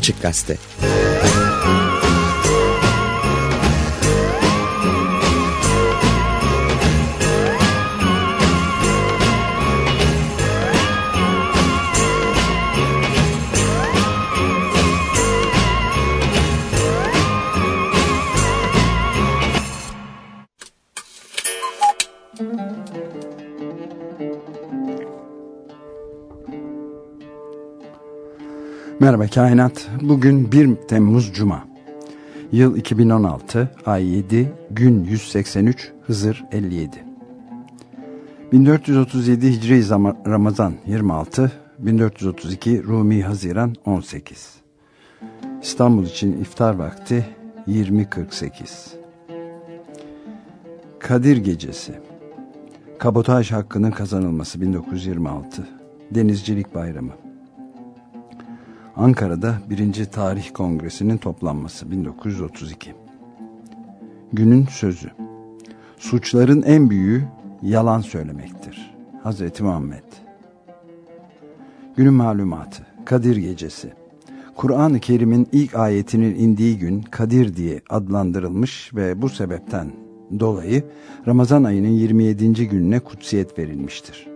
Açık Gazete Merhaba Kainat. Bugün 1 Temmuz Cuma. Yıl 2016, ay 7, gün 183, Hızır 57. 1437 Hicri Ramazan 26, 1432 Rumi Haziran 18. İstanbul için iftar vakti 20.48. Kadir Gecesi Kabotaj hakkının kazanılması 1926 Denizcilik Bayramı Ankara'da 1. Tarih Kongresi'nin toplanması 1932. Günün sözü. Suçların en büyüğü yalan söylemektir. Hazreti Muhammed. Günün malumatı. Kadir Gecesi. Kur'an-ı Kerim'in ilk ayetinin indiği gün Kadir diye adlandırılmış ve bu sebepten dolayı Ramazan ayının 27. gününe kutsiyet verilmiştir.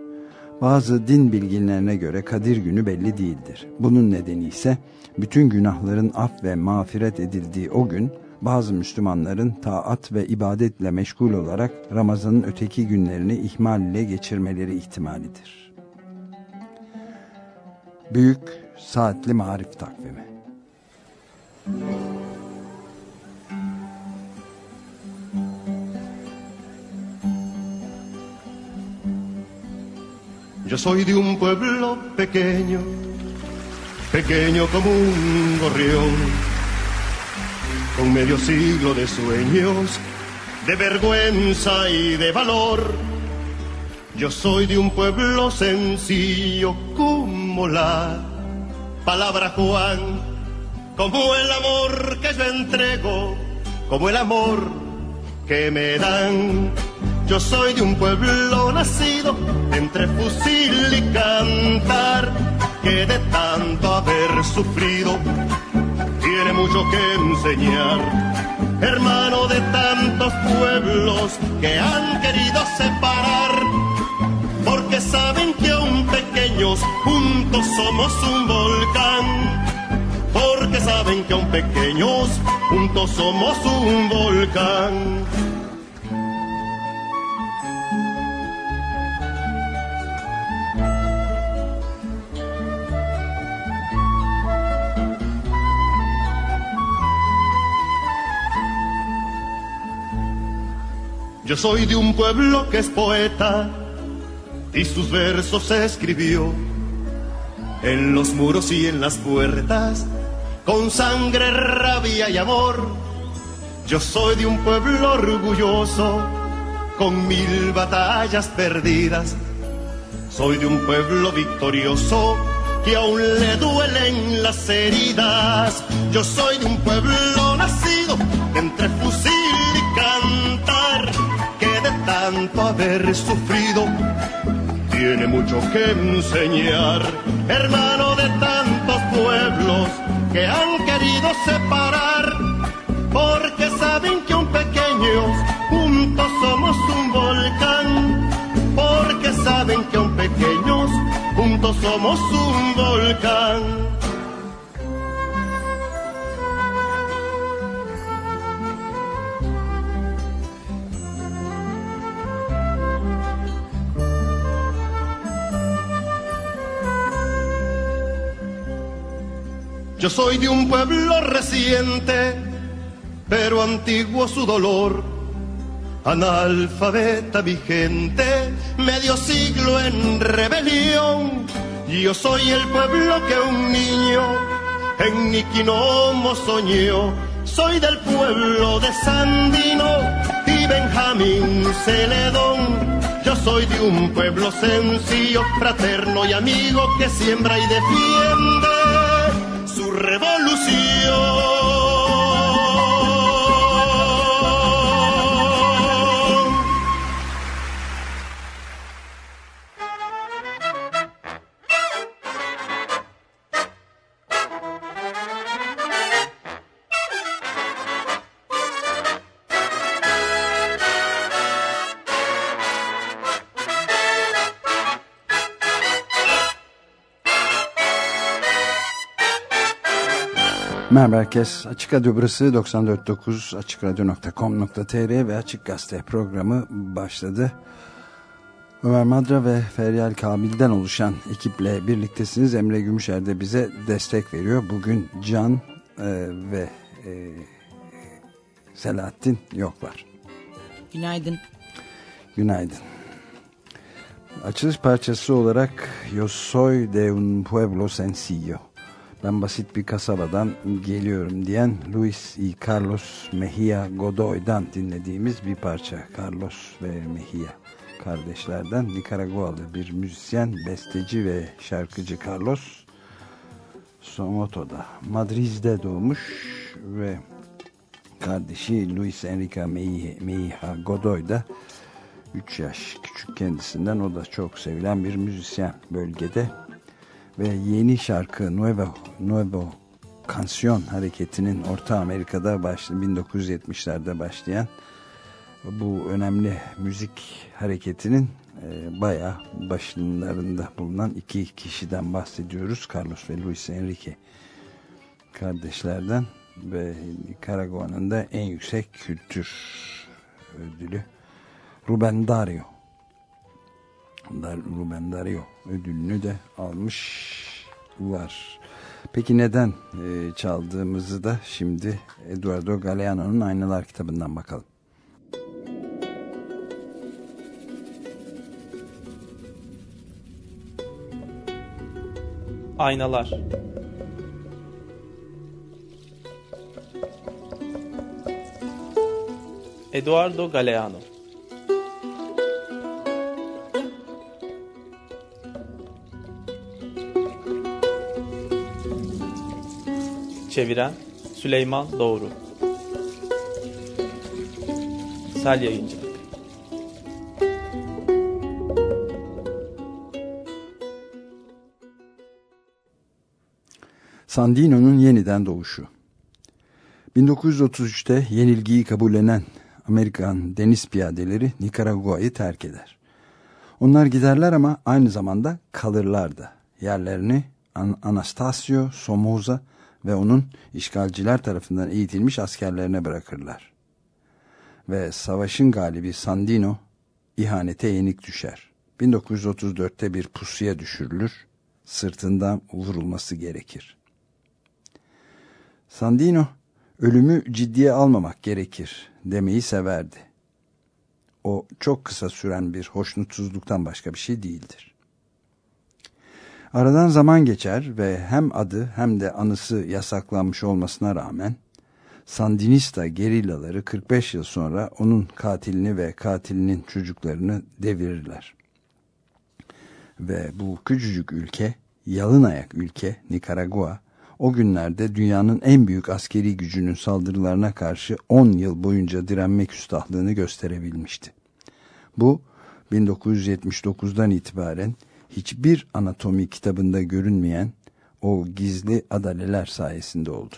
Bazı din bilginlerine göre Kadir günü belli değildir. Bunun nedeni ise bütün günahların af ve mağfiret edildiği o gün bazı Müslümanların taat ve ibadetle meşgul olarak Ramazan'ın öteki günlerini ihmal ile geçirmeleri ihtimalidir. Büyük Saatli Marif Takvimi Yo soy de un pueblo pequeño, pequeño como un gorrión, con medio siglo de sueños, de vergüenza y de valor. Yo soy de un pueblo sencillo como la palabra Juan, como el amor que yo entrego, como el amor que me dan yo soy de un pueblo nacido entre fusil y cantar, que de tanto haber sufrido tiene mucho que enseñar. Hermano de tantos pueblos que han querido separar, porque saben que aún pequeños juntos somos un volcán. Porque saben que aún pequeños juntos somos un volcán. Yo soy de un pueblo que es poeta y sus versos escribió en los muros y en las puertas con sangre, rabia y amor. Yo soy de un pueblo orgulloso con mil batallas perdidas. Soy de un pueblo victorioso que aún le duelen las heridas. Yo soy de un pueblo nacido entre fusil y cantar tanto haber sufrido, tiene mucho que enseñar, hermano de tantos pueblos que han querido separar, porque saben que un pequeños juntos somos un volcán, porque saben que un pequeños juntos somos un volcán. Yo soy de un pueblo reciente, pero antiguo su dolor. Analfabeta mi gente, medio siglo en rebelión. Yo soy el pueblo que un niño en Niquinomo soñó. Soy del pueblo de Sandino y Benjamín Celedón. Yo soy de un pueblo sencillo, fraterno y amigo que siembra y defiende revolución. Merhaba herkes. Açık Radyo burası 94.9 AçıkRadyo.com.tr ve Açık Gazete programı başladı. Ömer Madra ve Feryal Kabil'den oluşan ekiple birliktesiniz. Emre Gümüşer de bize destek veriyor. Bugün Can e, ve e, Selahattin yoklar. Günaydın. Günaydın. Açılış parçası olarak Yo soy de un pueblo sencillo ben basit bir kasabadan geliyorum diyen Luis y Carlos Mejia Godoy'dan dinlediğimiz bir parça. Carlos ve Mejia kardeşlerden Nikaragualı bir müzisyen, besteci ve şarkıcı Carlos Somoto'da Madrid'de doğmuş ve kardeşi Luis Enrique Mejia Godoy da 3 yaş küçük kendisinden o da çok sevilen bir müzisyen bölgede ve yeni şarkı Nuevo, Nuevo Canción hareketinin Orta Amerika'da başlayan 1970'lerde başlayan bu önemli müzik hareketinin e, bayağı başlarında bulunan iki kişiden bahsediyoruz. Carlos ve Luis Enrique kardeşlerden ve Nicaragua'nın da en yüksek kültür ödülü Ruben Dario Ruben Dario ödülünü de almışlar. Peki neden e, çaldığımızı da şimdi Eduardo Galeano'nun Aynalar kitabından bakalım. Aynalar Eduardo Galeano Çeviren Süleyman Doğru Sel Yayıncı Sandino'nun yeniden doğuşu 1933'te yenilgiyi kabullenen Amerikan deniz piyadeleri Nikaragua'yı terk eder. Onlar giderler ama aynı zamanda kalırlar da. Yerlerini Anastasio Somoza ve onun işgalciler tarafından eğitilmiş askerlerine bırakırlar. Ve savaşın galibi Sandino ihanete yenik düşer. 1934'te bir pusuya düşürülür, sırtından vurulması gerekir. Sandino, ölümü ciddiye almamak gerekir demeyi severdi. O çok kısa süren bir hoşnutsuzluktan başka bir şey değildir. Aradan zaman geçer ve hem adı hem de anısı yasaklanmış olmasına rağmen Sandinista gerillaları 45 yıl sonra onun katilini ve katilinin çocuklarını devirirler. Ve bu küçücük ülke, yalın ayak ülke Nikaragua, o günlerde dünyanın en büyük askeri gücünün saldırılarına karşı 10 yıl boyunca direnmek üstahlığını gösterebilmişti. Bu 1979'dan itibaren hiçbir anatomi kitabında görünmeyen o gizli adaleler sayesinde oldu.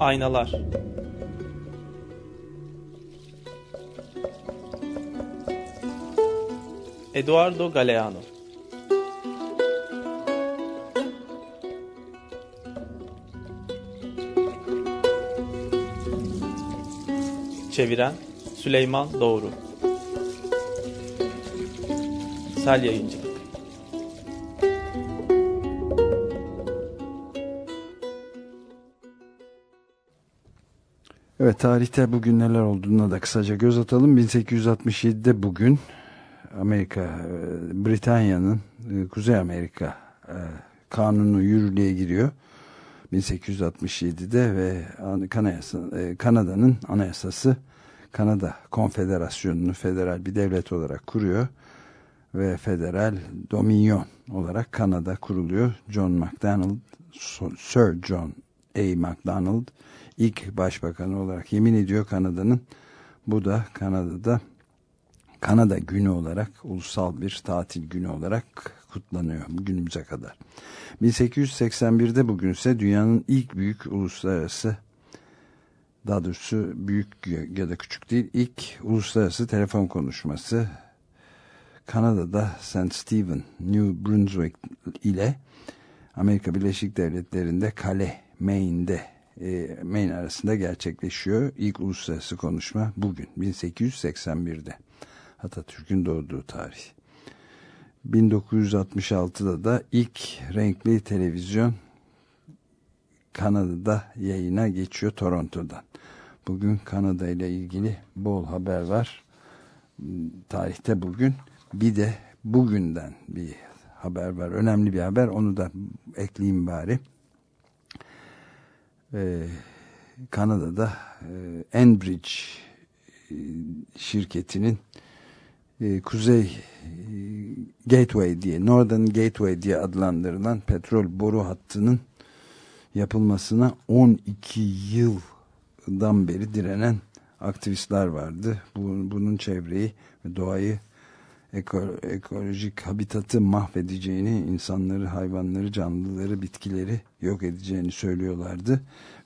Aynalar Eduardo Galeano Çeviren Süleyman Doğru Sel Yayıncılık Evet tarihte bugün neler olduğuna da kısaca göz atalım. 1867'de bugün Amerika, e, Britanya'nın e, Kuzey Amerika e, kanunu yürürlüğe giriyor. 1867'de ve Kanada'nın anayasası Kanada Konfederasyonu'nu federal bir devlet olarak kuruyor ve federal dominion olarak Kanada kuruluyor. John MacDonald, Sir John A. MacDonald ilk başbakanı olarak yemin ediyor Kanada'nın. Bu da Kanada'da Kanada günü olarak ulusal bir tatil günü olarak kutlanıyor günümüze kadar. 1881'de bugünse dünyanın ilk büyük uluslararası daha doğrusu büyük ya da küçük değil ilk uluslararası telefon konuşması Kanada'da St. Stephen, New Brunswick ile Amerika Birleşik Devletleri'nde Calais, Maine'de e, Maine arasında gerçekleşiyor. İlk uluslararası konuşma bugün 1881'de Atatürk'ün doğduğu tarih. 1966'da da ilk renkli televizyon Kanada'da yayına geçiyor Toronto'dan. Bugün Kanada ile ilgili bol haber var. Tarihte bugün bir de bugünden bir haber var. Önemli bir haber. Onu da ekleyeyim bari. Ee, Kanada'da e, Enbridge e, şirketinin e, Kuzey e, Gateway diye Northern Gateway diye adlandırılan petrol boru hattının yapılmasına 12 yıldan beri direnen aktivistler vardı. bunun çevreyi ve doğayı ekolojik habitatı mahvedeceğini, insanları, hayvanları, canlıları, bitkileri yok edeceğini söylüyorlardı.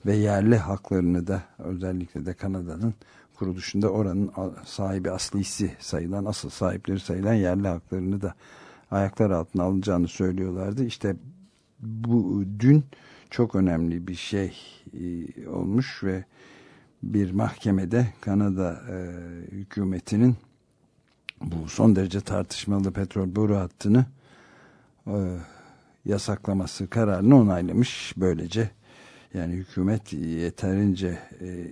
Ve yerli haklarını da özellikle de Kanada'nın kuruluşunda oranın sahibi aslisi sayılan, asıl sahipleri sayılan yerli haklarını da ayaklar altına alacağını söylüyorlardı. İşte bu dün çok önemli bir şey e, olmuş ve bir mahkemede Kanada e, hükümetinin bu son derece tartışmalı petrol boru hattını e, yasaklaması kararını onaylamış. Böylece yani hükümet yeterince e,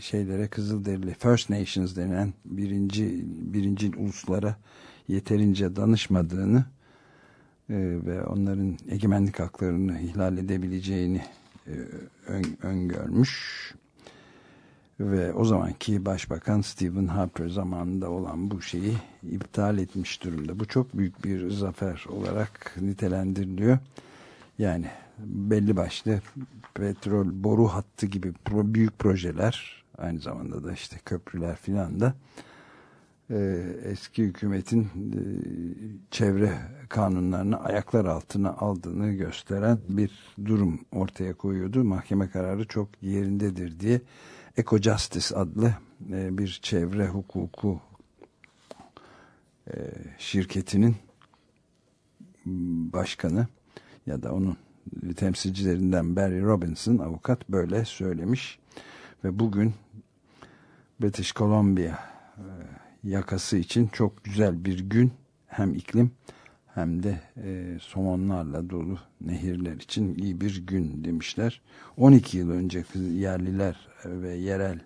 şeylere Kızılderili First Nations denen birinci birinci uluslara yeterince danışmadığını e, ve onların egemenlik haklarını ihlal edebileceğini e, ön, öngörmüş ve o zamanki Başbakan Stephen Harper zamanında olan bu şeyi iptal etmiş durumda. Bu çok büyük bir zafer olarak nitelendiriliyor. Yani belli başlı petrol boru hattı gibi büyük projeler aynı zamanda da işte köprüler filan da e, eski hükümetin e, çevre kanunlarını ayaklar altına aldığını gösteren bir durum ortaya koyuyordu. Mahkeme kararı çok yerindedir diye Eco Justice adlı e, bir çevre hukuku e, şirketinin başkanı ya da onun temsilcilerinden Barry Robinson avukat böyle söylemiş ve bugün British Columbia e, yakası için çok güzel bir gün hem iklim hem de e, somonlarla dolu nehirler için iyi bir gün demişler. 12 yıl önce yerliler ve yerel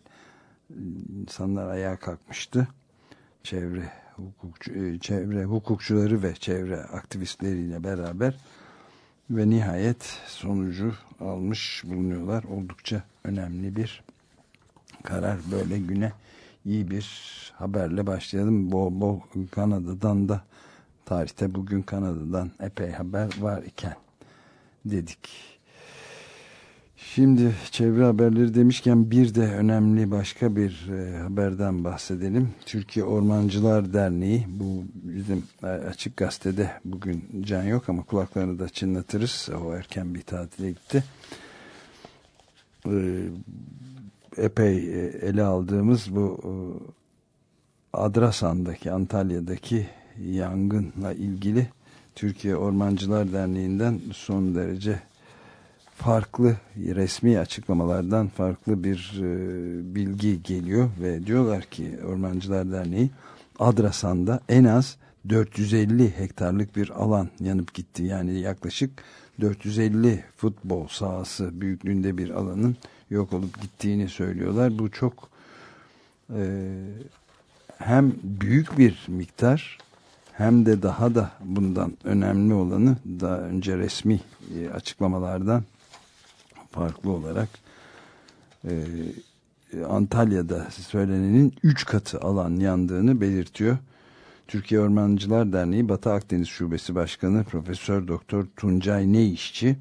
insanlar ayağa kalkmıştı. Çevre hukukçu, e, çevre hukukçuları ve çevre aktivistleriyle beraber ve nihayet sonucu almış bulunuyorlar. Oldukça önemli bir karar böyle güne iyi bir haberle başlayalım. Bol bol Kanada'dan da tarihte bugün Kanada'dan epey haber var iken dedik. Şimdi çevre haberleri demişken bir de önemli başka bir e, haberden bahsedelim. Türkiye Ormancılar Derneği bu bizim e, açık gazetede bugün can yok ama kulaklarını da çınlatırız. O erken bir tatile gitti. E, epey e, ele aldığımız bu e, Adrasan'daki Antalya'daki yangınla ilgili Türkiye Ormancılar Derneği'nden son derece farklı resmi açıklamalardan farklı bir e, bilgi geliyor ve diyorlar ki Ormancılar Derneği Adrasan'da en az 450 hektarlık bir alan yanıp gitti. Yani yaklaşık 450 futbol sahası büyüklüğünde bir alanın yok olup gittiğini söylüyorlar. Bu çok e, hem büyük bir miktar hem de daha da bundan önemli olanı daha önce resmi e, açıklamalardan farklı olarak e, Antalya'da söylenenin 3 katı alan yandığını belirtiyor. Türkiye Ormancılar Derneği Batı Akdeniz Şubesi Başkanı Profesör Doktor Tuncay Neişçi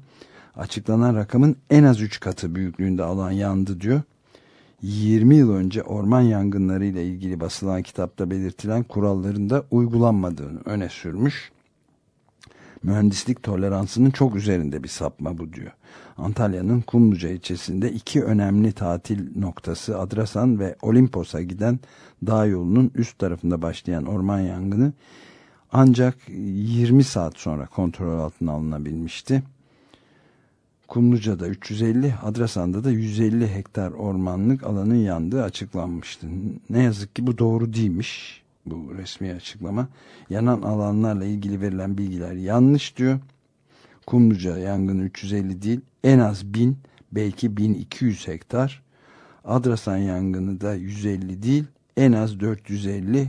açıklanan rakamın en az 3 katı büyüklüğünde alan yandı diyor. 20 yıl önce orman yangınları ile ilgili basılan kitapta belirtilen kuralların da uygulanmadığını öne sürmüş. Mühendislik toleransının çok üzerinde bir sapma bu diyor. Antalya'nın Kumluca ilçesinde iki önemli tatil noktası Adrasan ve Olimpos'a giden dağ yolunun üst tarafında başlayan orman yangını ancak 20 saat sonra kontrol altına alınabilmişti. Kumluca'da 350, Adrasan'da da 150 hektar ormanlık alanın yandığı açıklanmıştı. Ne yazık ki bu doğru değilmiş bu resmi açıklama. Yanan alanlarla ilgili verilen bilgiler yanlış diyor. Kumluca yangını 350 değil en az 1000 belki 1200 hektar. Adrasan yangını da 150 değil en az 450-500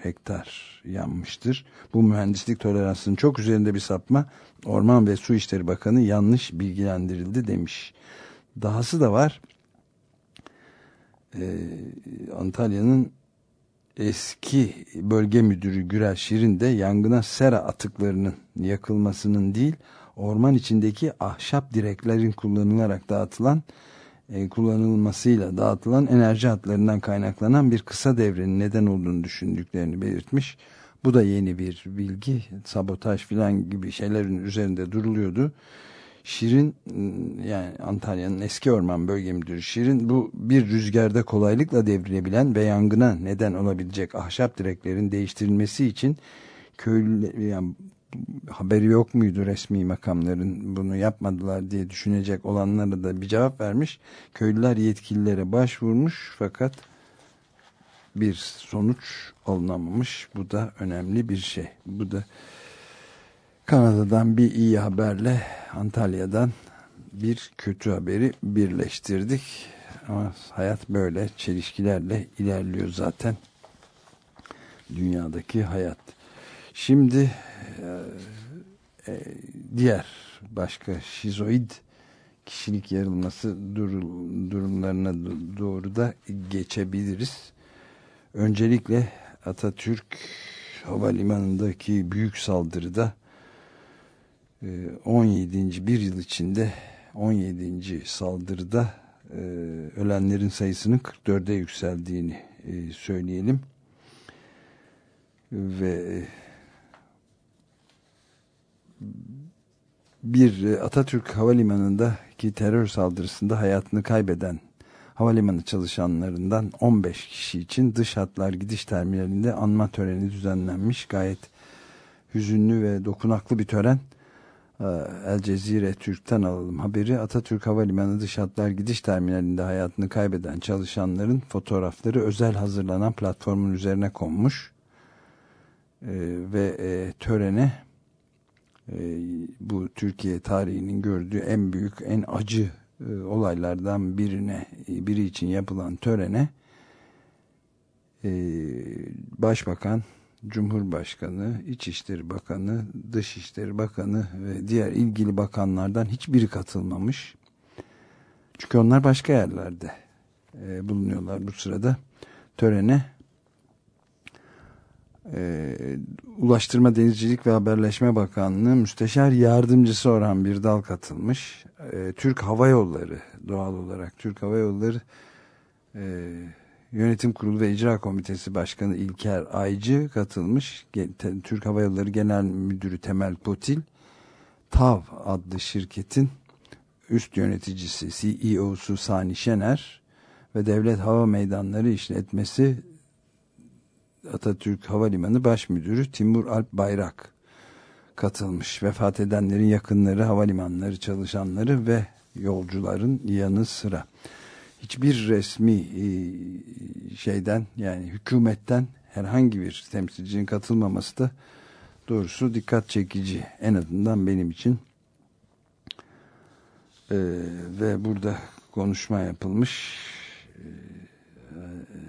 hektar yanmıştır. Bu mühendislik toleransının çok üzerinde bir sapma Orman ve Su İşleri Bakanı yanlış bilgilendirildi demiş. Dahası da var. Ee, Antalya'nın eski bölge müdürü Gürel Şirin de yangına sera atıklarının yakılmasının değil orman içindeki ahşap direklerin kullanılarak dağıtılan kullanılmasıyla dağıtılan enerji hatlarından kaynaklanan bir kısa devrenin neden olduğunu düşündüklerini belirtmiş. Bu da yeni bir bilgi. Sabotaj filan gibi şeylerin üzerinde duruluyordu. Şirin yani Antalya'nın eski orman bölge müdürü Şirin bu bir rüzgarda kolaylıkla devrilebilen ve yangına neden olabilecek ahşap direklerin değiştirilmesi için köylü yani haberi yok muydu resmi makamların bunu yapmadılar diye düşünecek olanlara da bir cevap vermiş. Köylüler yetkililere başvurmuş fakat bir sonuç alınamamış. Bu da önemli bir şey. Bu da Kanada'dan bir iyi haberle Antalya'dan bir kötü haberi birleştirdik. Ama hayat böyle çelişkilerle ilerliyor zaten. Dünyadaki hayat. Şimdi e, e, diğer başka şizoid kişilik yarılması durumlarına doğru da geçebiliriz. Öncelikle Atatürk Havalimanı'ndaki büyük saldırıda 17. E, bir yıl içinde 17. saldırıda ölenlerin sayısının 44'e yükseldiğini söyleyelim. Ve bir e, Atatürk Havalimanı'ndaki terör saldırısında hayatını kaybeden havalimanı çalışanlarından 15 kişi için dış hatlar gidiş terminalinde anma töreni düzenlenmiş. Gayet hüzünlü ve dokunaklı bir tören. E, El Cezire Türk'ten alalım haberi. Atatürk Havalimanı dış hatlar gidiş terminalinde hayatını kaybeden çalışanların fotoğrafları özel hazırlanan platformun üzerine konmuş. Ee, ve e, törene ee, bu Türkiye tarihinin gördüğü en büyük, en acı e, olaylardan birine, biri için yapılan törene e, Başbakan, Cumhurbaşkanı, İçişleri Bakanı, Dışişleri Bakanı ve diğer ilgili bakanlardan hiçbiri katılmamış. Çünkü onlar başka yerlerde e, bulunuyorlar bu sırada. Törene e, Ulaştırma Denizcilik ve Haberleşme Bakanlığı Müsteşar Yardımcısı Orhan Birdal katılmış. E, Türk Hava Yolları doğal olarak Türk Hava Yolları e, Yönetim Kurulu ve İcra Komitesi Başkanı İlker Aycı katılmış. Türk Hava Yolları Genel Müdürü Temel Potil TAV adlı şirketin üst yöneticisi CEO'su Sani Şener ve Devlet Hava Meydanları işletmesi Atatürk Havalimanı Baş Müdürü Timur Alp Bayrak katılmış. Vefat edenlerin yakınları, havalimanları çalışanları ve yolcuların yanı sıra. Hiçbir resmi e, şeyden yani hükümetten herhangi bir temsilcinin katılmaması da doğrusu dikkat çekici. En azından benim için. Ee, ve burada konuşma yapılmış.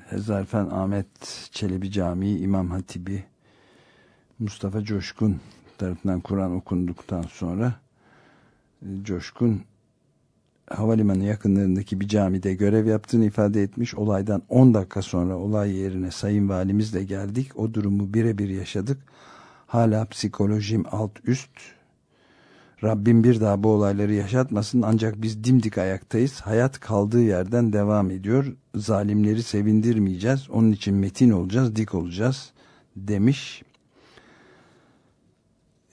Hezarfen Ahmet Çelebi Camii İmam Hatibi Mustafa Coşkun tarafından Kur'an okunduktan sonra e, Coşkun havalimanı yakınlarındaki bir camide görev yaptığını ifade etmiş. Olaydan 10 dakika sonra olay yerine Sayın Valimizle geldik. O durumu birebir yaşadık. Hala psikolojim alt üst Rabbim bir daha bu olayları yaşatmasın ancak biz dimdik ayaktayız. Hayat kaldığı yerden devam ediyor. Zalimleri sevindirmeyeceğiz. Onun için metin olacağız, dik olacağız demiş.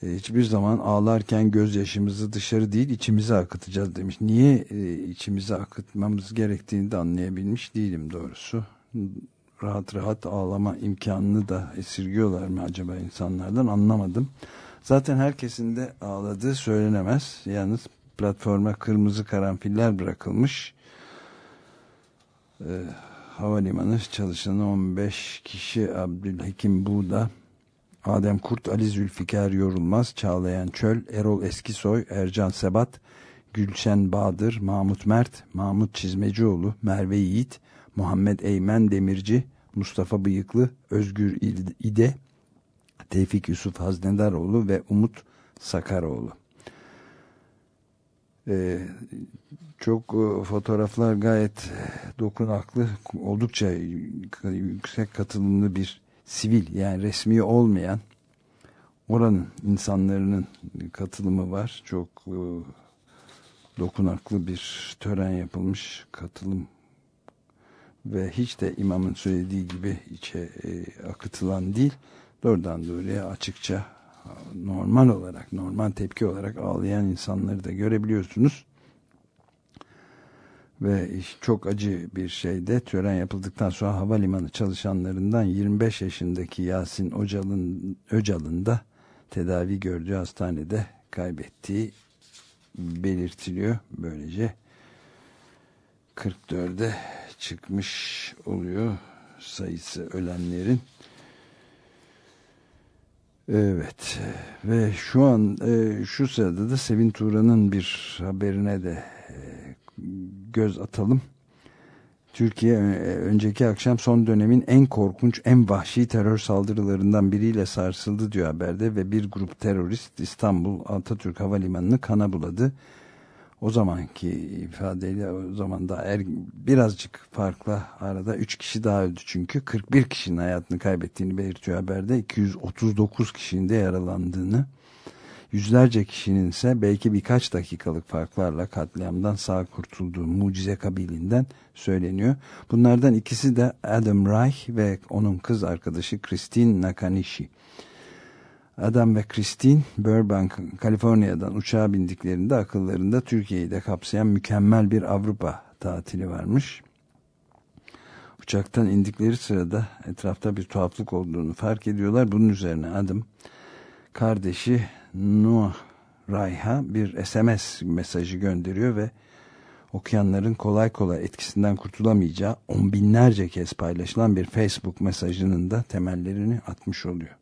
E, hiçbir zaman ağlarken gözyaşımızı dışarı değil içimize akıtacağız demiş. Niye e, içimize akıtmamız gerektiğini de anlayabilmiş değilim doğrusu. rahat rahat ağlama imkanını da esirgiyorlar mı acaba insanlardan anlamadım. Zaten herkesin de ağladığı söylenemez. Yalnız platforma kırmızı karanfiller bırakılmış. Ee, havalimanı çalışanı 15 kişi Abdülhakim Buğda, Adem Kurt, Ali Zülfikar Yorulmaz, Çağlayan Çöl, Erol Eskisoy, Ercan Sebat, Gülşen Bahadır, Mahmut Mert, Mahmut Çizmecioğlu, Merve Yiğit, Muhammed Eymen Demirci, Mustafa Bıyıklı, Özgür İde, Tevfik Yusuf Haznedaroğlu ve Umut Sakaroğlu. Ee, çok e, fotoğraflar gayet dokunaklı, oldukça yüksek katılımlı bir sivil yani resmi olmayan oranın insanların katılımı var. Çok e, dokunaklı bir tören yapılmış katılım ve hiç de imamın söylediği gibi içe e, akıtılan değil doğrudan doğruya açıkça normal olarak normal tepki olarak ağlayan insanları da görebiliyorsunuz ve çok acı bir şeyde tören yapıldıktan sonra havalimanı çalışanlarından 25 yaşındaki Yasin Öcal'ın Öcal'ın da tedavi gördüğü hastanede kaybettiği belirtiliyor. Böylece 44'e çıkmış oluyor sayısı ölenlerin. Evet ve şu an e, şu sırada da Sevin Turan'ın bir haberine de e, göz atalım. Türkiye e, önceki akşam son dönemin en korkunç, en vahşi terör saldırılarından biriyle sarsıldı diyor haberde ve bir grup terörist İstanbul Atatürk Havalimanı'nı kana buladı. O zamanki ifadeyle o zaman da er, birazcık farklı arada 3 kişi daha öldü çünkü 41 kişinin hayatını kaybettiğini belirtiyor haberde 239 kişinin de yaralandığını yüzlerce kişinin ise belki birkaç dakikalık farklarla katliamdan sağ kurtulduğu mucize kabilinden söyleniyor. Bunlardan ikisi de Adam Reich ve onun kız arkadaşı Christine Nakanishi. Adam ve Christine Burbank, Kaliforniya'dan uçağa bindiklerinde akıllarında Türkiye'yi de kapsayan mükemmel bir Avrupa tatili varmış. Uçaktan indikleri sırada etrafta bir tuhaflık olduğunu fark ediyorlar. Bunun üzerine Adam kardeşi Noah Rayha bir SMS mesajı gönderiyor ve okuyanların kolay kolay etkisinden kurtulamayacağı on binlerce kez paylaşılan bir Facebook mesajının da temellerini atmış oluyor.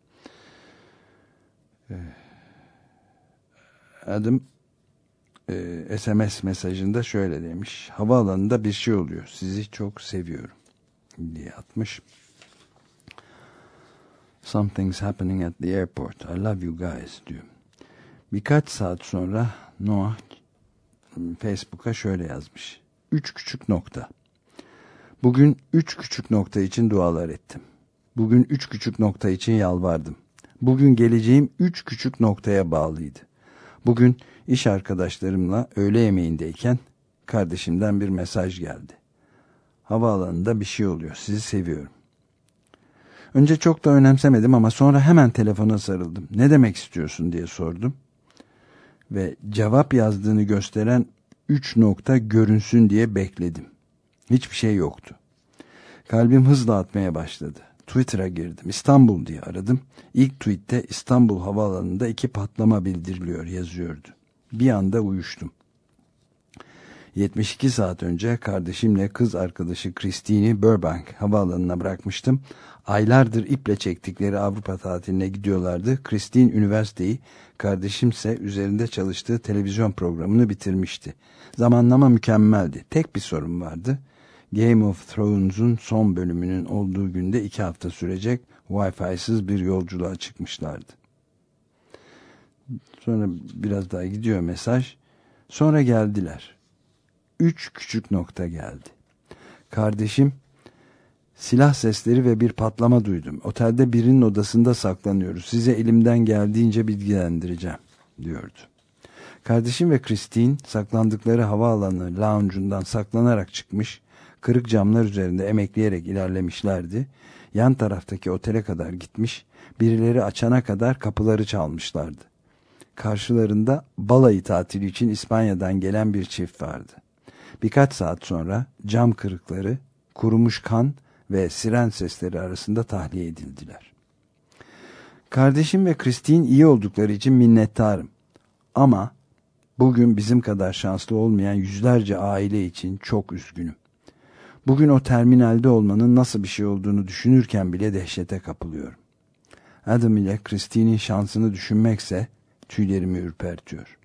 Adam e, SMS mesajında şöyle demiş. Havaalanında bir şey oluyor. Sizi çok seviyorum diye atmış. Something's happening at the airport. I love you guys diyor. Birkaç saat sonra Noah Facebook'a şöyle yazmış. Üç küçük nokta. Bugün üç küçük nokta için dualar ettim. Bugün üç küçük nokta için yalvardım. Bugün geleceğim üç küçük noktaya bağlıydı. Bugün iş arkadaşlarımla öğle yemeğindeyken kardeşimden bir mesaj geldi. Havaalanında bir şey oluyor. Sizi seviyorum. Önce çok da önemsemedim ama sonra hemen telefona sarıldım. Ne demek istiyorsun diye sordum. Ve cevap yazdığını gösteren üç nokta görünsün diye bekledim. Hiçbir şey yoktu. Kalbim hızla atmaya başladı. Twitter'a girdim. İstanbul diye aradım. İlk tweette İstanbul Havaalanı'nda iki patlama bildiriliyor yazıyordu. Bir anda uyuştum. 72 saat önce kardeşimle kız arkadaşı Christine'i Burbank havaalanına bırakmıştım. Aylardır iple çektikleri Avrupa tatiline gidiyorlardı. Christine üniversiteyi, kardeşimse üzerinde çalıştığı televizyon programını bitirmişti. Zamanlama mükemmeldi. Tek bir sorun vardı. Game of Thrones'un son bölümünün olduğu günde iki hafta sürecek Wi-Fi'siz bir yolculuğa çıkmışlardı. Sonra biraz daha gidiyor mesaj. Sonra geldiler. Üç küçük nokta geldi. Kardeşim silah sesleri ve bir patlama duydum. Otelde birinin odasında saklanıyoruz. Size elimden geldiğince bilgilendireceğim diyordu. Kardeşim ve Christine saklandıkları havaalanı lounge'undan saklanarak çıkmış kırık camlar üzerinde emekleyerek ilerlemişlerdi. Yan taraftaki otele kadar gitmiş, birileri açana kadar kapıları çalmışlardı. Karşılarında balayı tatili için İspanya'dan gelen bir çift vardı. Birkaç saat sonra cam kırıkları, kurumuş kan ve siren sesleri arasında tahliye edildiler. Kardeşim ve Christine iyi oldukları için minnettarım. Ama bugün bizim kadar şanslı olmayan yüzlerce aile için çok üzgünüm. Bugün o terminalde olmanın nasıl bir şey olduğunu düşünürken bile dehşete kapılıyorum. Adam ile Christine'in şansını düşünmekse tüylerimi ürpertiyor.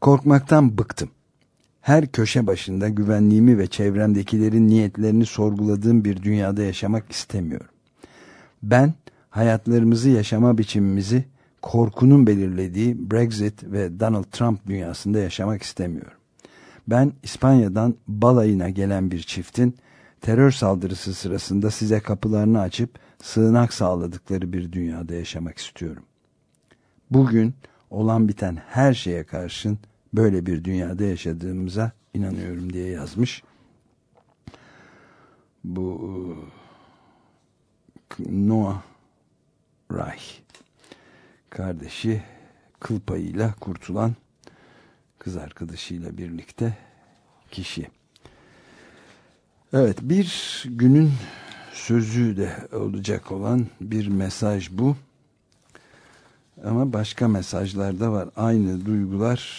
Korkmaktan bıktım. Her köşe başında güvenliğimi ve çevremdekilerin niyetlerini sorguladığım bir dünyada yaşamak istemiyorum. Ben hayatlarımızı yaşama biçimimizi korkunun belirlediği Brexit ve Donald Trump dünyasında yaşamak istemiyorum. Ben İspanya'dan balayına gelen bir çiftin terör saldırısı sırasında size kapılarını açıp sığınak sağladıkları bir dünyada yaşamak istiyorum. Bugün olan biten her şeye karşın böyle bir dünyada yaşadığımıza inanıyorum diye yazmış. Bu Noah Reich kardeşi kıl payıyla kurtulan kız arkadaşıyla birlikte kişi. Evet bir günün sözü de olacak olan bir mesaj bu. Ama başka mesajlar da var. Aynı duygular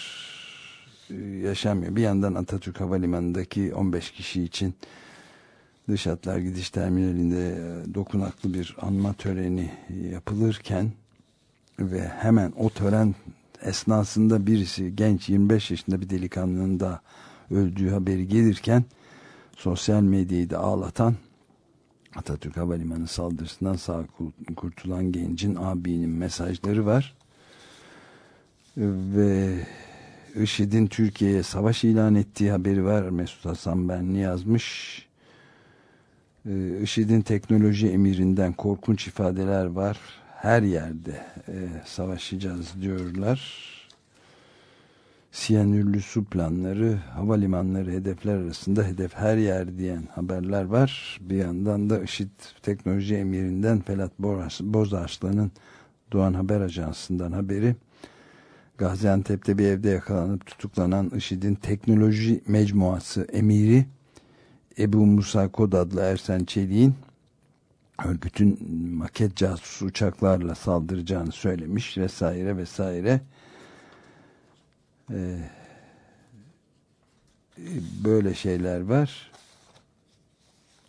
e, yaşamıyor. Bir yandan Atatürk Havalimanı'ndaki 15 kişi için dış hatlar gidiş terminalinde e, dokunaklı bir anma töreni yapılırken ve hemen o tören esnasında birisi genç 25 yaşında bir delikanlının da öldüğü haberi gelirken sosyal medyayı da ağlatan Atatürk Havalimanı saldırısından sağ kurtulan gencin abinin mesajları var. Ve IŞİD'in Türkiye'ye savaş ilan ettiği haberi var. Mesut Hasan Benli yazmış. IŞİD'in teknoloji emirinden korkunç ifadeler var. Her yerde e, savaşacağız diyorlar siyanürlü su planları, havalimanları hedefler arasında hedef her yer diyen haberler var. Bir yandan da IŞİD teknoloji emirinden Felat Bozarslan'ın Doğan Haber Ajansı'ndan haberi. Gaziantep'te bir evde yakalanıp tutuklanan IŞİD'in teknoloji mecmuası emiri Ebu Musa Kod adlı Ersen Çelik'in örgütün maket casus uçaklarla saldıracağını söylemiş vesaire vesaire e, böyle şeyler var.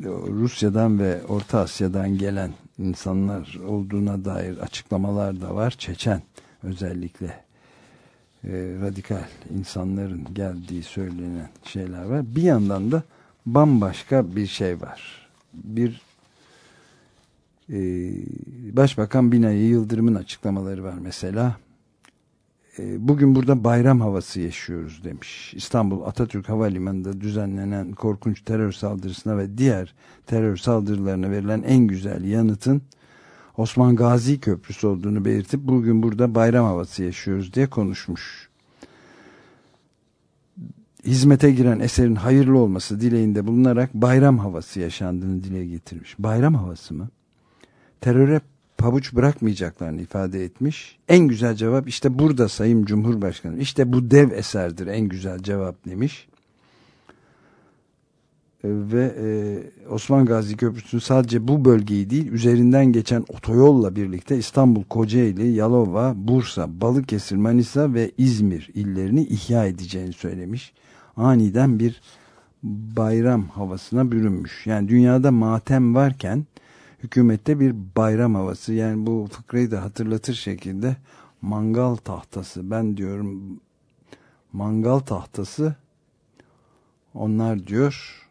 Rusya'dan ve Orta Asya'dan gelen insanlar olduğuna dair açıklamalar da var. Çeçen özellikle e, radikal insanların geldiği söylenen şeyler var. Bir yandan da bambaşka bir şey var. Bir e, Başbakan Binali Yıldırım'ın açıklamaları var mesela. E, bugün burada bayram havası yaşıyoruz demiş. İstanbul Atatürk Havalimanı'nda düzenlenen korkunç terör saldırısına ve diğer terör saldırılarına verilen en güzel yanıtın Osman Gazi Köprüsü olduğunu belirtip bugün burada bayram havası yaşıyoruz diye konuşmuş. Hizmete giren eserin hayırlı olması dileğinde bulunarak bayram havası yaşandığını dile getirmiş. Bayram havası mı? Teröre pabuç bırakmayacaklarını ifade etmiş. En güzel cevap işte burada Sayın Cumhurbaşkanı. İşte bu dev eserdir en güzel cevap demiş. E, ve e, Osman Gazi Köprüsü sadece bu bölgeyi değil üzerinden geçen otoyolla birlikte İstanbul, Kocaeli, Yalova, Bursa, Balıkesir, Manisa ve İzmir illerini ihya edeceğini söylemiş. Aniden bir bayram havasına bürünmüş. Yani dünyada matem varken hükümette bir bayram havası. Yani bu fıkrayı da hatırlatır şekilde mangal tahtası. Ben diyorum mangal tahtası onlar diyor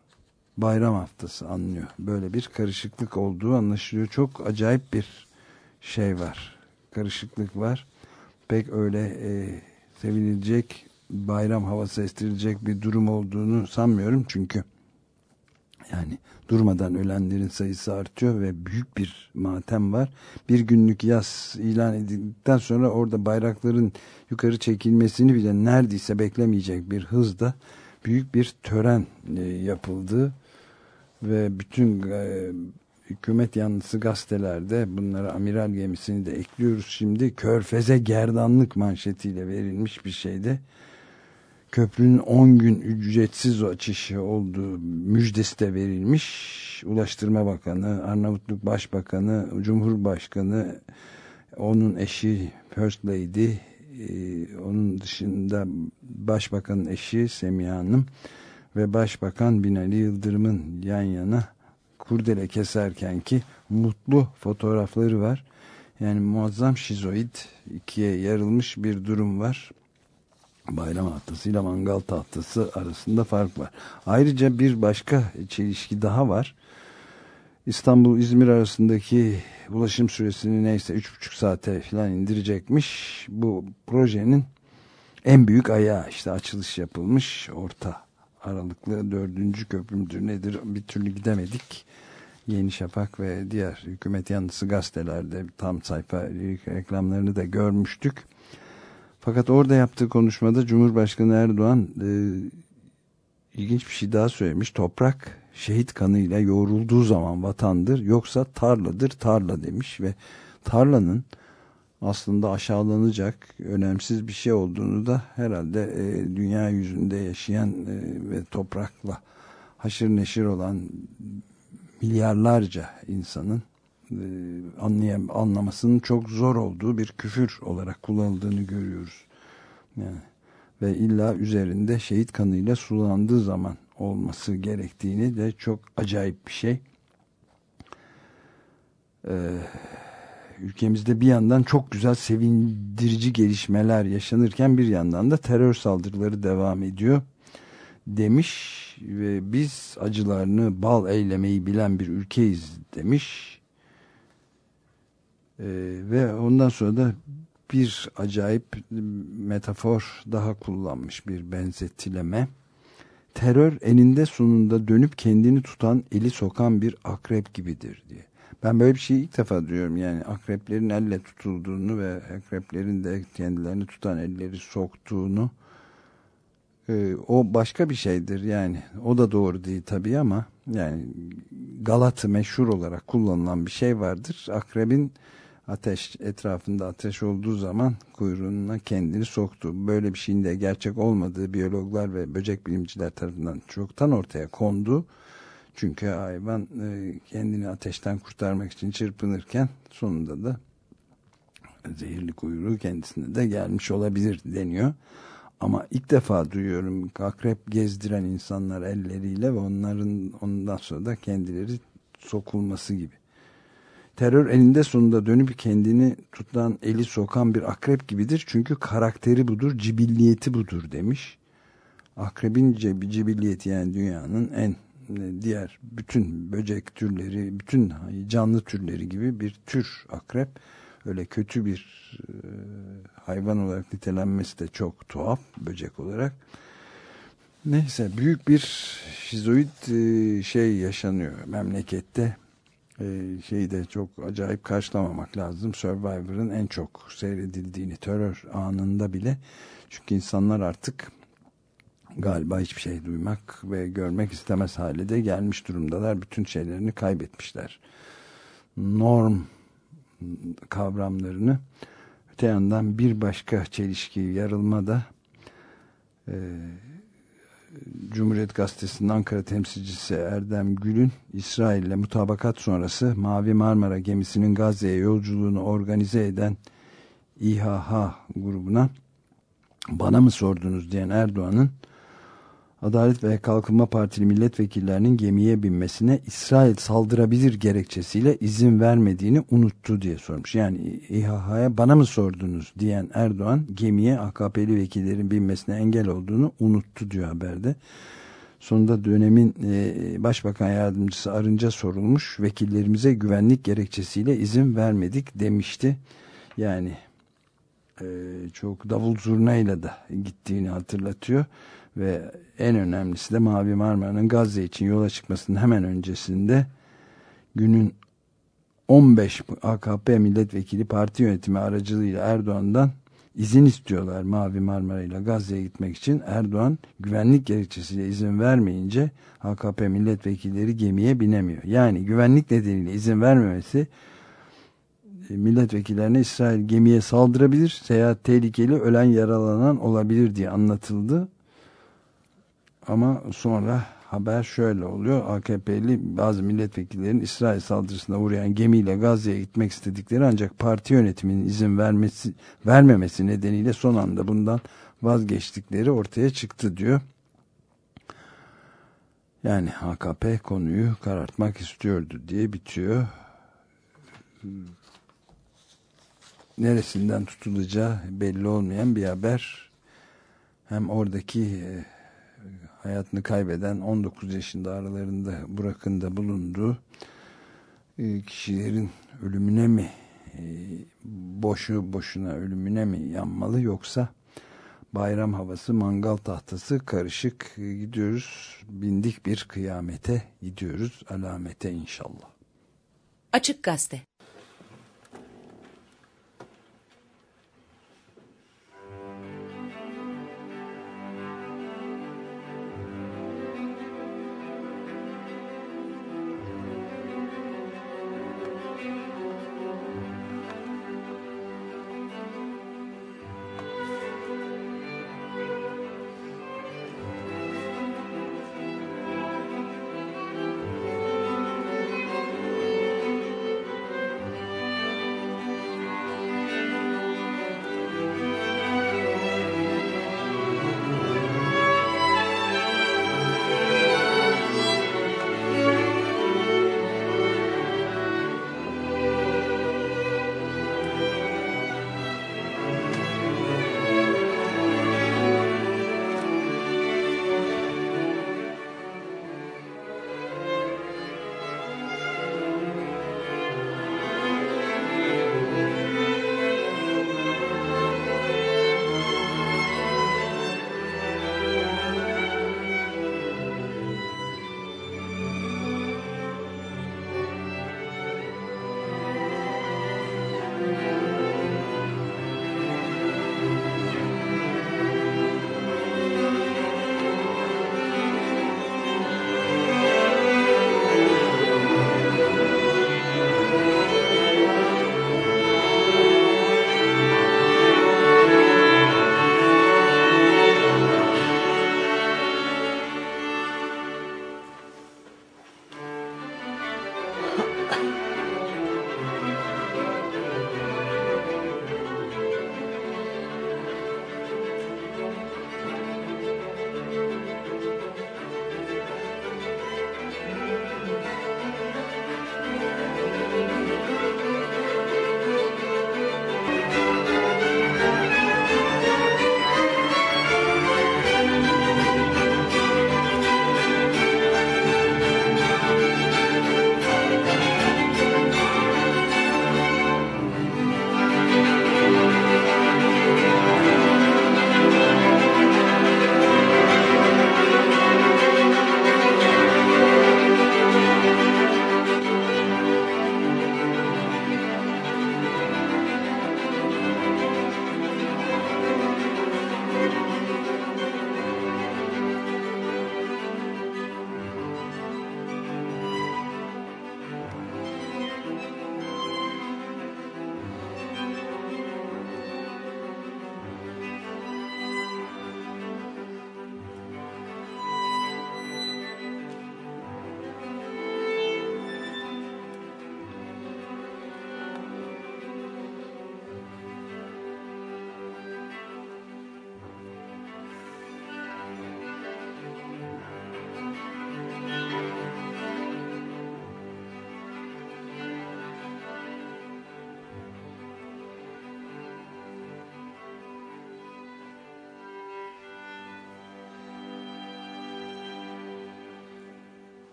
bayram haftası anlıyor. Böyle bir karışıklık olduğu anlaşılıyor. Çok acayip bir şey var. Karışıklık var. Pek öyle e, sevinilecek bayram havası estirilecek bir durum olduğunu sanmıyorum. Çünkü yani durmadan ölenlerin sayısı artıyor ve büyük bir matem var. Bir günlük yaz ilan edildikten sonra orada bayrakların yukarı çekilmesini bile neredeyse beklemeyecek bir hızda büyük bir tören e, yapıldı. Ve bütün e, hükümet yanlısı gazetelerde bunlara amiral gemisini de ekliyoruz şimdi. Körfeze gerdanlık manşetiyle verilmiş bir şeyde köprünün 10 gün ücretsiz açışı olduğu müjdesi de verilmiş. Ulaştırma Bakanı, Arnavutluk Başbakanı, Cumhurbaşkanı, onun eşi First Lady, e, onun dışında Başbakanın eşi Semiha Hanım ve Başbakan Binali Yıldırım'ın yan yana kurdele keserken ki mutlu fotoğrafları var. Yani muazzam şizoid ikiye yarılmış bir durum var. Bayram tahtasıyla mangal tahtası arasında fark var. Ayrıca bir başka çelişki daha var. İstanbul-İzmir arasındaki ulaşım süresini neyse 3,5 saate falan indirecekmiş. Bu projenin en büyük ayağı işte açılış yapılmış orta aralıklı dördüncü köprü müdür nedir bir türlü gidemedik. Yeni Şafak ve diğer hükümet yanlısı gazetelerde tam sayfa reklamlarını da görmüştük. Fakat orada yaptığı konuşmada Cumhurbaşkanı Erdoğan e, ilginç bir şey daha söylemiş. Toprak şehit kanıyla yoğrulduğu zaman vatandır yoksa tarladır tarla demiş ve tarlanın aslında aşağılanacak önemsiz bir şey olduğunu da herhalde e, dünya yüzünde yaşayan e, ve toprakla haşır neşir olan milyarlarca insanın anlayam anlamasının çok zor olduğu bir küfür olarak kullanıldığını görüyoruz. Yani ve illa üzerinde şehit kanıyla sulandığı zaman olması gerektiğini de çok acayip bir şey. Ee, ülkemizde bir yandan çok güzel sevindirici gelişmeler yaşanırken bir yandan da terör saldırıları devam ediyor demiş ve biz acılarını bal eylemeyi bilen bir ülkeyiz demiş ee, ve ondan sonra da bir acayip metafor daha kullanmış bir benzetileme. Terör eninde sonunda dönüp kendini tutan eli sokan bir akrep gibidir diye. Ben böyle bir şeyi ilk defa duyuyorum. Yani akreplerin elle tutulduğunu ve akreplerin de kendilerini tutan elleri soktuğunu. E, o başka bir şeydir yani. O da doğru değil tabii ama yani Galatı meşhur olarak kullanılan bir şey vardır. Akrebin ateş etrafında ateş olduğu zaman kuyruğuna kendini soktu. Böyle bir şeyin de gerçek olmadığı biyologlar ve böcek bilimciler tarafından çoktan ortaya kondu. Çünkü hayvan e, kendini ateşten kurtarmak için çırpınırken sonunda da zehirli kuyruğu kendisine de gelmiş olabilir deniyor. Ama ilk defa duyuyorum akrep gezdiren insanlar elleriyle ve onların ondan sonra da kendileri sokulması gibi. Terör elinde sonunda dönüp kendini tutan eli sokan bir akrep gibidir. Çünkü karakteri budur, cibilliyeti budur demiş. Akrebin cibilliyeti yani dünyanın en e, diğer bütün böcek türleri, bütün canlı türleri gibi bir tür akrep. Öyle kötü bir e, hayvan olarak nitelenmesi de çok tuhaf böcek olarak. Neyse büyük bir şizoid e, şey yaşanıyor memlekette şeyi de çok acayip karşılamamak lazım. Survivor'ın en çok seyredildiğini terör anında bile. Çünkü insanlar artık galiba hiçbir şey duymak ve görmek istemez hale de gelmiş durumdalar. Bütün şeylerini kaybetmişler. Norm kavramlarını öte yandan bir başka çelişki yarılma da e, Cumhuriyet Gazetesi'nin Ankara temsilcisi Erdem Gül'ün İsrail ile mutabakat sonrası Mavi Marmara gemisinin Gazze'ye yolculuğunu organize eden İHH grubuna bana mı sordunuz diyen Erdoğan'ın Adalet ve Kalkınma Partili milletvekillerinin gemiye binmesine İsrail saldırabilir gerekçesiyle izin vermediğini unuttu diye sormuş. Yani İHH'ya bana mı sordunuz diyen Erdoğan gemiye AKP'li vekillerin binmesine engel olduğunu unuttu diyor haberde. Sonunda dönemin e, Başbakan Yardımcısı Arınca sorulmuş vekillerimize güvenlik gerekçesiyle izin vermedik demişti. Yani e, çok davul zurnayla da gittiğini hatırlatıyor ve en önemlisi de Mavi Marmara'nın Gazze için yola çıkmasının hemen öncesinde günün 15 AKP milletvekili parti yönetimi aracılığıyla Erdoğan'dan izin istiyorlar Mavi Marmara ile Gazze'ye gitmek için. Erdoğan güvenlik gerekçesiyle izin vermeyince AKP milletvekilleri gemiye binemiyor. Yani güvenlik nedeniyle izin vermemesi e, milletvekillerine İsrail gemiye saldırabilir, seyahat tehlikeli, ölen yaralanan olabilir diye anlatıldı ama sonra haber şöyle oluyor. AKP'li bazı milletvekillerin İsrail saldırısına uğrayan gemiyle Gazze'ye gitmek istedikleri ancak parti yönetiminin izin vermesi vermemesi nedeniyle son anda bundan vazgeçtikleri ortaya çıktı diyor. Yani AKP konuyu karartmak istiyordu diye bitiyor. Neresinden tutulacağı belli olmayan bir haber. Hem oradaki e, hayatını kaybeden 19 yaşında aralarında Burak'ın bulunduğu e, kişilerin ölümüne mi e, boşu boşuna ölümüne mi yanmalı yoksa bayram havası mangal tahtası karışık gidiyoruz bindik bir kıyamete gidiyoruz alamete inşallah. Açık Gazete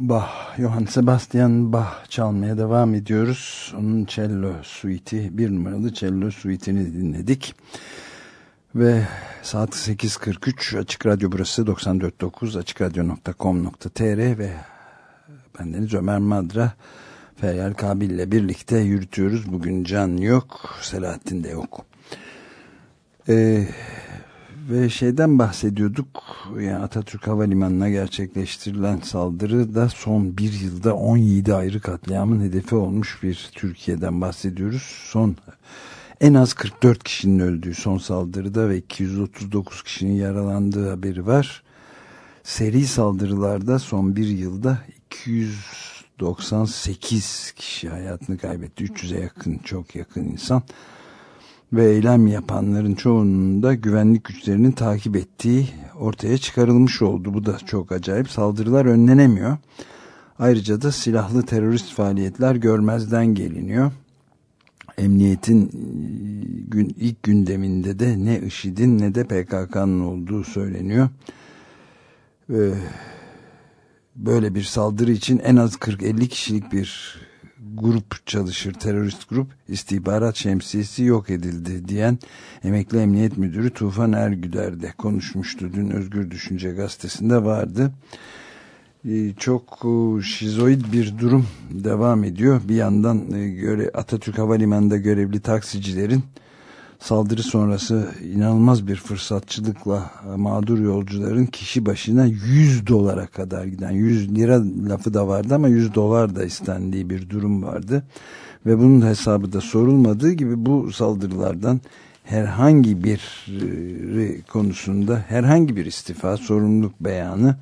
Bach, Johann Sebastian Bach çalmaya devam ediyoruz. Onun cello suiti, bir numaralı cello suitini dinledik. Ve saat 8.43 Açık Radyo burası 94.9 açıkradyo.com.tr ve bendeniz Ömer Madra Feryal Kabil ile birlikte yürütüyoruz. Bugün Can yok, Selahattin de yok. Eee ve şeyden bahsediyorduk yani Atatürk Havalimanı'na gerçekleştirilen saldırı da son bir yılda 17 ayrı katliamın hedefi olmuş bir Türkiye'den bahsediyoruz. Son En az 44 kişinin öldüğü son saldırıda ve 239 kişinin yaralandığı haberi var. Seri saldırılarda son bir yılda 298 kişi hayatını kaybetti. 300'e yakın, çok yakın insan. Ve eylem yapanların çoğunun da güvenlik güçlerinin takip ettiği ortaya çıkarılmış oldu. Bu da çok acayip. Saldırılar önlenemiyor. Ayrıca da silahlı terörist faaliyetler görmezden geliniyor. Emniyetin e, gün, ilk gündeminde de ne IŞİD'in ne de PKK'nın olduğu söyleniyor. Ee, böyle bir saldırı için en az 40-50 kişilik bir grup çalışır, terörist grup istihbarat şemsiyesi yok edildi diyen emekli emniyet müdürü Tufan Ergüder de konuşmuştu. Dün Özgür Düşünce gazetesinde vardı. Ee, çok e, şizoid bir durum devam ediyor. Bir yandan e, Atatürk Havalimanı'nda görevli taksicilerin saldırı sonrası inanılmaz bir fırsatçılıkla mağdur yolcuların kişi başına 100 dolara kadar giden 100 lira lafı da vardı ama 100 dolar da istendiği bir durum vardı. Ve bunun hesabı da sorulmadığı gibi bu saldırılardan herhangi bir konusunda herhangi bir istifa sorumluluk beyanı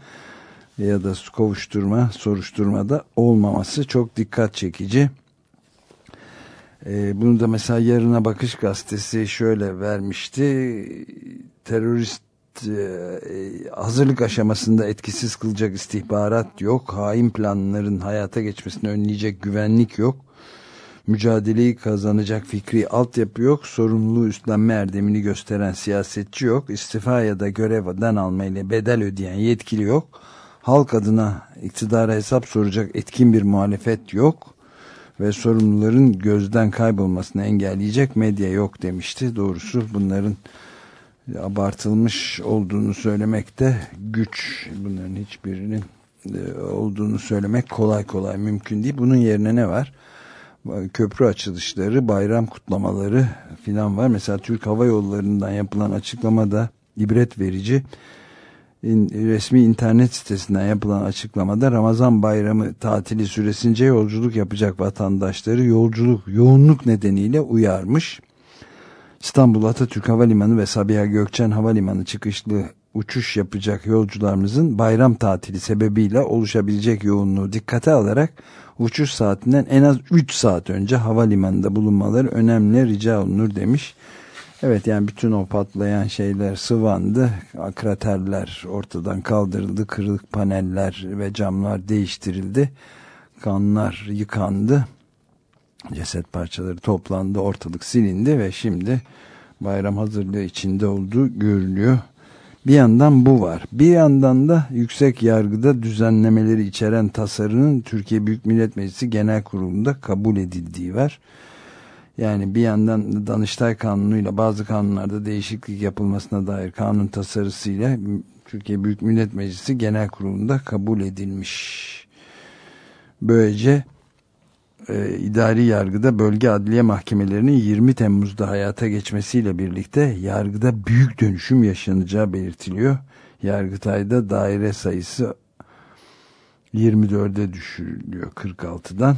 ya da kovuşturma, soruşturmada olmaması çok dikkat çekici. Ee, bunu da mesela Yarına Bakış gazetesi şöyle vermişti. Terörist e, hazırlık aşamasında etkisiz kılacak istihbarat yok. Hain planların hayata geçmesini önleyecek güvenlik yok. Mücadeleyi kazanacak fikri altyapı yok. Sorumluluğu üstlenme erdemini gösteren siyasetçi yok. İstifa ya da görevden almayla bedel ödeyen yetkili yok halk adına iktidara hesap soracak etkin bir muhalefet yok ve sorumluların gözden kaybolmasını engelleyecek medya yok demişti. Doğrusu bunların abartılmış olduğunu söylemekte güç. Bunların hiçbirinin e, olduğunu söylemek kolay kolay mümkün değil. Bunun yerine ne var? Köprü açılışları, bayram kutlamaları filan var. Mesela Türk Hava Yolları'ndan yapılan açıklamada ibret verici resmi internet sitesinden yapılan açıklamada Ramazan bayramı tatili süresince yolculuk yapacak vatandaşları yolculuk yoğunluk nedeniyle uyarmış. İstanbul Atatürk Havalimanı ve Sabiha Gökçen Havalimanı çıkışlı uçuş yapacak yolcularımızın bayram tatili sebebiyle oluşabilecek yoğunluğu dikkate alarak uçuş saatinden en az 3 saat önce havalimanında bulunmaları önemli rica olunur demiş. Evet yani bütün o patlayan şeyler sıvandı. Kraterler ortadan kaldırıldı. Kırık paneller ve camlar değiştirildi. Kanlar yıkandı. Ceset parçaları toplandı. Ortalık silindi ve şimdi bayram hazırlığı içinde olduğu görülüyor. Bir yandan bu var. Bir yandan da yüksek yargıda düzenlemeleri içeren tasarının Türkiye Büyük Millet Meclisi Genel Kurulu'nda kabul edildiği var. Yani bir yandan Danıştay Kanunu'yla bazı kanunlarda değişiklik yapılmasına dair kanun tasarısıyla Türkiye Büyük Millet Meclisi Genel Kurulu'nda kabul edilmiş. Böylece e, idari yargıda bölge adliye mahkemelerinin 20 Temmuz'da hayata geçmesiyle birlikte yargıda büyük dönüşüm yaşanacağı belirtiliyor. Yargıtay'da daire sayısı 24'e düşürülüyor 46'dan.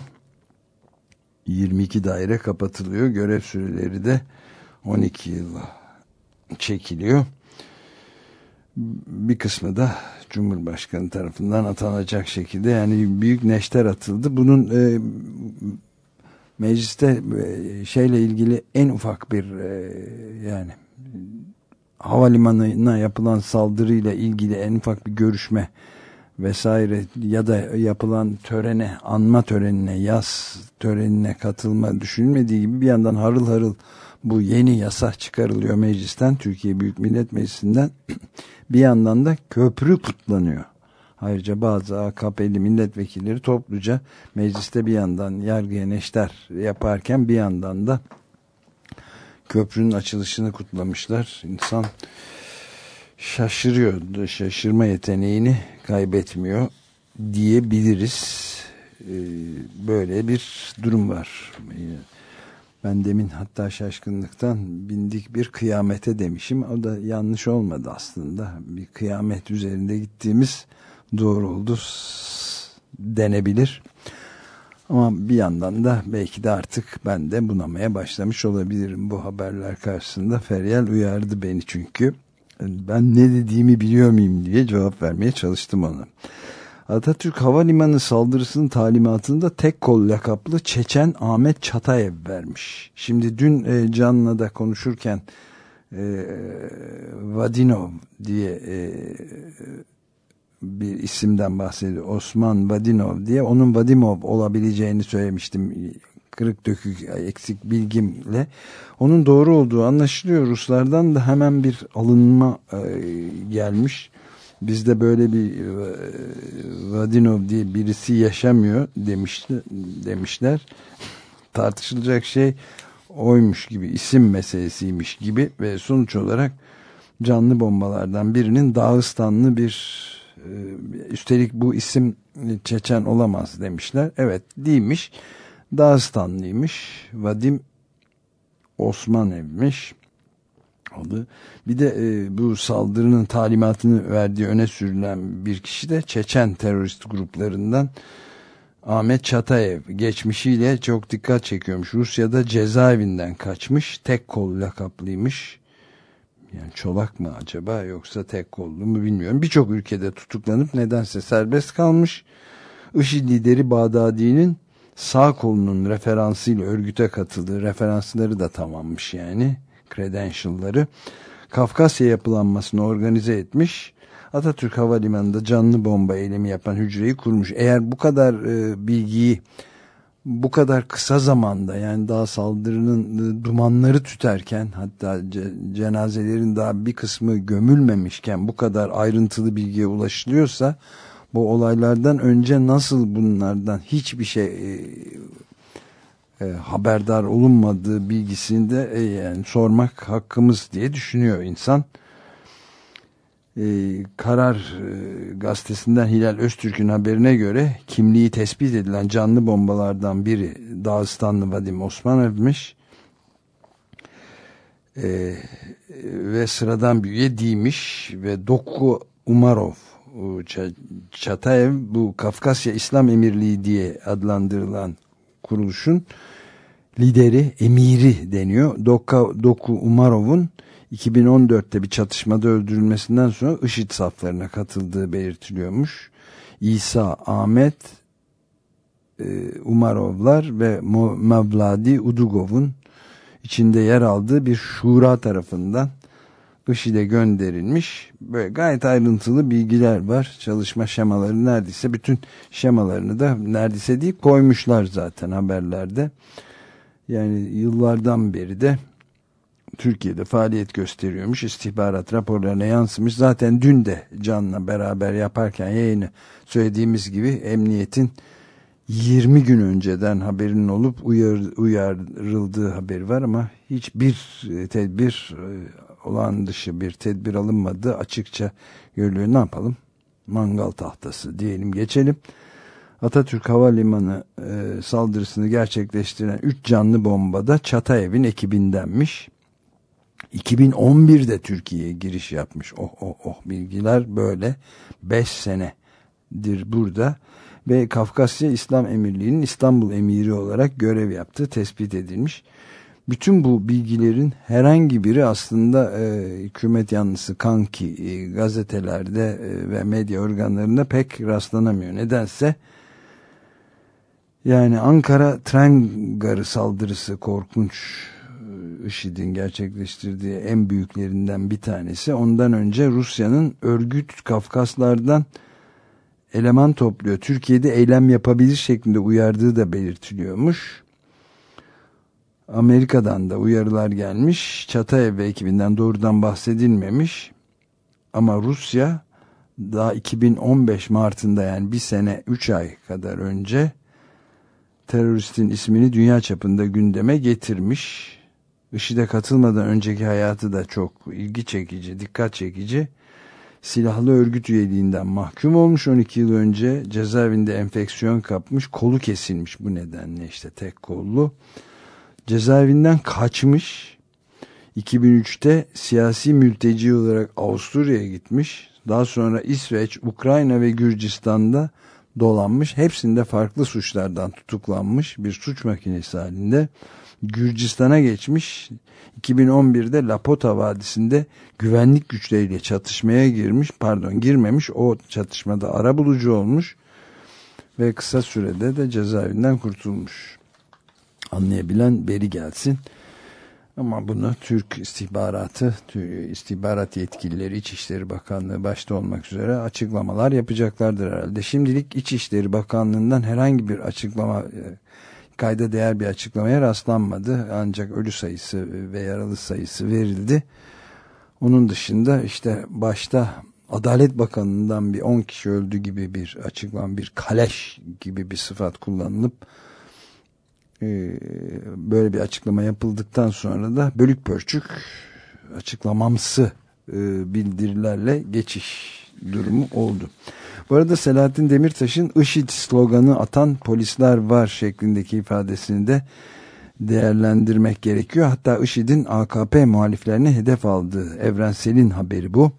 22 daire kapatılıyor. Görev süreleri de 12 yıl çekiliyor. Bir kısmı da Cumhurbaşkanı tarafından atanacak şekilde yani büyük neşter atıldı. Bunun e, mecliste e, şeyle ilgili en ufak bir e, yani havalimanına yapılan saldırıyla ilgili en ufak bir görüşme vesaire ya da yapılan törene, anma törenine, yaz törenine katılma düşünülmediği gibi bir yandan harıl harıl bu yeni yasa çıkarılıyor meclisten, Türkiye Büyük Millet Meclisi'nden bir yandan da köprü kutlanıyor. Ayrıca bazı AKP'li milletvekilleri topluca mecliste bir yandan yargıya neşter yaparken bir yandan da köprünün açılışını kutlamışlar. İnsan şaşırıyor. Şaşırma yeteneğini kaybetmiyor diyebiliriz. Ee, böyle bir durum var. Ben demin hatta şaşkınlıktan bindik bir kıyamete demişim. O da yanlış olmadı aslında. Bir kıyamet üzerinde gittiğimiz doğru oldu denebilir. Ama bir yandan da belki de artık ben de bunamaya başlamış olabilirim bu haberler karşısında. Feryal uyardı beni çünkü. Ben ne dediğimi biliyor muyum diye cevap vermeye çalıştım ona. Atatürk Havalimanı saldırısının talimatında tek kol lakaplı Çeçen Ahmet Çatayev vermiş. Şimdi dün e, Can'la da konuşurken e, Vadinov diye e, bir isimden bahsediyor. Osman Vadinov diye onun Vadimov olabileceğini söylemiştim. Kırık dökük eksik bilgimle. Onun doğru olduğu anlaşılıyor. Ruslardan da hemen bir alınma e, gelmiş. Bizde böyle bir e, Vadinov diye birisi yaşamıyor demişti, demişler. Tartışılacak şey oymuş gibi isim meselesiymiş gibi ve sonuç olarak canlı bombalardan birinin Dağıstanlı bir e, üstelik bu isim Çeçen olamaz demişler. Evet değilmiş. Dağıstanlıymış. Vadim Osmanev'miş adı. Bir de e, bu saldırının talimatını verdiği öne sürülen bir kişi de Çeçen terörist gruplarından Ahmet Çatayev geçmişiyle çok dikkat çekiyormuş. Rusya'da cezaevinden kaçmış. Tek kol lakaplıymış. Yani çolak mı acaba yoksa tek kollu mu bilmiyorum. Birçok ülkede tutuklanıp nedense serbest kalmış. IŞİD lideri Bağdadi'nin sağ kolunun referansıyla örgüte katıldığı referansları da tamammış yani. Credential'ları. Kafkasya yapılanmasını organize etmiş. Atatürk Havalimanı'nda canlı bomba eylemi yapan hücreyi kurmuş. Eğer bu kadar e, bilgiyi bu kadar kısa zamanda yani daha saldırının e, dumanları tüterken hatta cenazelerin daha bir kısmı gömülmemişken bu kadar ayrıntılı bilgiye ulaşılıyorsa bu olaylardan önce nasıl bunlardan hiçbir şey e, e, haberdar olunmadığı bilgisini de e, yani sormak hakkımız diye düşünüyor insan. E, Karar e, gazetesinden Hilal Öztürk'ün haberine göre kimliği tespit edilen canlı bombalardan biri Dağıstanlı Vadim Osmanov'miş. E, ve sıradan bir üye değilmiş ve Doku Umarov Çataev bu Kafkasya İslam Emirliği diye adlandırılan kuruluşun lideri, emiri deniyor. Doka, Doku Umarov'un 2014'te bir çatışmada öldürülmesinden sonra IŞİD saflarına katıldığı belirtiliyormuş. İsa, Ahmet, e, Umarovlar ve Mevladi Udugov'un içinde yer aldığı bir şura tarafından IŞİD'e gönderilmiş. Böyle gayet ayrıntılı bilgiler var. Çalışma şemaları neredeyse bütün şemalarını da neredeyse değil koymuşlar zaten haberlerde. Yani yıllardan beri de Türkiye'de faaliyet gösteriyormuş. istihbarat raporlarına yansımış. Zaten dün de Can'la beraber yaparken yayını söylediğimiz gibi emniyetin 20 gün önceden haberinin olup uyar, uyarıldığı haberi var ama hiçbir tedbir olan dışı bir tedbir alınmadı açıkça görülüyor. Ne yapalım? Mangal tahtası diyelim geçelim. Atatürk Havalimanı e, saldırısını gerçekleştiren 3 canlı bombada Çatayev'in ekibindenmiş. 2011'de Türkiye'ye giriş yapmış. Oh oh oh bilgiler böyle 5 senedir burada ve Kafkasya İslam Emirliği'nin İstanbul Emiri olarak görev yaptığı tespit edilmiş. Bütün bu bilgilerin herhangi biri aslında e, hükümet yanlısı kanki e, gazetelerde e, ve medya organlarında pek rastlanamıyor. Nedense yani Ankara tren garı saldırısı korkunç e, IŞİD'in gerçekleştirdiği en büyüklerinden bir tanesi. Ondan önce Rusya'nın örgüt Kafkaslardan eleman topluyor. Türkiye'de eylem yapabilir şeklinde uyardığı da belirtiliyormuş. Amerika'dan da uyarılar gelmiş. Çataev ve ekibinden doğrudan bahsedilmemiş. Ama Rusya daha 2015 Mart'ında yani bir sene 3 ay kadar önce teröristin ismini dünya çapında gündeme getirmiş. IŞİD'e katılmadan önceki hayatı da çok ilgi çekici, dikkat çekici. Silahlı örgüt üyeliğinden mahkum olmuş 12 yıl önce. Cezaevinde enfeksiyon kapmış, kolu kesilmiş bu nedenle işte tek kollu. Cezaevinden kaçmış. 2003'te siyasi mülteci olarak Avusturya'ya gitmiş. Daha sonra İsveç, Ukrayna ve Gürcistan'da dolanmış. Hepsinde farklı suçlardan tutuklanmış bir suç makinesi halinde. Gürcistan'a geçmiş. 2011'de Lapota Vadisi'nde güvenlik güçleriyle çatışmaya girmiş. Pardon girmemiş. O çatışmada ara bulucu olmuş. Ve kısa sürede de cezaevinden kurtulmuş. Anlayabilen beri gelsin. Ama bunu Türk istihbaratı, istihbarat yetkilileri, İçişleri Bakanlığı başta olmak üzere açıklamalar yapacaklardır herhalde. Şimdilik İçişleri Bakanlığı'ndan herhangi bir açıklama, e, kayda değer bir açıklamaya rastlanmadı. Ancak ölü sayısı ve yaralı sayısı verildi. Onun dışında işte başta Adalet Bakanı'ndan bir 10 kişi öldü gibi bir açıklama, bir kaleş gibi bir sıfat kullanılıp böyle bir açıklama yapıldıktan sonra da bölük pörçük açıklamamsı e, bildirilerle geçiş durumu oldu. Bu arada Selahattin Demirtaş'ın IŞİD sloganı atan polisler var şeklindeki ifadesini de değerlendirmek gerekiyor. Hatta IŞİD'in AKP muhaliflerine hedef aldığı Evrensel'in haberi bu.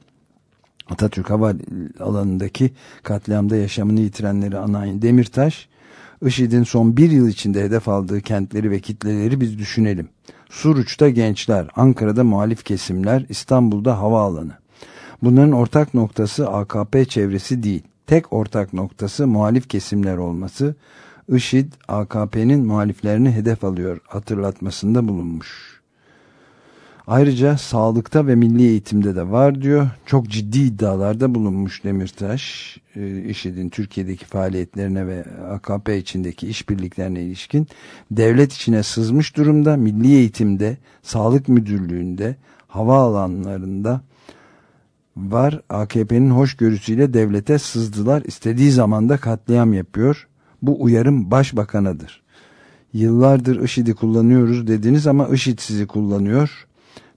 Atatürk Hava alanındaki katliamda yaşamını yitirenleri anayin Demirtaş IŞİD'in son bir yıl içinde hedef aldığı kentleri ve kitleleri biz düşünelim. Suruç'ta gençler, Ankara'da muhalif kesimler, İstanbul'da havaalanı. Bunların ortak noktası AKP çevresi değil. Tek ortak noktası muhalif kesimler olması. IŞİD AKP'nin muhaliflerini hedef alıyor hatırlatmasında bulunmuş. Ayrıca sağlıkta ve milli eğitimde de var diyor. Çok ciddi iddialarda bulunmuş Demirtaş. E, IŞİD'in Türkiye'deki faaliyetlerine ve AKP içindeki işbirliklerine ilişkin devlet içine sızmış durumda. Milli eğitimde, sağlık müdürlüğünde, havaalanlarında var. AKP'nin hoşgörüsüyle devlete sızdılar. İstediği zamanda katliam yapıyor. Bu uyarım başbakanıdır. Yıllardır IŞİD'i kullanıyoruz dediniz ama IŞİD sizi kullanıyor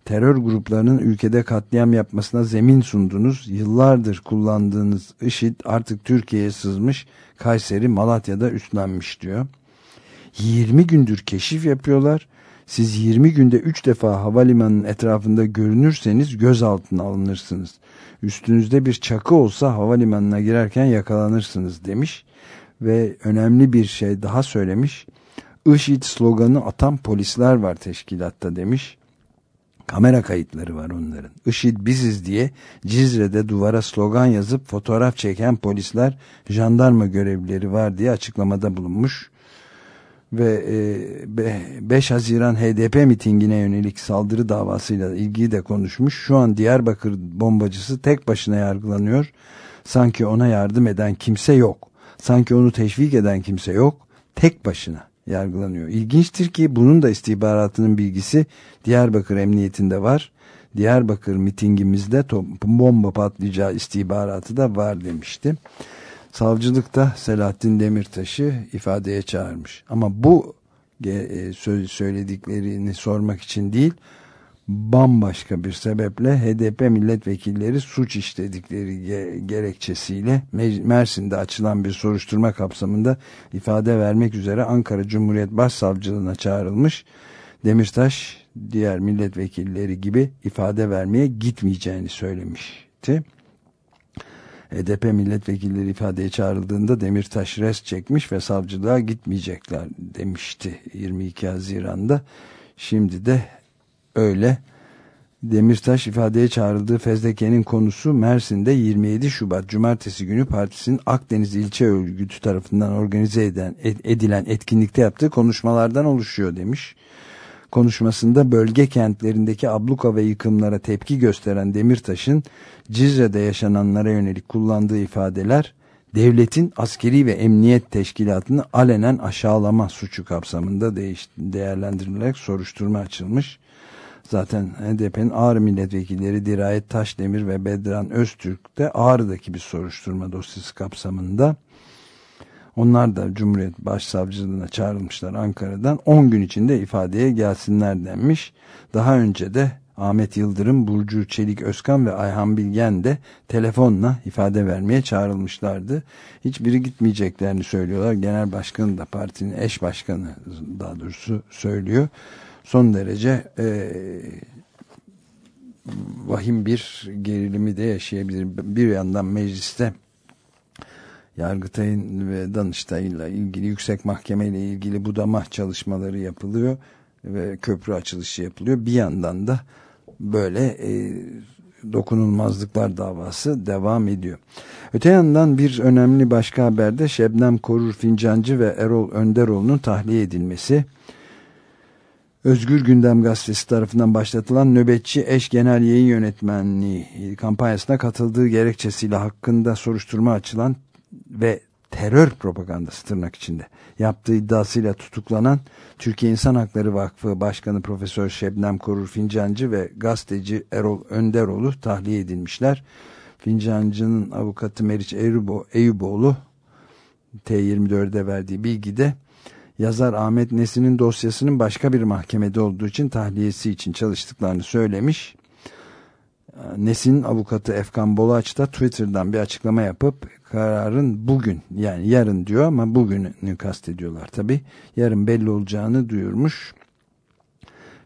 terör gruplarının ülkede katliam yapmasına zemin sundunuz. Yıllardır kullandığınız IŞİD artık Türkiye'ye sızmış. Kayseri, Malatya'da üstlenmiş diyor. 20 gündür keşif yapıyorlar. Siz 20 günde 3 defa havalimanının etrafında görünürseniz gözaltına alınırsınız. Üstünüzde bir çakı olsa havalimanına girerken yakalanırsınız demiş. Ve önemli bir şey daha söylemiş. IŞİD sloganı atan polisler var teşkilatta demiş. Kamera kayıtları var onların. IŞİD biziz diye Cizre'de duvara slogan yazıp fotoğraf çeken polisler, jandarma görevlileri var diye açıklamada bulunmuş. Ve e, 5 Haziran HDP mitingine yönelik saldırı davasıyla ilgili de konuşmuş. Şu an Diyarbakır bombacısı tek başına yargılanıyor. Sanki ona yardım eden kimse yok. Sanki onu teşvik eden kimse yok. Tek başına yargılanıyor. İlginçtir ki bunun da istihbaratının bilgisi Diyarbakır Emniyetinde var. Diyarbakır mitingimizde bomba patlayacağı istihbaratı da var demişti. Savcılıkta Selahattin Demirtaş'ı ifadeye çağırmış. Ama bu e, söylediklerini sormak için değil, bambaşka bir sebeple HDP milletvekilleri suç işledikleri gerekçesiyle Mersin'de açılan bir soruşturma kapsamında ifade vermek üzere Ankara Cumhuriyet Başsavcılığına çağrılmış. Demirtaş diğer milletvekilleri gibi ifade vermeye gitmeyeceğini söylemişti. HDP milletvekilleri ifadeye çağrıldığında Demirtaş res çekmiş ve savcılığa gitmeyecekler demişti 22 Haziran'da. Şimdi de öyle. Demirtaş ifadeye çağrıldığı fezlekenin konusu Mersin'de 27 Şubat Cumartesi günü partisinin Akdeniz İlçe Örgütü tarafından organize eden, edilen etkinlikte yaptığı konuşmalardan oluşuyor demiş. Konuşmasında bölge kentlerindeki abluka ve yıkımlara tepki gösteren Demirtaş'ın Cizre'de yaşananlara yönelik kullandığı ifadeler devletin askeri ve emniyet teşkilatını alenen aşağılama suçu kapsamında değerlendirilerek soruşturma açılmış. Zaten HDP'nin ağır milletvekilleri Dirayet Taşdemir ve Bedran Öztürk de Ağrı'daki bir soruşturma dosyası kapsamında onlar da Cumhuriyet Başsavcılığına çağrılmışlar Ankara'dan 10 gün içinde ifadeye gelsinler denmiş. Daha önce de Ahmet Yıldırım, Burcu Çelik Özkan ve Ayhan Bilgen de telefonla ifade vermeye çağrılmışlardı. Hiçbiri gitmeyeceklerini söylüyorlar. Genel başkanı da partinin eş başkanı daha doğrusu söylüyor son derece e, vahim bir gerilimi de yaşayabilir. Bir yandan mecliste Yargıtay'ın ve Danıştay'la ilgili yüksek mahkemeyle ilgili budama çalışmaları yapılıyor ve köprü açılışı yapılıyor. Bir yandan da böyle e, dokunulmazlıklar davası devam ediyor. Öte yandan bir önemli başka haberde Şebnem Korur Fincancı ve Erol Önderoğlu'nun tahliye edilmesi. Özgür Gündem Gazetesi tarafından başlatılan nöbetçi eş genel yayın yönetmenliği kampanyasına katıldığı gerekçesiyle hakkında soruşturma açılan ve terör propagandası tırnak içinde yaptığı iddiasıyla tutuklanan Türkiye İnsan Hakları Vakfı Başkanı Profesör Şebnem Korur Fincancı ve gazeteci Erol Önderoğlu tahliye edilmişler. Fincancı'nın avukatı Meriç Eyübo, Eyüboğlu T24'de verdiği bilgide yazar Ahmet Nesin'in dosyasının başka bir mahkemede olduğu için tahliyesi için çalıştıklarını söylemiş. Nesin avukatı Efkan Bolaç da Twitter'dan bir açıklama yapıp kararın bugün yani yarın diyor ama bugünü kastediyorlar tabi. Yarın belli olacağını duyurmuş.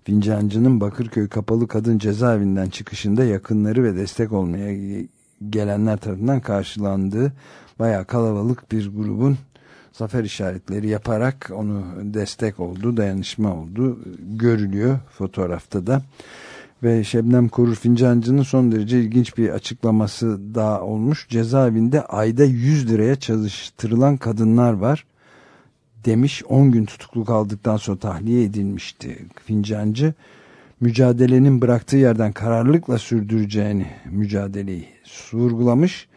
Fincancı'nın Bakırköy Kapalı Kadın Cezaevinden çıkışında yakınları ve destek olmaya gelenler tarafından karşılandığı bayağı kalabalık bir grubun zafer işaretleri yaparak onu destek oldu, dayanışma oldu görülüyor fotoğrafta da. Ve Şebnem Korur Fincancı'nın son derece ilginç bir açıklaması daha olmuş. Cezaevinde ayda 100 liraya çalıştırılan kadınlar var demiş 10 gün tutuklu kaldıktan sonra tahliye edilmişti Fincancı. Mücadelenin bıraktığı yerden kararlılıkla sürdüreceğini mücadeleyi vurgulamış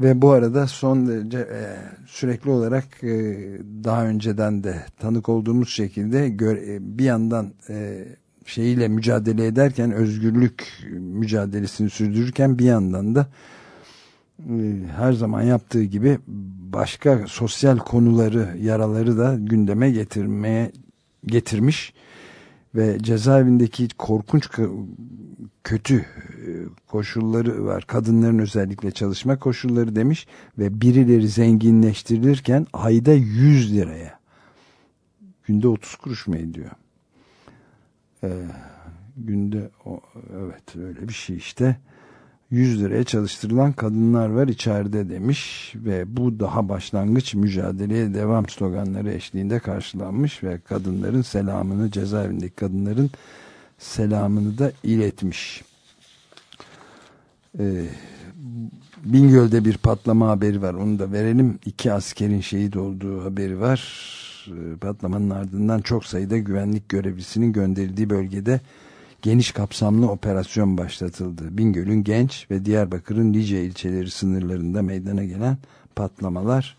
ve bu arada son derece e, sürekli olarak e, daha önceden de tanık olduğumuz şekilde gör, e, bir yandan e, şeyiyle mücadele ederken özgürlük mücadelesini sürdürürken bir yandan da e, her zaman yaptığı gibi başka sosyal konuları yaraları da gündeme getirmeye getirmiş ve cezaevindeki korkunç kötü e, koşulları var. Kadınların özellikle çalışma koşulları demiş ve birileri zenginleştirilirken ayda 100 liraya günde 30 kuruş mu ediyor? Ee, günde o, evet öyle bir şey işte 100 liraya çalıştırılan kadınlar var içeride demiş ve bu daha başlangıç mücadeleye devam sloganları eşliğinde karşılanmış ve kadınların selamını cezaevindeki kadınların selamını da iletmiş. Ee, Bingöl'de bir patlama haberi var onu da verelim. İki askerin şehit olduğu haberi var. Ee, patlamanın ardından çok sayıda güvenlik görevlisinin gönderildiği bölgede geniş kapsamlı operasyon başlatıldı. Bingöl'ün Genç ve Diyarbakır'ın Lice ilçeleri sınırlarında meydana gelen patlamalar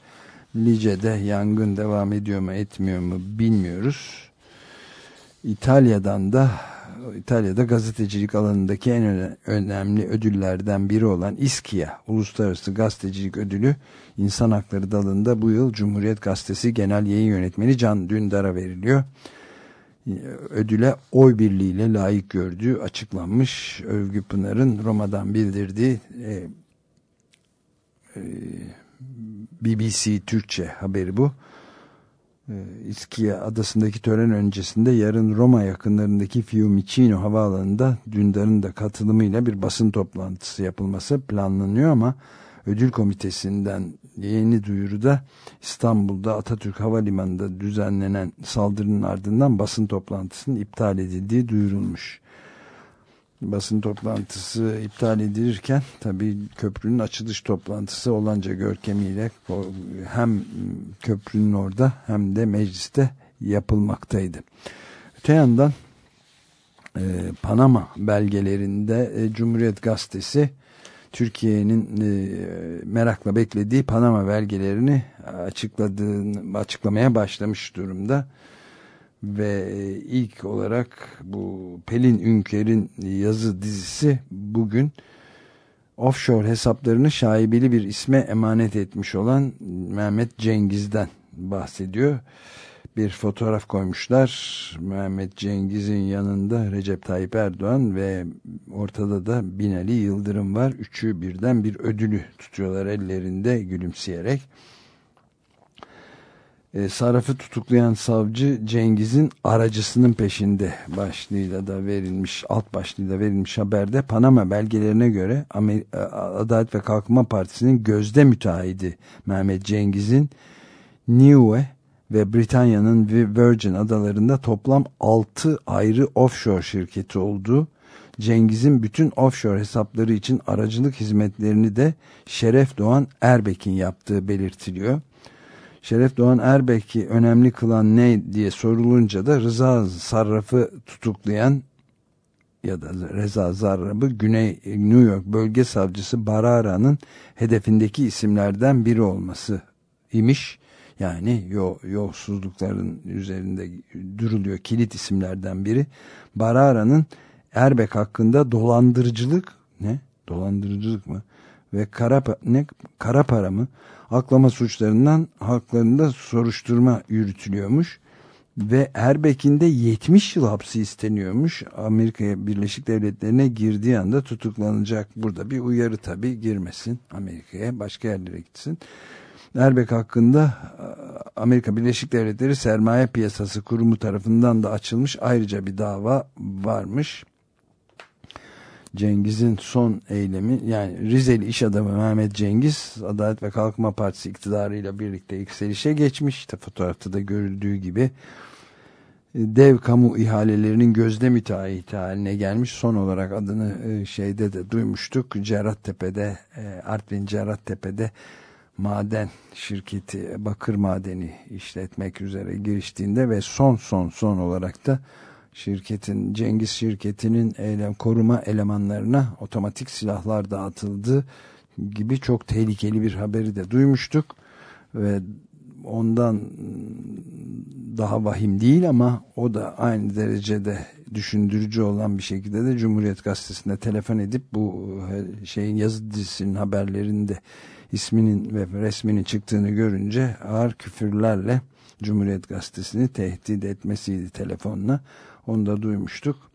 Lice'de yangın devam ediyor mu etmiyor mu bilmiyoruz. İtalya'dan da İtalya'da gazetecilik alanındaki en önemli ödüllerden biri olan İSKİA Uluslararası Gazetecilik Ödülü İnsan Hakları dalında bu yıl Cumhuriyet Gazetesi Genel Yayın Yönetmeni Can Dündar'a veriliyor. Ödüle oy birliğiyle layık gördüğü açıklanmış. Övgü Pınar'ın Roma'dan bildirdiği e, e, BBC Türkçe haberi bu. Ee, İskiya adasındaki tören öncesinde yarın Roma yakınlarındaki Fiumicino havaalanında Dündar'ın da katılımıyla bir basın toplantısı yapılması planlanıyor ama ödül komitesinden yeni duyuruda İstanbul'da Atatürk Havalimanı'nda düzenlenen saldırının ardından basın toplantısının iptal edildiği duyurulmuş basın toplantısı iptal edilirken tabii köprünün açılış toplantısı olanca görkemiyle hem köprünün orada hem de mecliste yapılmaktaydı. Öte yandan e, Panama belgelerinde e, Cumhuriyet Gazetesi Türkiye'nin e, merakla beklediği Panama belgelerini açıkladığını açıklamaya başlamış durumda ve ilk olarak bu Pelin Ünker'in yazı dizisi bugün offshore hesaplarını şaibeli bir isme emanet etmiş olan Mehmet Cengiz'den bahsediyor. Bir fotoğraf koymuşlar. Mehmet Cengiz'in yanında Recep Tayyip Erdoğan ve ortada da Binali Yıldırım var. Üçü birden bir ödülü tutuyorlar ellerinde gülümseyerek E, Sarraf'ı tutuklayan savcı Cengiz'in aracısının peşinde başlığıyla da verilmiş, alt başlığıyla verilmiş haberde Panama belgelerine göre Amer Adalet ve Kalkınma Partisi'nin gözde müteahhidi Mehmet Cengiz'in Niue ve Britanya'nın Virgin adalarında toplam 6 ayrı offshore şirketi olduğu, Cengiz'in bütün offshore hesapları için aracılık hizmetlerini de Şeref Doğan Erbek'in yaptığı belirtiliyor. Şeref Doğan Erbek'i önemli kılan ne diye sorulunca da Rıza Sarraf'ı tutuklayan ya da Reza Zarrab'ı Güney New York bölge savcısı Barara'nın hedefindeki isimlerden biri olması imiş. Yani yol, yolsuzlukların üzerinde duruluyor kilit isimlerden biri. Barara'nın Erbek hakkında dolandırıcılık ne? Dolandırıcılık mı? Ve kara, ne? kara para mı? Aklama suçlarından haklarında soruşturma yürütülüyormuş. Ve Erbek'in de 70 yıl hapsi isteniyormuş. Amerika Birleşik Devletleri'ne girdiği anda tutuklanacak. Burada bir uyarı tabii girmesin Amerika'ya başka yerlere gitsin. Erbek hakkında Amerika Birleşik Devletleri Sermaye Piyasası Kurumu tarafından da açılmış ayrıca bir dava varmış. Cengiz'in son eylemi yani Rizeli iş adamı Mehmet Cengiz Adalet ve Kalkınma Partisi iktidarıyla birlikte yükselişe geçmiş. İşte fotoğrafta da görüldüğü gibi dev kamu ihalelerinin gözde müteahhiti haline gelmiş. Son olarak adını şeyde de duymuştuk. Cerattepe'de Artvin Cerattepe'de maden şirketi bakır madeni işletmek üzere giriştiğinde ve son son son olarak da şirketin Cengiz şirketinin eylem, koruma elemanlarına otomatik silahlar dağıtıldı gibi çok tehlikeli bir haberi de duymuştuk. Ve ondan daha vahim değil ama o da aynı derecede düşündürücü olan bir şekilde de Cumhuriyet Gazetesi'ne telefon edip bu şeyin yazı dizisinin haberlerinde isminin ve resminin çıktığını görünce ağır küfürlerle Cumhuriyet Gazetesi'ni tehdit etmesiydi telefonla. Onu da duymuştuk.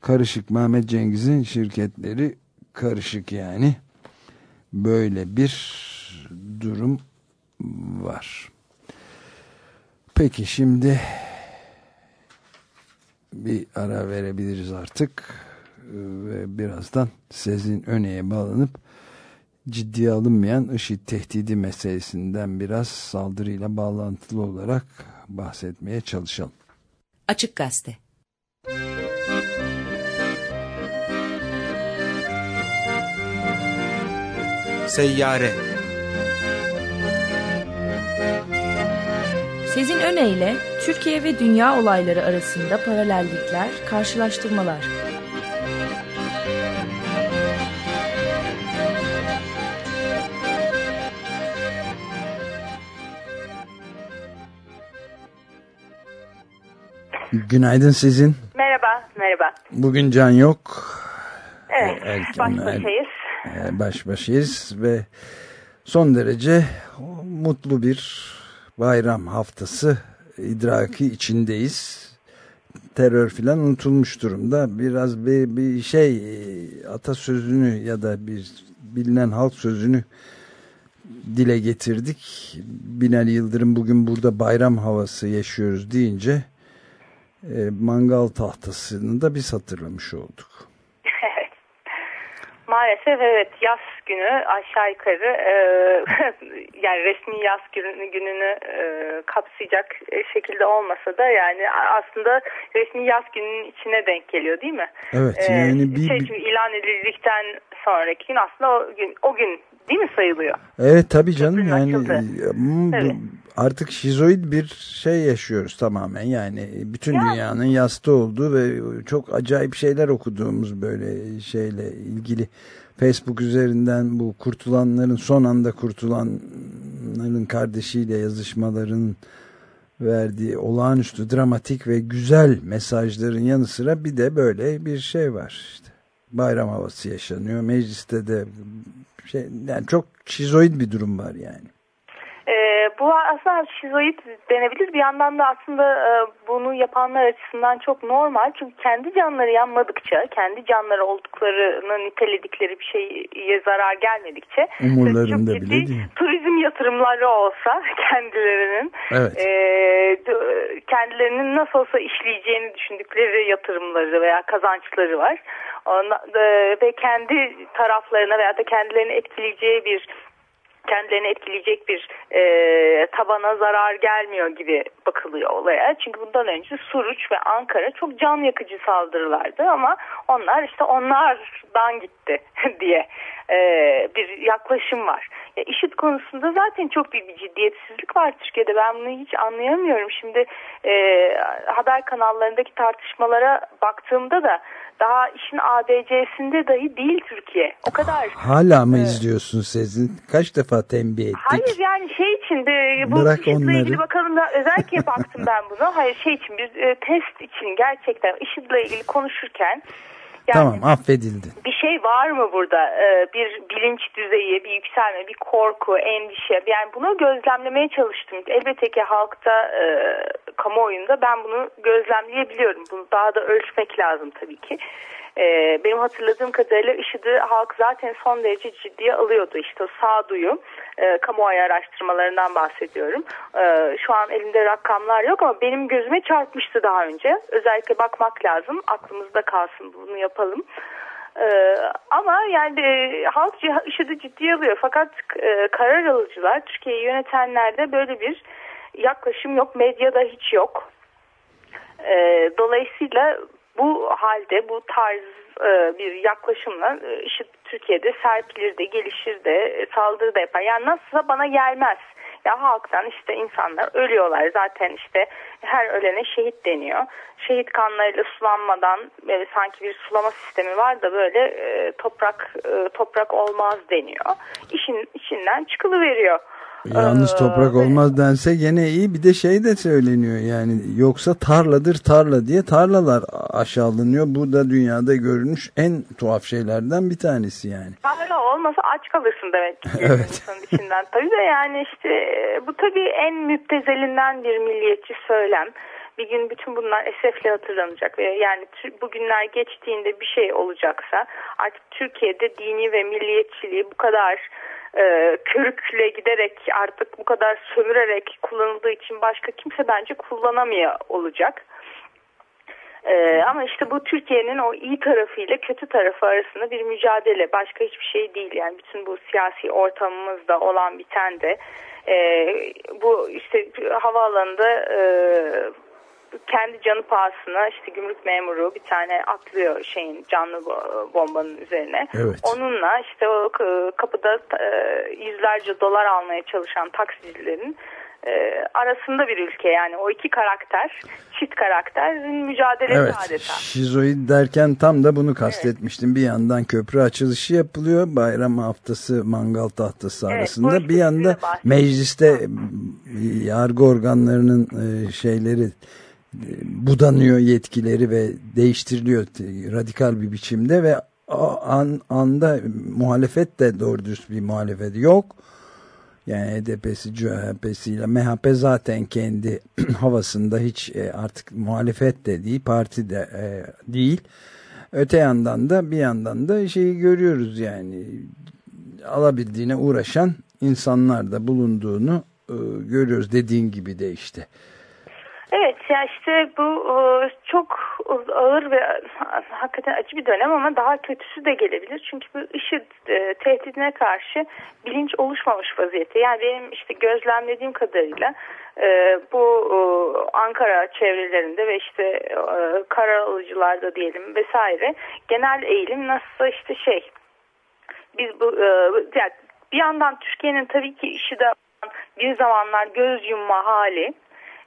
Karışık Mehmet Cengiz'in şirketleri karışık yani. Böyle bir durum var. Peki şimdi bir ara verebiliriz artık ve birazdan Sezin Öne'ye bağlanıp ciddiye alınmayan IŞİD tehdidi meselesinden biraz saldırıyla bağlantılı olarak bahsetmeye çalışalım. Açık Gazete Seyyare Sezin Öne Türkiye ve dünya olayları arasında paralellikler, karşılaştırmalar. Günaydın sizin. Merhaba, merhaba. Bugün Can yok. Evet, baş başayız. Baş başayız ve son derece mutlu bir bayram haftası idraki içindeyiz. Terör filan unutulmuş durumda. Biraz bir, bir şey atasözünü ya da bir bilinen halk sözünü dile getirdik. Binali Yıldırım bugün burada bayram havası yaşıyoruz deyince e, mangal tahtasını da biz hatırlamış olduk. Evet. Maalesef evet yaz günü aşağı yukarı e, yani resmi yaz günü, gününü e, kapsayacak şekilde olmasa da yani aslında resmi yaz gününün içine denk geliyor değil mi? Evet yani bir, şey, ilan edildikten sonraki gün aslında o gün, o gün değil mi sayılıyor? Evet tabii canım yani evet. Artık şizoid bir şey yaşıyoruz tamamen yani bütün ya. dünyanın yastı olduğu ve çok acayip şeyler okuduğumuz böyle şeyle ilgili Facebook üzerinden bu kurtulanların son anda kurtulanların kardeşiyle yazışmaların verdiği olağanüstü dramatik ve güzel mesajların yanı sıra bir de böyle bir şey var işte bayram havası yaşanıyor mecliste de şey yani çok şizoid bir durum var yani. E, bu aslında şizoid denebilir. Bir yandan da aslında e, bunu yapanlar açısından çok normal. Çünkü kendi canları yanmadıkça, kendi canları olduklarını niteledikleri bir şeye zarar gelmedikçe Umurlarında çok bile değil. turizm yatırımları olsa kendilerinin Evet. e, kendilerinin nasıl olsa işleyeceğini düşündükleri yatırımları veya kazançları var. Ona, e, ve kendi taraflarına veya da kendilerini etkileyeceği bir kendilerini etkileyecek bir e, tabana zarar gelmiyor gibi bakılıyor olaya. Çünkü bundan önce Suruç ve Ankara çok can yakıcı saldırılardı ama onlar işte onlardan gitti diye e, bir yaklaşım var. Ya IŞİD konusunda zaten çok büyük bir ciddiyetsizlik var Türkiye'de. Ben bunu hiç anlayamıyorum. Şimdi e, haber kanallarındaki tartışmalara baktığımda da daha işin ABC'sinde dahi değil Türkiye. O kadar Hala mı izliyorsun Sezin? Kaç defa tembih ettik? Hayır yani şey için de bu Bırak onları. ilgili bakalım da özellikle baktım ben buna. Hayır şey için bir e, test için gerçekten IŞİD'le ilgili konuşurken yani Tamam affedildin. bir şey var mı burada? Ee, bir bilinç düzeyi, bir yükselme, bir korku, endişe. Yani bunu gözlemlemeye çalıştım. Elbette ki halkta, e, kamuoyunda ben bunu gözlemleyebiliyorum. Bunu daha da ölçmek lazım tabii ki. Ee, benim hatırladığım kadarıyla IŞİD'i halk zaten son derece ciddiye alıyordu. İşte sağduyu, e, kamuoyu araştırmalarından bahsediyorum. E, şu an elimde rakamlar yok ama benim gözüme çarpmıştı daha önce. Özellikle bakmak lazım. Aklımızda kalsın bunu yapalım. Ee, ama yani e, halk IŞİD'i ciddiye alıyor. Fakat e, karar alıcılar, Türkiye'yi yönetenlerde böyle bir yaklaşım yok. Medyada hiç yok. Ee, dolayısıyla bu halde bu tarz e, bir yaklaşımla e, Türkiye'de serpilir de gelişir de e, saldırı da yapar. Yani nasılsa bana gelmez. Ya halktan işte insanlar ölüyorlar zaten işte her ölene şehit deniyor. Şehit kanlarıyla sulanmadan böyle sanki bir sulama sistemi var da böyle e, toprak e, toprak olmaz deniyor. İşin içinden çıkılıveriyor. Yalnız Ee, toprak olmaz dense gene iyi bir de şey de söyleniyor yani yoksa tarladır tarla diye tarlalar aşağılanıyor. Bu da dünyada görülmüş en tuhaf şeylerden bir tanesi yani. Tarla olmasa aç kalırsın demek ki Evet. içinden. Tabii de yani işte e, bu tabii en müptezelinden bir milliyetçi söylem. Bir gün bütün bunlar esefle hatırlanacak yani bugünler geçtiğinde bir şey olacaksa artık Türkiye'de dini ve milliyetçiliği bu kadar e, körükle giderek artık bu kadar sömürerek kullanıldığı için başka kimse bence kullanamıyor olacak. Ee, ama işte bu Türkiye'nin o iyi tarafıyla kötü tarafı arasında bir mücadele. Başka hiçbir şey değil. Yani bütün bu siyasi ortamımızda olan biten de e, bu işte havaalanında e, kendi canı pahasına işte gümrük memuru bir tane atlıyor şeyin canlı bo- bombanın üzerine. Evet. Onunla işte o kapıda e, yüzlerce dolar almaya çalışan taksicilerin e, arasında bir ülke yani o iki karakter çift karakterin mücadelesi Evet adeta. şizoid derken tam da bunu kastetmiştim. Bir yandan köprü açılışı yapılıyor bayram haftası mangal tahtası Evet, arasında. bir yanda mecliste yargı organlarının e, şeyleri budanıyor yetkileri ve değiştiriliyor radikal bir biçimde ve an, anda muhalefet de doğru dürüst bir muhalefet yok. Yani HDP'si, CHP'siyle MHP zaten kendi havasında hiç e, artık muhalefet de değil, parti de e, değil. Öte yandan da bir yandan da şeyi görüyoruz yani alabildiğine uğraşan insanlar da bulunduğunu e, görüyoruz dediğin gibi de işte. Evet ya işte bu e, çok ağır ve hakikaten acı bir dönem ama daha kötüsü de gelebilir. Çünkü bu IŞİD e, tehdidine karşı bilinç oluşmamış vaziyette. Yani benim işte gözlemlediğim kadarıyla e, bu Ankara çevrelerinde ve işte karar alıcılarda diyelim vesaire genel eğilim nasılsa işte şey biz bu yani bir yandan Türkiye'nin tabii ki IŞİD'e bir zamanlar göz yumma hali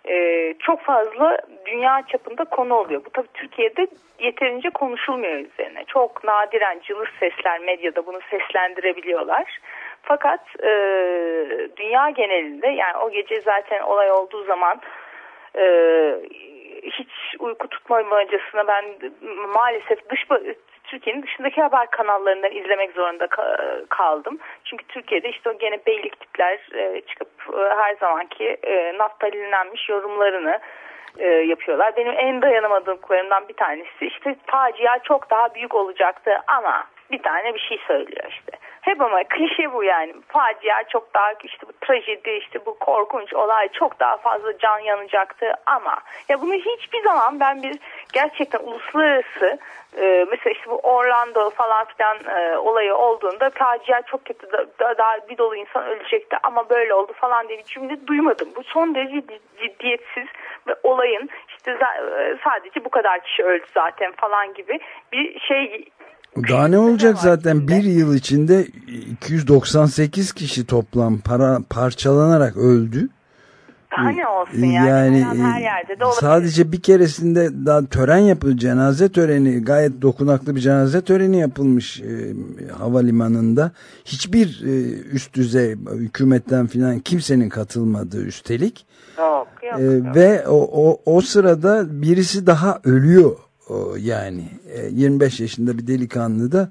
e, çok fazla dünya çapında konu oluyor. Bu tabii Türkiye'de yeterince konuşulmuyor üzerine. Çok nadiren cılız sesler medyada bunu seslendirebiliyorlar. Fakat e, dünya genelinde yani o gece zaten olay olduğu zaman e, hiç uyku tutmamacasına ben maalesef dış Türkiye'nin dışındaki haber kanallarından izlemek zorunda ka- kaldım. Çünkü Türkiye'de işte o gene beylik tipler e, çıkıp e, her zamanki e, naftalinlenmiş yorumlarını yapıyorlar. Benim en dayanamadığım konularımdan bir tanesi işte facia çok daha büyük olacaktı ama bir tane bir şey söylüyor işte. Hep ama klişe bu yani. Facia çok daha işte bu trajedi işte bu korkunç olay çok daha fazla can yanacaktı ama ya bunu hiçbir zaman ben bir gerçekten uluslararası e, mesela işte bu Orlando falan filan e, olayı olduğunda facia çok kötü da, da- daha bir dolu insan ölecekti ama böyle oldu falan diye bir cümle duymadım. Bu son derece ciddiyetsiz ve olayın işte e, sadece bu kadar kişi öldü zaten falan gibi bir şey Daha ne olacak zaten bir yıl içinde 298 kişi toplam para parçalanarak öldü. daha ne olsun yani, Yani her yerde de olabilir. sadece bir keresinde daha tören yapıldı cenaze töreni gayet dokunaklı bir cenaze töreni yapılmış e, havalimanında hiçbir e, üst düzey hükümetten filan kimsenin katılmadığı üstelik Yok, yok, E, yok. ve o, o, o sırada birisi daha ölüyor o, yani E, 25 yaşında bir delikanlı da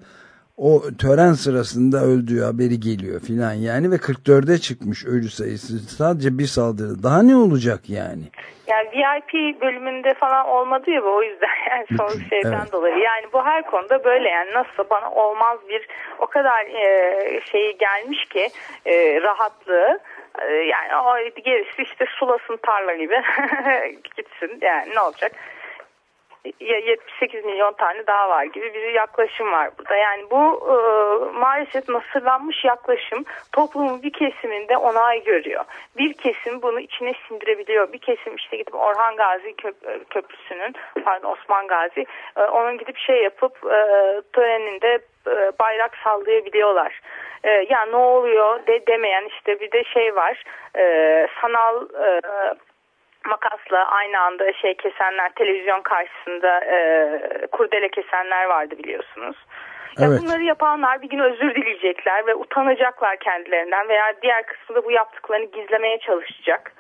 o tören sırasında öldüğü haberi geliyor filan yani ve 44'e çıkmış ölü sayısı. Sadece bir saldırı. Daha ne olacak yani? Yani VIP bölümünde falan olmadı ya bu o yüzden yani son Bütün, şeyden evet. dolayı. Yani bu her konuda böyle yani. Nasıl bana olmaz bir o kadar e, şeyi gelmiş ki e, rahatlığı. E, yani o gerisi işte sulasın tarla gibi. Gitsin yani ne olacak 78 milyon tane daha var gibi bir yaklaşım var burada. Yani bu e, maalesef nasırlanmış yaklaşım toplumun bir kesiminde onay görüyor. Bir kesim bunu içine sindirebiliyor. Bir kesim işte gidip Orhan Gazi Köp- Köprüsü'nün pardon Osman Gazi e, onun gidip şey yapıp e, töreninde e, bayrak sallayabiliyorlar. E, ya ne oluyor de demeyen işte bir de şey var e, sanal e, makasla aynı anda şey kesenler televizyon karşısında e, kurdele kesenler vardı biliyorsunuz. Ya Evet. bunları yapanlar bir gün özür dileyecekler ve utanacaklar kendilerinden veya diğer kısmı da bu yaptıklarını gizlemeye çalışacak.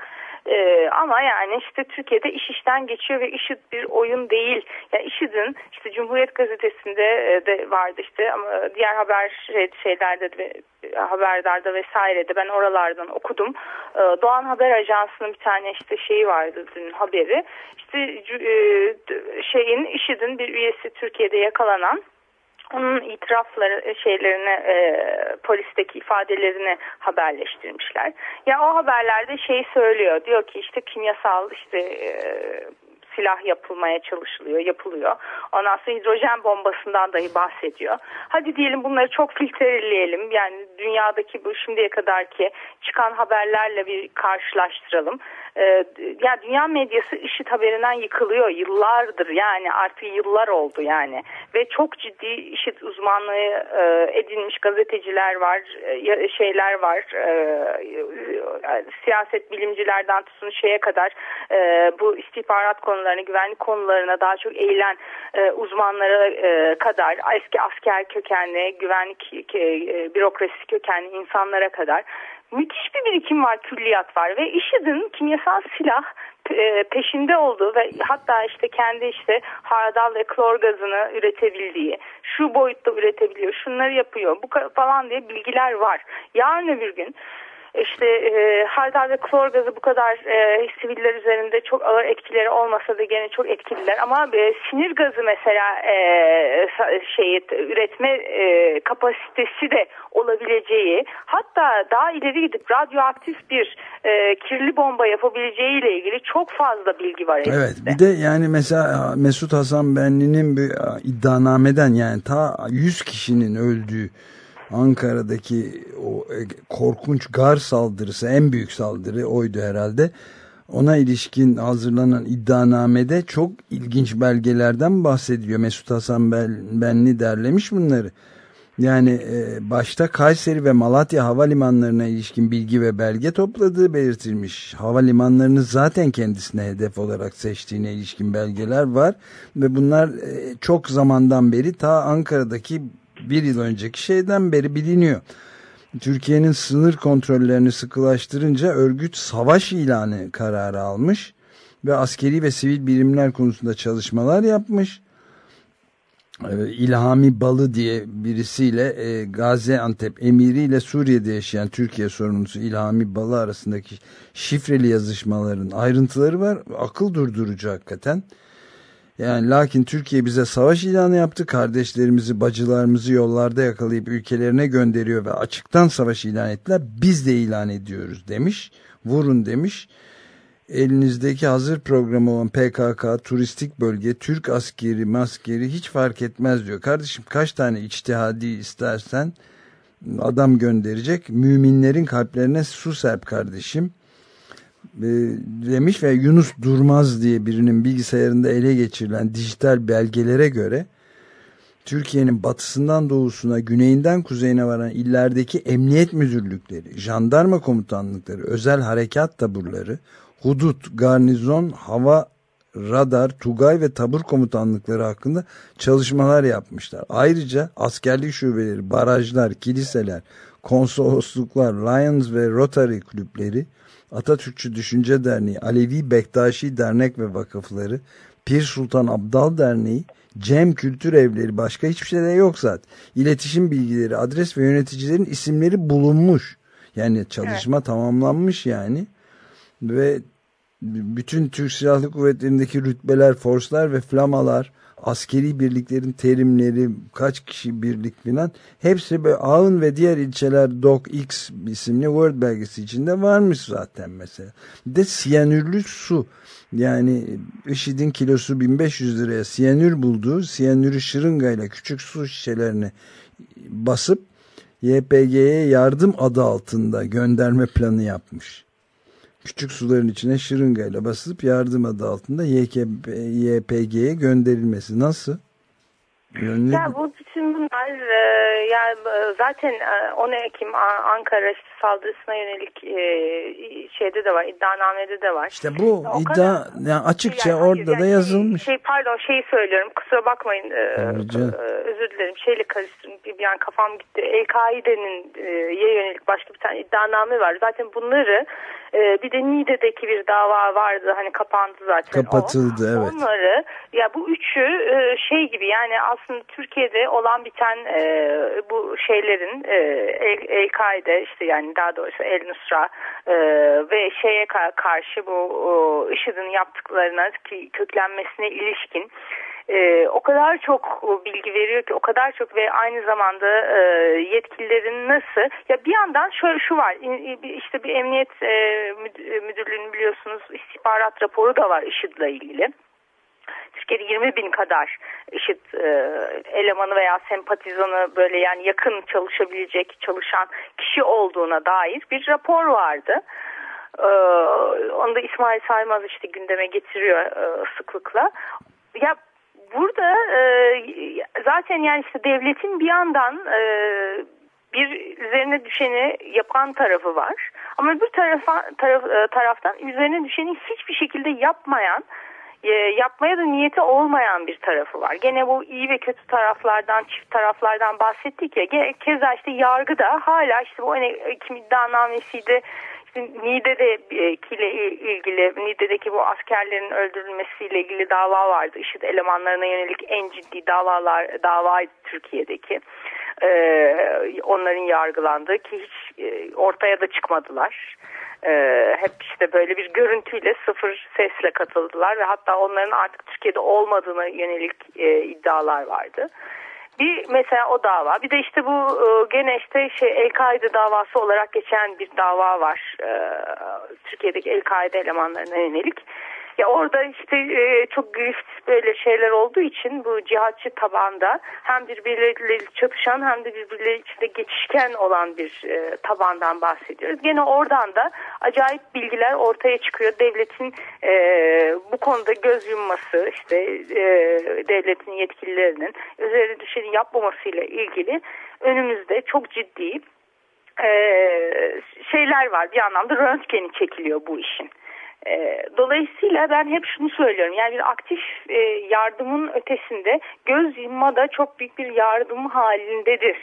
Ee, ama yani işte Türkiye'de iş işten geçiyor ve IŞİD bir oyun değil. Yani IŞİD'in işte Cumhuriyet Gazetesi'nde e, de vardı işte ama diğer haber şey- şeylerde de haberdarda vesairede ben oralardan okudum. Ee, Doğan Haber Ajansı'nın bir tane işte şeyi vardı dün haberi. İşte e, şeyin IŞİD'in bir üyesi Türkiye'de yakalanan onun itirafları şeylerini e, polisteki ifadelerini haberleştirmişler. Ya o haberlerde şey söylüyor. Diyor ki işte kimyasal işte e, silah yapılmaya çalışılıyor, yapılıyor. Ondan sonra hidrojen bombasından dahi bahsediyor. Hadi diyelim bunları çok filtreleyelim. Yani dünyadaki bu şimdiye kadarki çıkan haberlerle bir karşılaştıralım. Ee, ya dünya medyası IŞİD haberinden yıkılıyor yıllardır yani artık yıllar oldu yani ve çok ciddi IŞİD uzmanlığı e, edinmiş gazeteciler var e, şeyler var e, e, siyaset bilimcilerden tutun şeye kadar e, bu istihbarat konularına güvenlik konularına daha çok eğilen e, uzmanlara e, kadar eski asker kökenli güvenlik e, bürokrasi kökenli insanlara kadar müthiş bir birikim var, külliyat var ve IŞİD'in kimyasal silah e, peşinde olduğu ve hatta işte kendi işte hardal ve klor gazını üretebildiği, şu boyutta üretebiliyor, şunları yapıyor bu falan diye bilgiler var. Yarın öbür gün işte e, hardal ve klor gazı bu kadar e, siviller üzerinde çok ağır etkileri olmasa da gene çok etkililer ama e, sinir gazı mesela e, şeyi üretme e, kapasitesi de olabileceği hatta daha ileri gidip radyoaktif bir e, kirli bomba yapabileceği ile ilgili çok fazla bilgi var elimizde. Evet bir de yani mesela Mesut Hasan Benli'nin bir iddianameden yani ta 100 kişinin öldüğü Ankara'daki o e, korkunç gar saldırısı en büyük saldırı oydu herhalde. Ona ilişkin hazırlanan iddianamede çok ilginç belgelerden bahsediyor. Mesut Hasan Ben- Benli derlemiş bunları. Yani e, başta Kayseri ve Malatya havalimanlarına ilişkin bilgi ve belge topladığı belirtilmiş. Havalimanlarını zaten kendisine hedef olarak seçtiğine ilişkin belgeler var. Ve bunlar e, çok zamandan beri ta Ankara'daki bir yıl önceki şeyden beri biliniyor. Türkiye'nin sınır kontrollerini sıkılaştırınca örgüt savaş ilanı kararı almış ve askeri ve sivil birimler konusunda çalışmalar yapmış. e, İlhami Balı diye birisiyle e, Gaziantep emiriyle Suriye'de yaşayan Türkiye sorumlusu İlhami Balı arasındaki şifreli yazışmaların ayrıntıları var. Akıl durdurucu hakikaten. Yani lakin Türkiye bize savaş ilanı yaptı. Kardeşlerimizi, bacılarımızı yollarda yakalayıp ülkelerine gönderiyor ve açıktan savaş ilan ettiler. Biz de ilan ediyoruz demiş. Vurun demiş elinizdeki hazır programı olan PKK, turistik bölge, Türk askeri, maskeri hiç fark etmez diyor. Kardeşim kaç tane içtihadi istersen adam gönderecek. Müminlerin kalplerine su serp kardeşim demiş ve Yunus Durmaz diye birinin bilgisayarında ele geçirilen dijital belgelere göre Türkiye'nin batısından doğusuna, güneyinden kuzeyine varan illerdeki emniyet müdürlükleri, jandarma komutanlıkları, özel harekat taburları, hudut, garnizon, hava, radar, tugay ve tabur komutanlıkları hakkında çalışmalar yapmışlar. Ayrıca askerlik şubeleri, barajlar, kiliseler, konsolosluklar, Lions ve Rotary kulüpleri, Atatürkçü Düşünce Derneği, Alevi Bektaşi Dernek ve Vakıfları, Pir Sultan Abdal Derneği, Cem Kültür Evleri başka hiçbir şey de yok zaten. İletişim bilgileri, adres ve yöneticilerin isimleri bulunmuş. Yani çalışma evet. tamamlanmış yani. Ve bütün Türk Silahlı Kuvvetleri'ndeki rütbeler, forslar ve flamalar, askeri birliklerin terimleri, kaç kişi birlik filan hepsi böyle Ağın ve diğer ilçeler X isimli Word belgesi içinde varmış zaten mesela. Bir de siyanürlü su. Yani IŞİD'in kilosu 1500 liraya siyanür bulduğu siyanürü şırıngayla küçük su şişelerine basıp YPG'ye yardım adı altında gönderme planı yapmış küçük suların içine şırıngayla basılıp yardım adı altında YKP, YPG'ye gönderilmesi nasıl? Yönlü... Ya bu bütün bunlar e, yani e, zaten 10 e, Ekim Ankara saldırısına yönelik e, şeyde de var, iddianamede de var. İşte bu o iddia kadar, yani açıkça yani, orada yani, da yazılmış. Şey pardon şeyi söylüyorum. Kusura bakmayın. E, e, özür dilerim. Şeyle karıştırdım. Bir an kafam gitti. El-Kaide'nin e, yönelik başka bir tane iddianame var. Zaten bunları ee, bir de Niğde'deki bir dava vardı hani kapandı zaten Kapatıldı o. evet. Onları ya bu üçü e, şey gibi yani aslında Türkiye'de olan biten e, bu şeylerin e, El-Kaide işte yani daha doğrusu El Nusra ve şeye karşı bu IŞİD'in yaptıklarına ki köklenmesine ilişkin e, o kadar çok bilgi veriyor ki o kadar çok ve aynı zamanda e, yetkililerin nasıl ya bir yandan şöyle şu var işte bir emniyet e, müdürlüğünün biliyorsunuz istihbarat raporu da var IŞİD'le ilgili. Türkiye'de 20 bin kadar IŞİD e, elemanı veya sempatizanı böyle yani yakın çalışabilecek çalışan kişi olduğuna dair bir rapor vardı. Ee, onu da İsmail Saymaz işte gündeme getiriyor e, sıklıkla. Ya burada e, zaten yani işte devletin bir yandan e, bir üzerine düşeni yapan tarafı var. Ama bir tarafa, taraf, e, taraftan üzerine düşeni hiçbir şekilde yapmayan e, yapmaya da niyeti olmayan bir tarafı var. Gene bu iyi ve kötü taraflardan, çift taraflardan bahsettik ya. Keza işte yargı da hala işte bu hani kim iddianamesiydi Niğde'deki ilgili, Niğde'deki bu askerlerin öldürülmesiyle ilgili dava vardı. IŞİD elemanlarına yönelik en ciddi davalar davaydı Türkiye'deki. Ee, onların yargılandığı ki hiç e, ortaya da çıkmadılar. Ee, hep işte böyle bir görüntüyle sıfır sesle katıldılar ve hatta onların artık Türkiye'de olmadığına yönelik e, iddialar vardı. Bir mesela o dava. Bir de işte bu e, gene işte şey El-Kaide davası olarak geçen bir dava var. E, Türkiye'deki El-Kaide elemanlarına yönelik. Ya orada işte e, çok grift böyle şeyler olduğu için bu cihatçı tabanda hem birbirleriyle çatışan hem de birbirleri içinde geçişken olan bir e, tabandan bahsediyoruz. Gene oradan da acayip bilgiler ortaya çıkıyor. Devletin e, bu konuda göz yumması işte e, devletin yetkililerinin üzerine düşeni yapmamasıyla ilgili önümüzde çok ciddi e, şeyler var. Bir anlamda röntgeni çekiliyor bu işin. E, dolayısıyla ben hep şunu söylüyorum yani bir aktif e, yardımın ötesinde göz yumma da çok büyük bir yardım halindedir.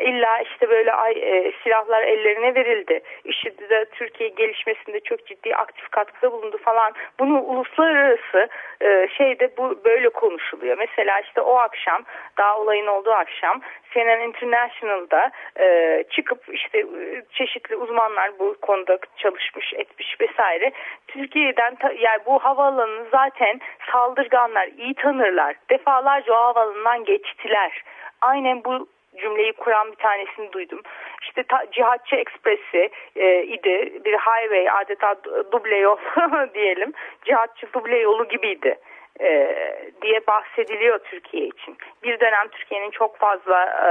İlla işte böyle ay, e, silahlar ellerine verildi. IŞİD'de Türkiye gelişmesinde çok ciddi aktif katkıda bulundu falan. Bunu uluslararası e, şeyde bu böyle konuşuluyor. Mesela işte o akşam daha olayın olduğu akşam CNN International'da e, çıkıp işte e, çeşitli uzmanlar bu konuda çalışmış etmiş vesaire. Türkiye'den yani bu havaalanını zaten saldırganlar iyi tanırlar. Defalarca o havaalanından geçtiler. Aynen bu cümleyi kuran bir tanesini duydum. İşte ta, Cihatçı Ekspresi e, idi. Bir highway adeta duble yol diyelim. Cihatçı duble yolu gibiydi e, diye bahsediliyor Türkiye için. Bir dönem Türkiye'nin çok fazla e,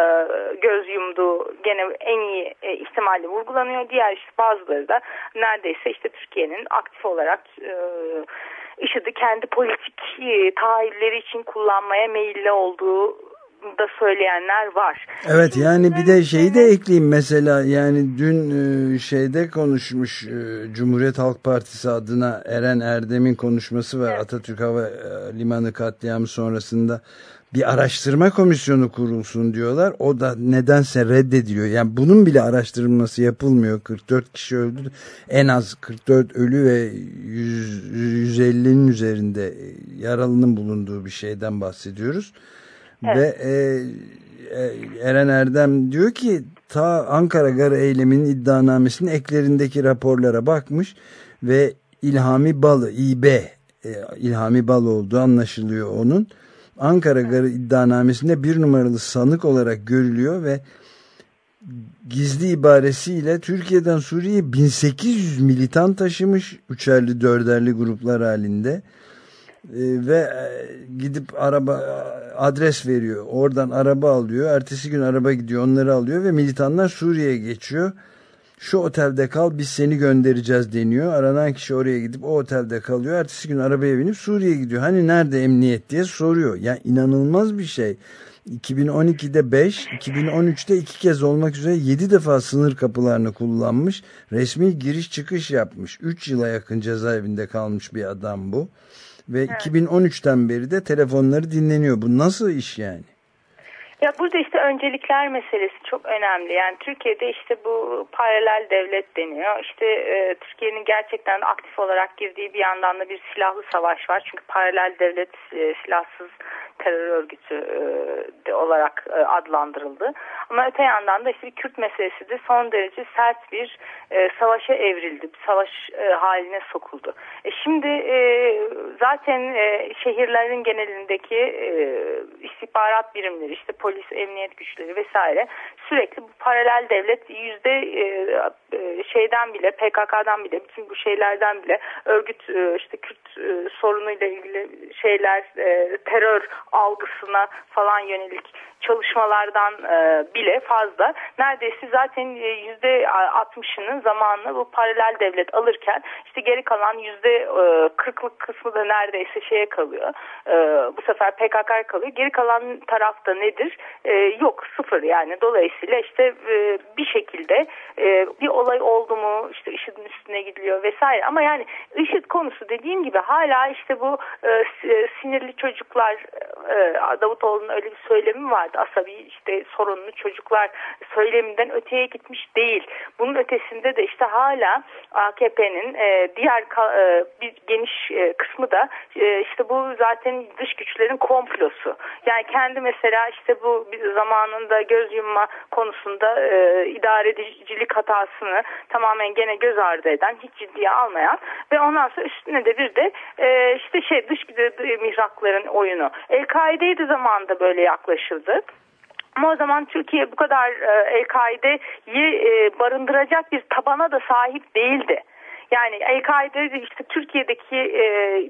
göz yumduğu gene en iyi e, ihtimalle vurgulanıyor. Diğer işte bazıları da neredeyse işte Türkiye'nin aktif olarak e, IŞİD'i kendi politik e, tahayyülleri için kullanmaya meyilli olduğu da söyleyenler var. Evet yani bir de şeyi de ekleyeyim mesela yani dün e, şeyde konuşmuş e, Cumhuriyet Halk Partisi adına Eren Erdem'in konuşması var evet. Atatürk Hava e, Limanı katliamı sonrasında bir araştırma komisyonu kurulsun diyorlar. O da nedense reddediliyor. Yani bunun bile araştırılması yapılmıyor. 44 kişi öldü. En az 44 ölü ve 100, 150'nin üzerinde yaralının bulunduğu bir şeyden bahsediyoruz. Evet. Ve e, Eren Erdem diyor ki ta Ankara Garı eyleminin iddianamesinin eklerindeki raporlara bakmış ve İlhami Balı İB e, İlhami Balı olduğu anlaşılıyor onun. Ankara Garı iddianamesinde bir numaralı sanık olarak görülüyor ve gizli ibaresiyle Türkiye'den Suriye'ye 1800 militan taşımış üçerli dörderli gruplar halinde ve e, gidip araba adres veriyor. Oradan araba alıyor. Ertesi gün araba gidiyor onları alıyor ve militanlar Suriye'ye geçiyor. Şu otelde kal biz seni göndereceğiz deniyor. Aranan kişi oraya gidip o otelde kalıyor. Ertesi gün arabaya binip Suriye'ye gidiyor. Hani nerede emniyet diye soruyor. Yani inanılmaz bir şey. 2012'de 5, 2013'te 2 kez olmak üzere 7 defa sınır kapılarını kullanmış. Resmi giriş çıkış yapmış. 3 yıla yakın cezaevinde kalmış bir adam bu. Ve evet. 2013'ten beri de telefonları dinleniyor. Bu nasıl iş yani? Ya burada işte öncelikler meselesi çok önemli. Yani Türkiye'de işte bu paralel devlet deniyor. İşte e, Türkiye'nin gerçekten aktif olarak girdiği bir yandan da bir silahlı savaş var. Çünkü paralel devlet e, silahsız terör örgütü e, olarak e, adlandırıldı. Ama öte yandan da işte Kürt meselesi de son derece sert bir e, savaşa evrildi. Bir savaş e, haline sokuldu. E şimdi e, zaten e, şehirlerin genelindeki e, istihbarat birimleri işte polis, emniyet güçleri vesaire sürekli bu paralel devlet yüzde e, e şeyden bile PKK'dan bile bütün bu şeylerden bile örgüt e, işte Kürt e, sorunuyla ilgili şeyler e, terör algısına falan yönelik çalışmalardan e, bile fazla. Neredeyse zaten e, yüzde 60'ının zamanını bu paralel devlet alırken işte geri kalan yüzde e, %40'lık kısmı da neredeyse şeye kalıyor. E, bu sefer PKK kalıyor. Geri kalan tarafta nedir? E, yok sıfır yani. Dolayısıyla işte e, bir şekilde e, bir olay oldu mu işte IŞİD'in üstüne gidiliyor vesaire. Ama yani IŞİD konusu dediğim gibi hala işte bu e, sinirli çocuklar e, Davutoğlu'nun öyle bir söylemi vardı. Asabi işte sorunlu çocuklar söyleminden öteye gitmiş değil. Bunun ötesinde de işte hala AKP'nin e, diğer e, bir geniş e, kısmı da işte bu zaten dış güçlerin komplosu. Yani kendi mesela işte bu zamanında göz yumma konusunda idare edicilik hatasını tamamen gene göz ardı eden, hiç ciddiye almayan ve ondan sonra üstüne de bir de işte şey dış mihrakların oyunu. El-Kaide'ye de zamanında böyle yaklaşıldı. Ama o zaman Türkiye bu kadar e, El-Kaide'yi e, barındıracak bir tabana da sahip değildi. Yani El-Kaide işte Türkiye'deki e,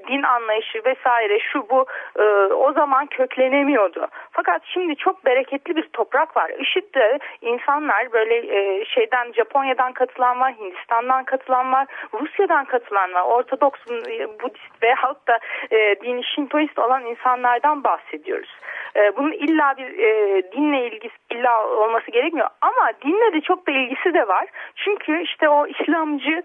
din anlayışı vesaire şu bu e, o zaman köklenemiyordu. Fakat şimdi çok bereketli bir toprak var. IŞİD'de insanlar böyle e, şeyden Japonya'dan katılan var, Hindistan'dan katılan var, Rusya'dan katılan var. Ortodoks, e, Budist ve halk da e, dini Şintoist olan insanlardan bahsediyoruz. E, bunun illa bir e, dinle ilgisi illa olması gerekmiyor ama dinle de çok da ilgisi de var. Çünkü işte o İslamcı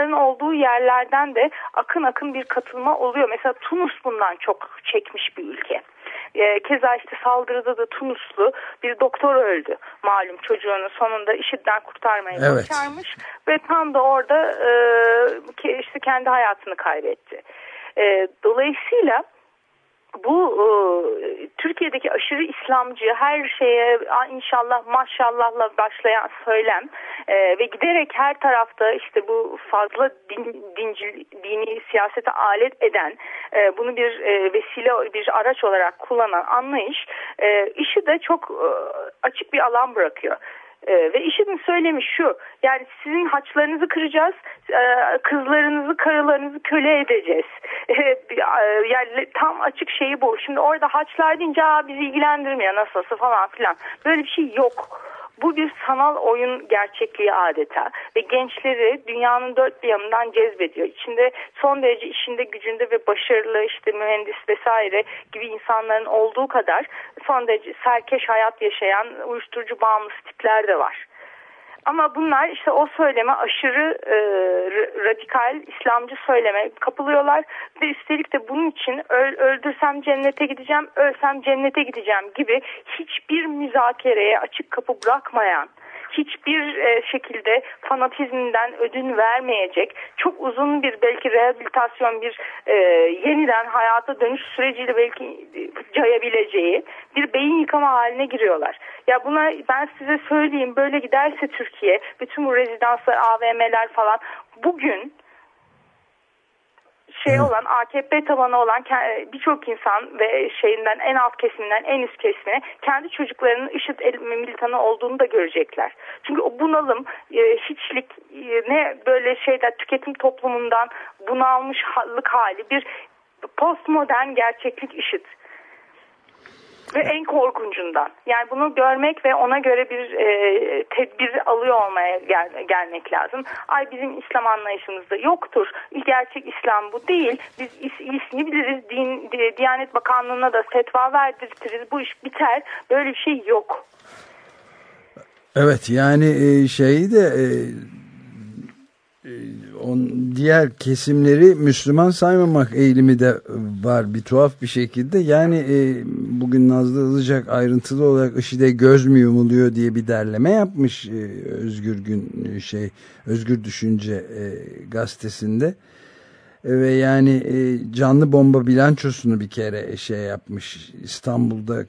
tabanların olduğu yerlerden de akın akın bir katılma oluyor. Mesela Tunus bundan çok çekmiş bir ülke. E, keza işte saldırıda da Tunuslu bir doktor öldü. Malum çocuğunu sonunda IŞİD'den kurtarmayı Evet. başarmış ve tam da orada e, işte kendi hayatını kaybetti. E, dolayısıyla bu e, Türkiye'deki aşırı İslamcı her şeye "Aa, inşallah maşallahla başlayan söylem e, ve giderek her tarafta işte bu fazla din, dinci, dini siyasete alet eden e, bunu bir e, vesile bir araç olarak kullanan anlayış e, işi de çok e, açık bir alan bırakıyor. Ee, ve işin söylemi şu yani sizin haçlarınızı kıracağız e, kızlarınızı karılarınızı köle edeceğiz. E, yani tam açık şeyi bu. Şimdi orada haçlar deyince bizi ilgilendirmiyor nasılsa falan filan. Böyle bir şey yok bu bir sanal oyun gerçekliği adeta ve gençleri dünyanın dört bir yanından cezbediyor. İçinde son derece işinde gücünde ve başarılı işte mühendis vesaire gibi insanların olduğu kadar son derece serkeş hayat yaşayan uyuşturucu bağımlısı tipler de var. Ama bunlar işte o söyleme aşırı e, radikal İslamcı söyleme kapılıyorlar. Ve üstelik de bunun için öl- öldürsem cennete gideceğim, ölsem cennete gideceğim gibi hiçbir müzakereye açık kapı bırakmayan hiçbir e, şekilde fanatizmden ödün vermeyecek çok uzun bir belki rehabilitasyon bir e, yeniden hayata dönüş süreciyle belki e, cayabileceği bir beyin yıkama haline giriyorlar. Ya buna ben size söyleyeyim böyle giderse Türkiye bütün bu rezidanslar AVM'ler falan bugün şey olan AKP tabanı olan ke- birçok insan ve şeyinden en alt kesiminden en üst kesimine kendi çocuklarının IŞİD militanı olduğunu da görecekler. Çünkü o bunalım, e, hiçlik, e, ne böyle şeyler tüketim toplumundan bunalmışlık hali bir postmodern gerçeklik IŞİD. Ve en korkuncundan. Yani bunu görmek ve ona göre bir e, tedbir alıyor olmaya gel, gelmek lazım. Ay bizim İslam anlayışımızda yoktur. Gerçek İslam bu değil. Biz is, biliriz. Din, Di- Diyanet Bakanlığı'na da fetva verdirtiriz. Bu iş biter. Böyle bir şey yok. Evet yani e, şeyi de e, on, diğer kesimleri Müslüman saymamak eğilimi de var bir tuhaf bir şekilde. Yani e, bugün Nazlı Ilıcak ayrıntılı olarak IŞİD'e göz mü yumuluyor diye bir derleme yapmış e, Özgür Gün e, şey Özgür Düşünce e, gazetesinde. E, Ve yani e, canlı bomba bilançosunu bir kere şey yapmış. İstanbul'da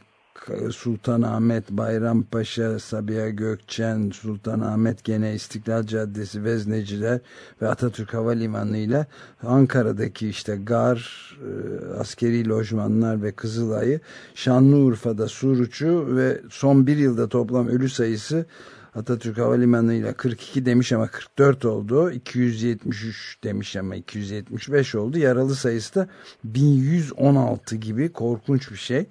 Sultanahmet, Bayrampaşa, Sabiha Gökçen, Sultanahmet gene İstiklal Caddesi, Vezneciler ve Atatürk Havalimanı ile Ankara'daki işte gar, e, askeri lojmanlar ve Kızılay'ı, Şanlıurfa'da Suruç'u ve son bir yılda toplam ölü sayısı Atatürk Havalimanı ile 42 demiş ama 44 oldu. 273 demiş ama 275 oldu. Yaralı sayısı da 1116 gibi korkunç bir şey.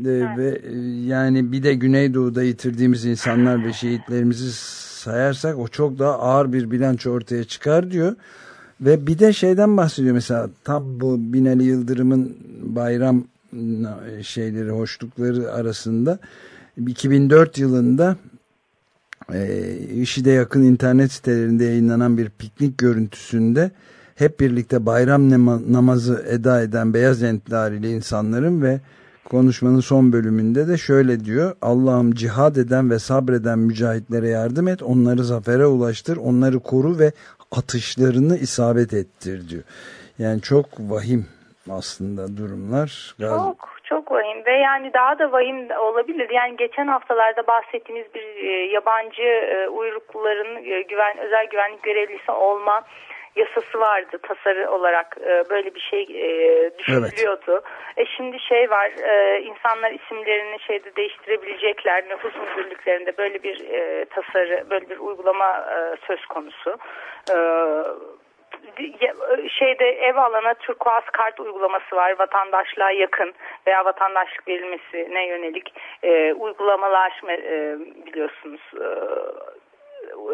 Ee, Ve e, yani bir de Güneydoğu'da yitirdiğimiz insanlar ve şehitlerimizi sayarsak o çok daha ağır bir bilanço ortaya çıkar diyor. Ve bir de şeyden bahsediyor mesela tam bu Binali Yıldırım'ın bayram e, şeyleri hoşlukları arasında 2004 yılında e, IŞİD'e yakın internet sitelerinde yayınlanan bir piknik görüntüsünde hep birlikte bayram namazı eda eden beyaz entlarili insanların ve konuşmanın son bölümünde de şöyle diyor. Allah'ım cihad eden ve sabreden mücahitlere yardım et. Onları zafere ulaştır. Onları koru ve atışlarını isabet ettir diyor. Yani çok vahim aslında durumlar. Çok çok vahim ve yani daha da vahim olabilir. Yani geçen haftalarda bahsettiğimiz bir e, yabancı e, uyrukluların e, güven özel güvenlik görevlisi olma yasası vardı tasarı olarak e, böyle bir şey e, düşünülüyordu. E şimdi şey var e, insanlar isimlerini şeyde değiştirebilecekler nüfus müdürlüklerinde böyle bir e, tasarı böyle bir uygulama e, söz konusu. E, şeyde ev alana turkuaz kart uygulaması var vatandaşlığa yakın veya vatandaşlık verilmesine yönelik e, uygulamalar e, biliyorsunuz e,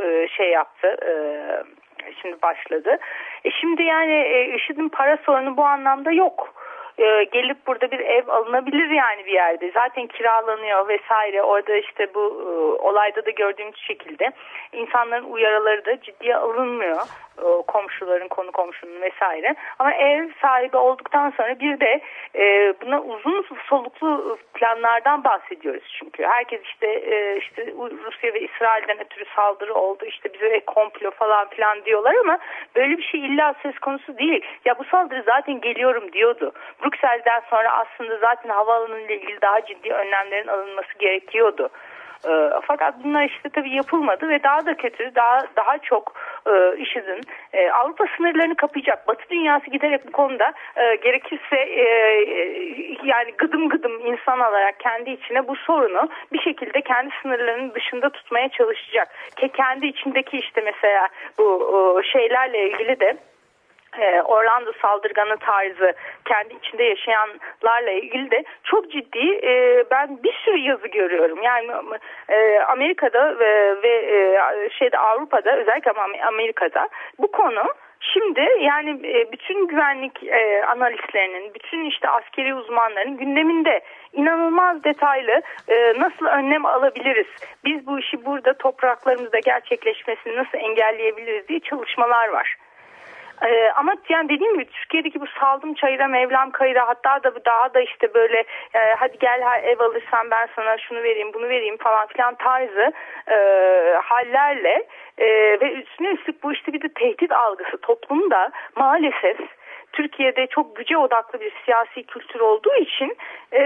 e, şey yaptı e, şimdi başladı. E şimdi yani e, IŞİD'in para sorunu bu anlamda yok. E, gelip burada bir ev alınabilir yani bir yerde. Zaten kiralanıyor vesaire. Orada işte bu e, olayda da gördüğümüz şekilde insanların uyarıları da ciddiye alınmıyor. E, komşuların, konu komşunun vesaire. Ama ev sahibi olduktan sonra bir de e, buna uzun soluklu planlardan bahsediyoruz çünkü. Herkes işte e, işte Rusya ve İsrail'den ötürü saldırı oldu, işte bize komplo falan filan diyorlar ama böyle bir şey illa söz konusu değil. Ya bu saldırı zaten geliyorum diyordu. Brüksel'den sonra aslında zaten havaalanı ile ilgili daha ciddi önlemlerin alınması gerekiyordu. E, fakat bunlar işte tabii yapılmadı ve daha da kötü, daha daha çok e, IŞİD'in e, Avrupa sınırlarını kapayacak. Batı dünyası giderek bu konuda e, gerekirse e, yani gıdım gıdım insan olarak kendi içine bu sorunu bir şekilde kendi sınırlarının dışında tutmaya çalışacak. Ki kendi içindeki işte mesela bu e, şeylerle ilgili de Orlando saldırganı tarzı kendi içinde yaşayanlarla ilgili de çok ciddi e, ben bir sürü yazı görüyorum. Yani e, Amerika'da ve, ve e, şeyde Avrupa'da özellikle Amerika'da bu konu Şimdi yani bütün güvenlik analistlerinin, bütün işte askeri uzmanların gündeminde inanılmaz detaylı nasıl önlem alabiliriz, biz bu işi burada topraklarımızda gerçekleşmesini nasıl engelleyebiliriz diye çalışmalar var. Ee, ama yani dediğim gibi Türkiye'deki bu saldım çayıra Mevlam kayıra hatta da daha da işte böyle e, hadi gel ev alırsan ben sana şunu vereyim bunu vereyim falan filan tarzı e, hallerle e, ve üstüne üstlük bu işte bir de tehdit algısı toplumda maalesef Türkiye'de çok güce odaklı bir siyasi kültür olduğu için e,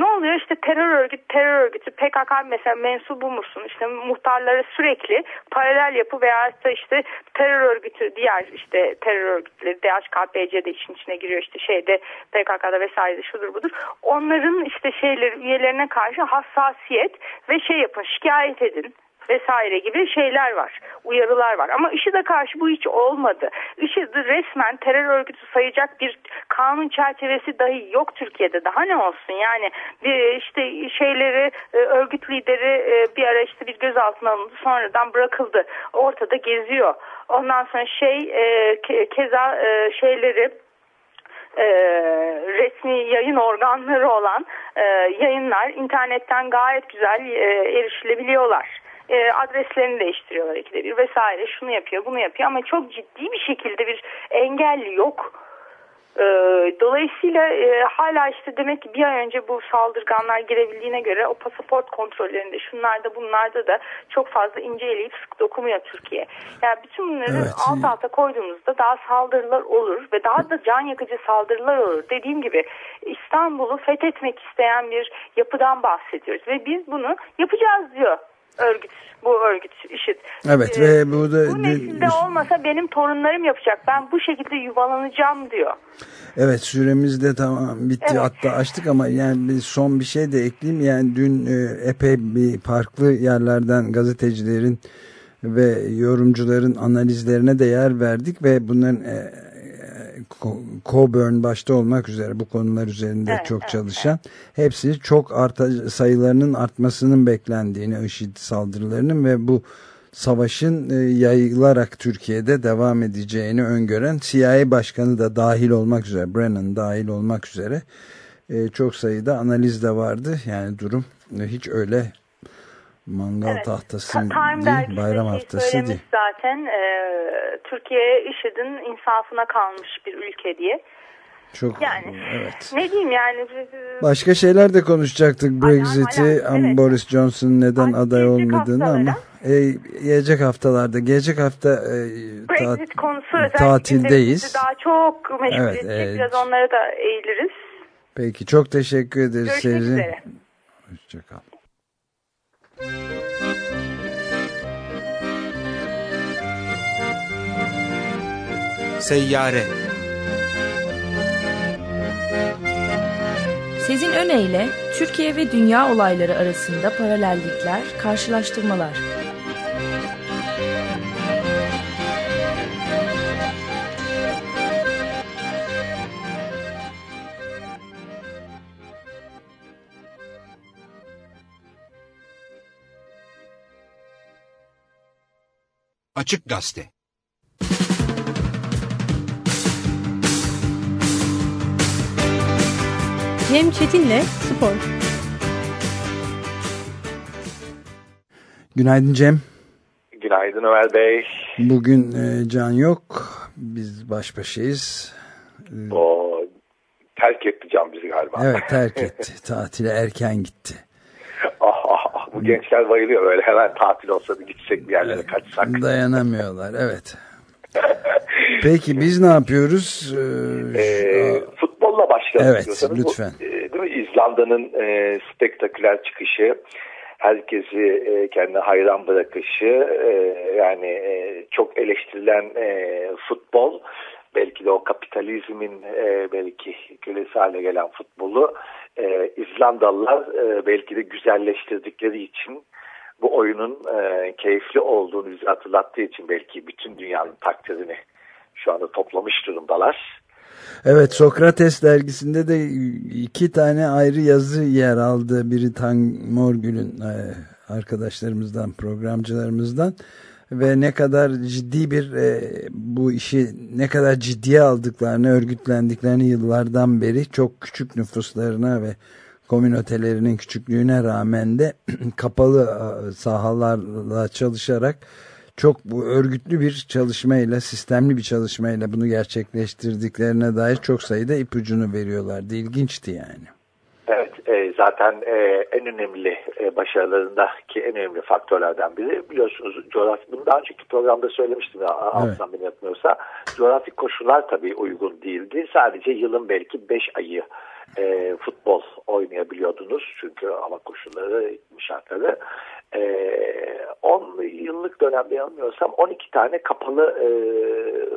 ne oluyor? İşte terör örgütü terör örgütü PKK mesela mensubu musun? İşte muhtarlara sürekli paralel yapı veya işte terör örgütü diğer işte terör örgütleri DHKPC de işin içine giriyor işte şeyde PKK'da vesaire şudur budur. Onların işte şeyleri üyelerine karşı hassasiyet ve şey yapın şikayet edin vesaire gibi şeyler var, uyarılar var. Ama IŞİD'e karşı bu hiç olmadı. IŞİD'i resmen terör örgütü sayacak bir kanun çerçevesi dahi yok Türkiye'de. Daha ne olsun yani işte şeyleri e, örgüt lideri e, bir ara işte bir gözaltına alındı sonradan bırakıldı. Ortada geziyor. Ondan sonra şey e, keza şeyleri resmi yayın organları olan yayınlar internetten gayet güzel erişilebiliyorlar e, adreslerini değiştiriyorlar ikide bir vesaire şunu yapıyor bunu yapıyor ama çok ciddi bir şekilde bir engel yok. E, dolayısıyla e, hala işte demek ki bir ay önce bu saldırganlar girebildiğine göre o pasaport kontrollerinde şunlarda bunlarda da çok fazla ince eleyip sık dokumuyor Türkiye. Yani bütün bunları evet. alt alta koyduğumuzda daha saldırılar olur ve daha da can yakıcı saldırılar olur. Dediğim gibi İstanbul'u fethetmek isteyen bir yapıdan bahsediyoruz ve biz bunu yapacağız diyor örgüt bu örgüt IŞİD. Evet ee, ve bu da bu nesilde olmasa benim torunlarım yapacak. Ben bu şekilde yuvalanacağım diyor. Evet süremiz de tamam bitti evet. hatta açtık ama yani son bir şey de ekleyeyim. Yani dün e, epey bir farklı yerlerden gazetecilerin ve yorumcuların analizlerine de yer verdik ve bunların e, Coburn başta olmak üzere bu konular üzerinde evet, çok çalışan evet. hepsi çok arta, sayılarının artmasının beklendiğini IŞİD saldırılarının ve bu savaşın e, yayılarak Türkiye'de devam edeceğini öngören CIA başkanı da dahil olmak üzere Brennan dahil olmak üzere e, çok sayıda analiz de vardı. Yani durum hiç öyle mangal evet. tahtası Time değil, bayram haftası değil. zaten e, Türkiye IŞİD'in insafına kalmış bir ülke diye. Çok yani evet. ne diyeyim yani başka şeyler de konuşacaktık Brexit'i evet. Boris Johnson neden Ay, aday olmadığını ama e, gelecek haftalarda gelecek hafta e, Brexit ta konusu tatildeyiz. Daha çok meşgul evet, edecek. Biraz onlara da eğiliriz. Peki çok teşekkür ederiz. Görüşmek üzere. Hoşçakal. Seyyare Sezin Öne Türkiye ve dünya olayları arasında paralellikler, karşılaştırmalar. Açık Gazete Cem Çetin'le Spor. Günaydın Cem. Günaydın Ömer Bey. Bugün e, Can yok. Biz baş başayız. O terk etti Can bizi galiba. Evet terk etti. Tatile erken gitti. Gençler bayılıyor böyle hemen tatil olsa da gitsek bir yerlere kaçsak. Dayanamıyorlar evet. Peki biz ne yapıyoruz? Ee, Ee, futbolla başlayalım Evet, lütfen. Bu, e, değil mi? İzlanda'nın e, spektaküler çıkışı, herkesi e, kendine hayran bırakışı, e, yani e, çok eleştirilen e, futbol, belki de o kapitalizmin e, belki kölesi haline gelen futbolu e, İzlandalılar e, belki de güzelleştirdikleri için bu oyunun e, keyifli olduğunu bize hatırlattığı için belki bütün dünyanın takdirini şu anda toplamış durumdalar. Evet Sokrates dergisinde de iki tane ayrı yazı yer aldı. Biri Tan Morgül'ün e, arkadaşlarımızdan, programcılarımızdan ve ne kadar ciddi bir e, bu işi ne kadar ciddiye aldıklarını, örgütlendiklerini yıllardan beri çok küçük nüfuslarına ve komünotelerinin küçüklüğüne rağmen de kapalı e, sahalarla çalışarak çok bu örgütlü bir çalışmayla, sistemli bir çalışmayla bunu gerçekleştirdiklerine dair çok sayıda ipucunu veriyorlardı. İlginçti yani. Evet, e, zaten e, en önemli e, başarılarındaki en önemli faktörlerden biri biliyorsunuz coğrafi, bunu daha önceki programda söylemiştim ya beni yapmıyorsa coğrafik koşullar tabii uygun değildi. Sadece yılın belki 5 ayı e, futbol oynayabiliyordunuz çünkü hava koşulları, iklim şartları. E, 10 yıllık dönemde yanılmıyorsam 12 tane kapalı e,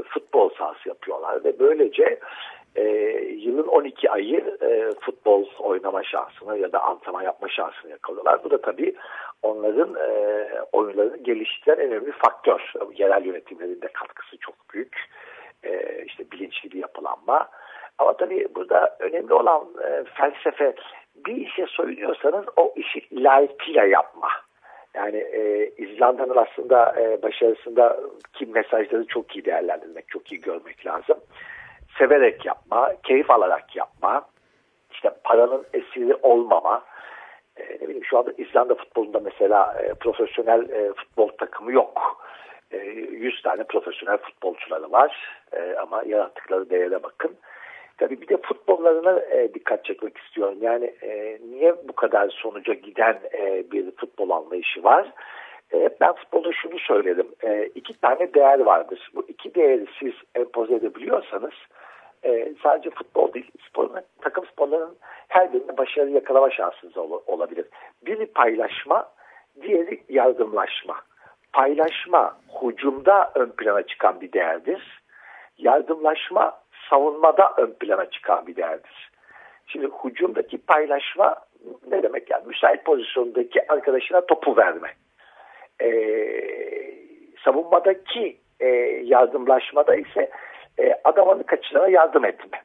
futbol sahası yapıyorlar ve böylece e, yılın 12 ayı e, futbol oynama şansını ya da antrenman yapma şansını yakalıyorlar. Bu da tabii onların e, oyunlarını geliştiren en önemli faktör. Yerel yönetimlerin de katkısı çok büyük. E, işte bilinçli bir yapılanma. Ama tabii burada önemli olan e, felsefe bir işe soyunuyorsanız o işi layıkıyla yapma. Yani e, İzlanda'nın aslında e, başarısında kim mesajları çok iyi değerlendirmek, çok iyi görmek lazım. Severek yapma, keyif alarak yapma, işte paranın esiri olmama. E, ne bileyim şu anda İzlanda futbolunda mesela e, profesyonel e, futbol takımı yok. E, 100 tane profesyonel futbolcuları var e, ama yarattıkları değere bakın. Tabii bir de futbollarına e, dikkat çekmek istiyorum. Yani e, niye bu kadar sonuca giden e, bir futbol anlayışı var? E, ben futbolda şunu söyledim. E, iki tane değer vardır. Bu iki değeri siz empoze edebiliyorsanız e, sadece futbol değil, sporun, takım sporlarının her birinde başarı yakalama şansınız ol, olabilir. Biri paylaşma, diğeri yardımlaşma. Paylaşma hucumda ön plana çıkan bir değerdir. Yardımlaşma savunmada ön plana çıkan bir değerdir. Şimdi hücumdaki paylaşma ne demek yani müsait pozisyondaki arkadaşına topu verme. Ee, savunmadaki e, yardımlaşmada ise e, adamını kaçırana yardım etme.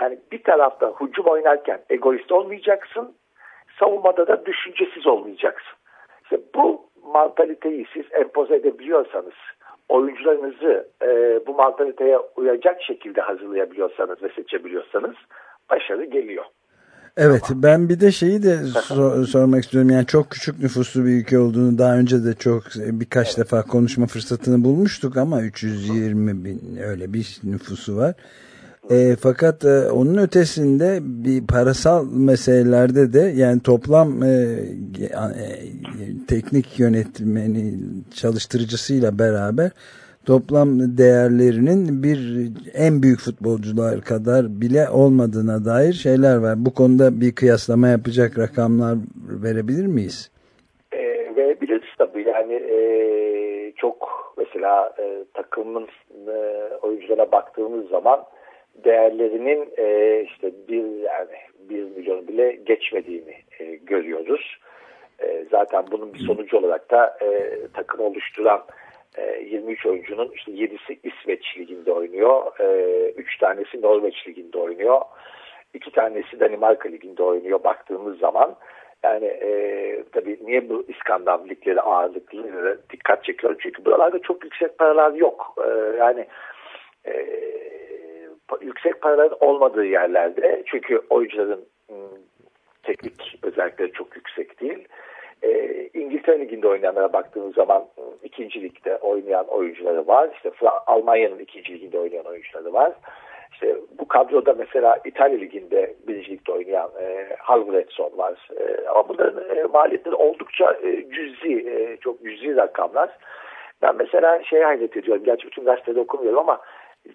Yani bir tarafta hücum oynarken egoist olmayacaksın, savunmada da düşüncesiz olmayacaksın. İşte bu mantaliteyi siz empoze edebiliyorsanız, oyuncularınızı e, bu mantaliteye uyacak şekilde hazırlayabiliyorsanız ve seçebiliyorsanız başarı geliyor. Evet ben bir de şeyi de sor, sormak istiyorum yani çok küçük nüfuslu bir ülke olduğunu daha önce de çok birkaç evet. defa konuşma fırsatını bulmuştuk ama 320 bin öyle bir nüfusu var. E, fakat e, onun ötesinde bir parasal meselelerde de yani toplam e, e, teknik yönetmeni çalıştırıcısıyla beraber toplam değerlerinin bir en büyük futbolcular kadar bile olmadığına dair şeyler var. Bu konuda bir kıyaslama yapacak rakamlar verebilir miyiz? E, verebiliriz tabii. Yani e, çok mesela e, takımın e, oyunculara baktığımız zaman değerlerinin e, işte bir yani bir milyon bile geçmediğini e, görüyoruz. E, zaten bunun bir sonucu olarak da e, takım oluşturan e, 23 oyuncunun işte 7'si İsveç liginde oynuyor, e, 3 tanesi Norveç liginde oynuyor, 2 tanesi Danimarka liginde oynuyor baktığımız zaman. Yani e, tabii niye bu İskandinav ligleri ağırlıklı dikkat çekiyorum çünkü buralarda çok yüksek paralar yok. E, yani e, yüksek paraların olmadığı yerlerde çünkü oyuncuların teknik özellikleri çok yüksek değil. E, İngiltere Ligi'nde oynayanlara baktığımız zaman ikinci ligde oynayan oyuncuları var. İşte Almanya'nın ikinci liginde oynayan oyuncuları var. İşte bu kadroda mesela İtalya Ligi'nde birinci ligde oynayan e, Halvretson var. E, ama bunların e, maliyetleri oldukça e, cüzi, e, çok cüzi rakamlar. Ben mesela şey hayret ediyorum. Gerçi bütün gazetede okumuyorum ama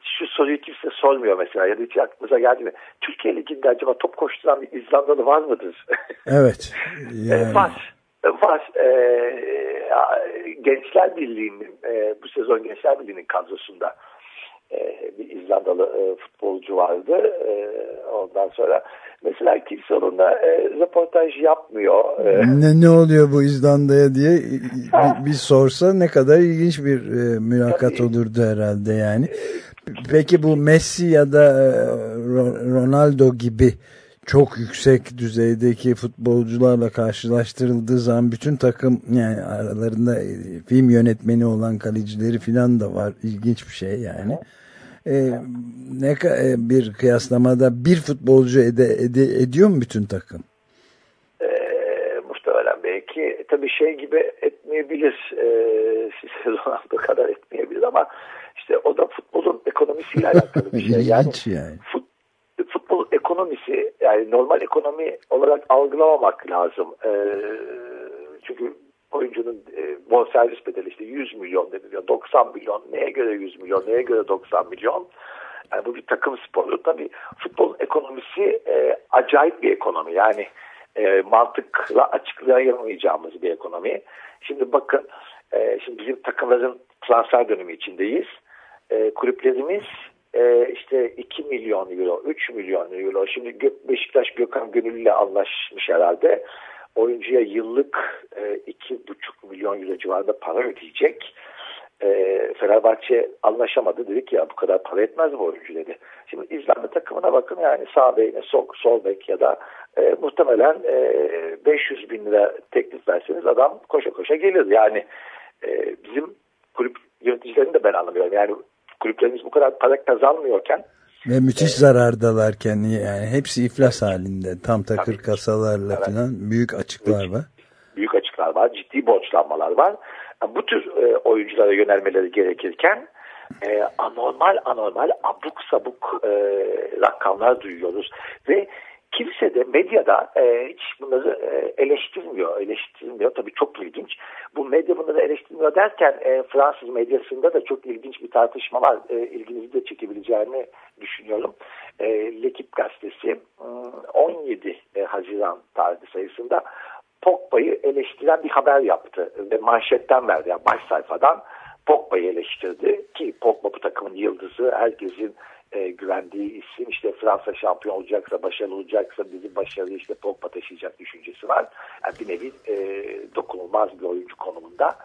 şu soruyu kimse sormuyor mesela ya da hiç aklınıza geldi mi? Türkiye Ligi'nde acaba top koşturan bir İzlandalı var mıdır? Evet. Yani... var. Var. Ee, Gençler Birliği'nin e, bu sezon Gençler Birliği'nin kadrosunda e, bir İzlandalı e, futbolcu vardı. E, ondan sonra mesela kimse onunla e, röportaj yapmıyor. E, ne, ne oluyor bu İzlanda'ya diye bir, bir sorsa ne kadar ilginç bir e, mülakat Tabii. olurdu herhalde yani. Peki bu Messi ya da e, Ronaldo gibi çok yüksek düzeydeki futbolcularla karşılaştırıldığı zaman bütün takım yani aralarında e, film yönetmeni olan kalecileri filan da var. İlginç bir şey yani. Ee, ne e, bir kıyaslamada bir futbolcu ede, ede, ediyor mu bütün takım? Ee, muhtemelen belki tabii şey gibi etmeyebilir. Ee, Ronaldo kadar etmeyebilir ama işte o da futbolun ekonomisiyle alakalı bir şey. Yani, yani. Ekonomisi yani normal ekonomi olarak algılamamak lazım. Ee, çünkü oyuncunun e, bonservis bedeli işte 100 milyon deniliyor. 90 milyon. Neye göre 100 milyon? Neye göre 90 milyon? Yani bu bir takım sporu. Tabii futbol ekonomisi e, acayip bir ekonomi. Yani e, mantıkla açıklayamayacağımız bir ekonomi. Şimdi bakın e, şimdi bizim takımların transfer dönemi içindeyiz. E, kulüplerimiz e, işte 2 milyon euro, 3 milyon euro. Şimdi Gö Beşiktaş Gökhan Gönüllü ile anlaşmış herhalde. Oyuncuya yıllık e, 2,5 milyon euro civarında para ödeyecek. E, Fenerbahçe anlaşamadı. Dedi ki ya bu kadar para etmez bu oyuncu dedi. Şimdi İzlanda takımına bakın yani sağ beyne sol, sol bek ya da e, muhtemelen e, 500 bin lira teklif verseniz adam koşa koşa gelir. Yani e, bizim kulüp yöneticilerini de ben anlamıyorum. Yani kulüplerimiz bu kadar para kazanmıyorken ve müthiş e, zarardalarken yani hepsi iflas halinde tam takır tabii, kasalarla evet. falan büyük açıklar büyük, var. Büyük açıklar var, ciddi borçlanmalar var. Bu tür e, oyunculara yönelmeleri gerekirken e, anormal anormal abuk sabuk e, rakamlar duyuyoruz ve kimse de medyada e, hiç bunları e, eleştirmiyor. Eleştirmiyor. Tabii çok ilginç. Bu medya bunları eleştirmiyor derken e, Fransız medyasında da çok ilginç bir tartışma var. E, ilginizi de çekebileceğini düşünüyorum. E, Lekip gazetesi 17 e, Haziran tarihi sayısında Pogba'yı eleştiren bir haber yaptı ve manşetten verdi yani baş sayfadan Pogba'yı eleştirdi ki Pogba bu takımın yıldızı herkesin e, güvendiği isim işte Fransa şampiyon olacaksa başarılı olacaksa bizim başarıyı işte Pogba taşıyacak düşüncesi var. Yani bir nevi e, dokunulmaz bir oyuncu konumunda.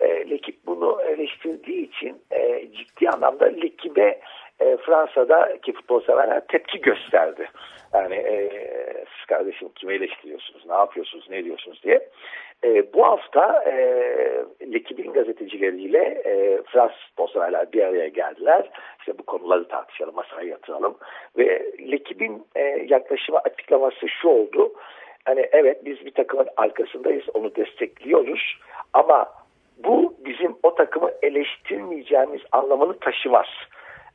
E, Lekip bunu eleştirdiği için e, ciddi anlamda Lekip'e e, Fransa'daki futbol severler tepki gösterdi. Yani e, siz kardeşim kimi eleştiriyorsunuz, ne yapıyorsunuz, ne diyorsunuz diye. E, bu hafta e, Lekib'in gazetecileriyle e, Fransız futbolseverler bir araya geldiler. İşte bu konuları tartışalım, masaya yatıralım. Ve Lekib'in e, yaklaşımı açıklaması şu oldu. Hani evet biz bir takımın arkasındayız, onu destekliyoruz. Ama bu bizim o takımı eleştirmeyeceğimiz anlamını taşımaz.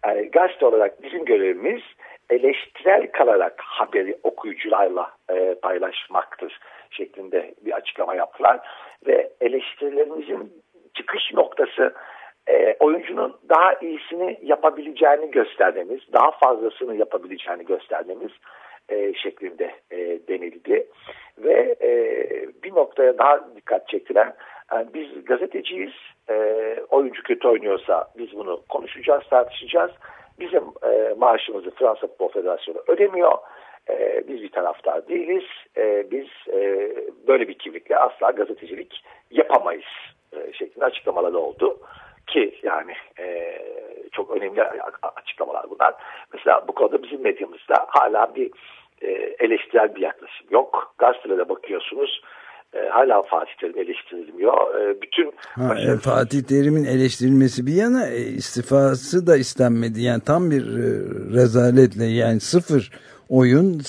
Yani gazete olarak bizim görevimiz eleştirel kalarak haberi okuyucularla e, paylaşmaktır şeklinde bir açıklama yaptılar. Ve eleştirilerimizin çıkış noktası e, oyuncunun daha iyisini yapabileceğini göstermemiz, daha fazlasını yapabileceğini göstermemiz e, şeklinde e, denildi. Ve e, bir noktaya daha dikkat çektiler. Yani biz gazeteciyiz, e, oyuncu kötü oynuyorsa biz bunu konuşacağız, tartışacağız. Bizim e, maaşımızı Fransa Futbol Federasyonu ödemiyor. E, biz bir taraftar değiliz. E, biz e, böyle bir kimlikle asla gazetecilik yapamayız e, şeklinde açıklamaları oldu. Ki yani e, çok önemli açıklamalar bunlar. Mesela bu konuda bizim medyamızda hala bir e, eleştirel bir yaklaşım yok. Gazetelere bakıyorsunuz e, hala Fatih Terim eleştirilmiyor. E, bütün ha, e, Fatih Terim'in eleştirilmesi bir yana e, istifası da istenmedi. Yani tam bir e, rezaletle yani sıfır oyun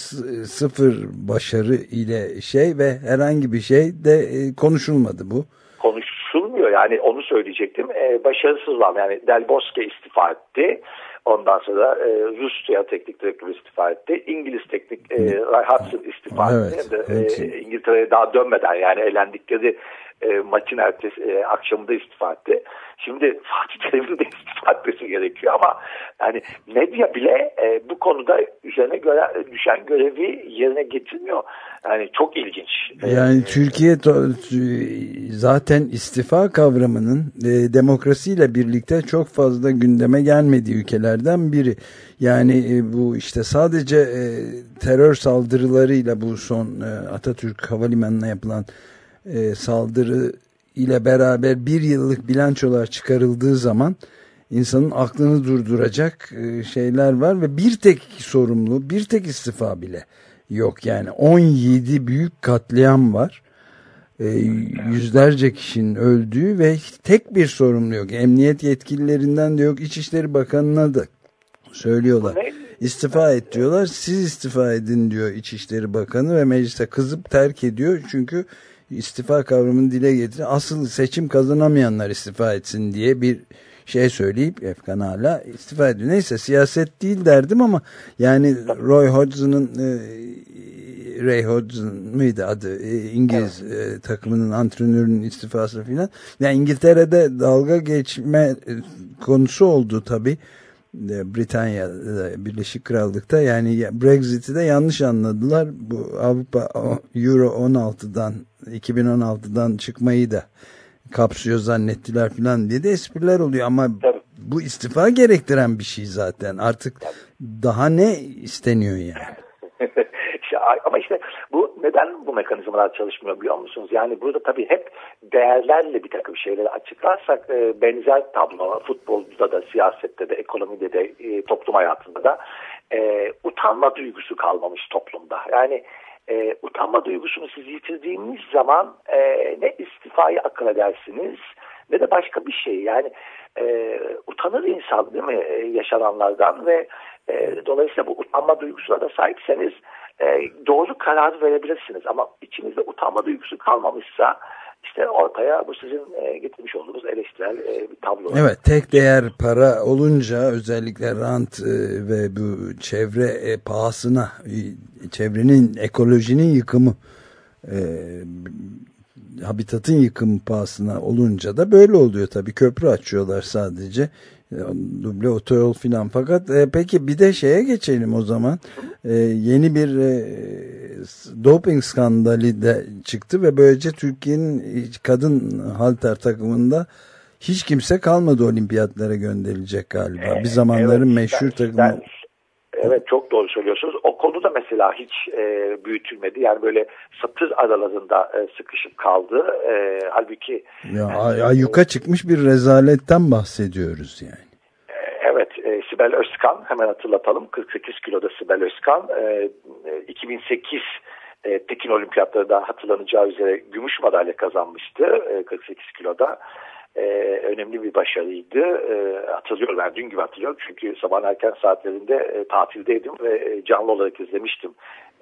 sıfır başarı ile şey ve herhangi bir şey de e, konuşulmadı bu. Konuşulmuyor yani onu söyleyecektim. Ee, başarısız olan yani Del Bosque istifa etti. Ondan sonra e, Rusya teknik direktörü istifa etti. İngiliz teknik e, Ray Hudson istifa evet, etti. Evet. E, İngiltere'ye daha dönmeden yani elendikleri e, maçın ertesi e, akşamında istifa etti. Şimdi Fatih Terim'in de istifa etmesi gerekiyor ama yani medya bile e, bu konuda üzerine göre, düşen görevi yerine getirmiyor. Yani çok ilginç. Yani ee, Türkiye zaten istifa kavramının e, demokrasiyle birlikte çok fazla gündeme gelmediği ülkelerden biri. Yani e, bu işte sadece e, terör saldırılarıyla bu son e, Atatürk Havalimanı'na yapılan e, saldırı ile beraber bir yıllık bilançolar çıkarıldığı zaman insanın aklını durduracak e, şeyler var ve bir tek sorumlu, bir tek istifa bile yok. Yani 17 büyük katliam var. E, yüzlerce kişinin öldüğü ve tek bir sorumlu yok. Emniyet yetkililerinden de yok. İçişleri Bakanı'na da söylüyorlar. İstifa et diyorlar. Siz istifa edin diyor İçişleri Bakanı ve meclise kızıp terk ediyor. Çünkü istifa kavramını dile getiren asıl seçim kazanamayanlar istifa etsin diye bir şey söyleyip Efkan hala istifa ediyor. Neyse siyaset değil derdim ama yani Roy Hodgson'ın e, Ray Hodgson mıydı adı e, İngiliz evet. e, takımının antrenörünün istifası filan. Yani İngiltere'de dalga geçme e, konusu oldu tabi. Britanya Birleşik Krallık'ta yani Brexit'i de yanlış anladılar. Bu Avrupa Euro 16'dan 2016'dan çıkmayı da kapsıyor zannettiler falan diye de espriler oluyor ama Tabii. bu istifa gerektiren bir şey zaten. Artık daha ne isteniyor yani? Ama işte bu neden bu mekanizmalar çalışmıyor biliyor musunuz? Yani burada tabii hep değerlerle bir takım şeyleri açıklarsak e, benzer tablo futbolda da siyasette de ekonomide de e, toplum hayatında da e, utanma duygusu kalmamış toplumda. Yani e, utanma duygusunu siz yitirdiğiniz zaman e, ne istifayı akıl edersiniz ne de başka bir şey. Yani e, utanır insan değil mi e, yaşananlardan ve e, dolayısıyla bu utanma duygusuna da sahipseniz e, doğru karar verebilirsiniz. Ama içinizde utanma duygusu kalmamışsa işte ortaya bu sizin e, getirmiş olduğunuz eleştirel e, bir tablo. Evet tek değer para olunca özellikle rant e, ve bu çevre e, pahasına e, çevrenin ekolojinin yıkımı e, habitatın yıkımı pahasına olunca da böyle oluyor tabii köprü açıyorlar sadece duble otoyol filan. Fakat e, peki bir de şeye geçelim o zaman. E, yeni bir e, doping skandalı da çıktı ve böylece Türkiye'nin kadın halter takımında hiç kimse kalmadı olimpiyatlara gönderilecek galiba. Bir zamanların evet, meşhur takımı Evet çok doğru söylüyorsunuz. O konu da mesela hiç e, büyütülmedi. Yani böyle satır aralarında e, sıkışıp kaldı. E, halbuki... Ya e, ayyuka çıkmış bir rezaletten bahsediyoruz yani. E, evet e, Sibel Özkan hemen hatırlatalım. 48 kiloda Sibel Özkan. E, 2008 e, Pekin Olimpiyatları'da hatırlanacağı üzere gümüş madalya kazanmıştı e, 48 kiloda e, önemli bir başarıydı. E, hatırlıyorum dün gibi hatırlıyorum çünkü sabah erken saatlerinde e, tatildeydim ve e, canlı olarak izlemiştim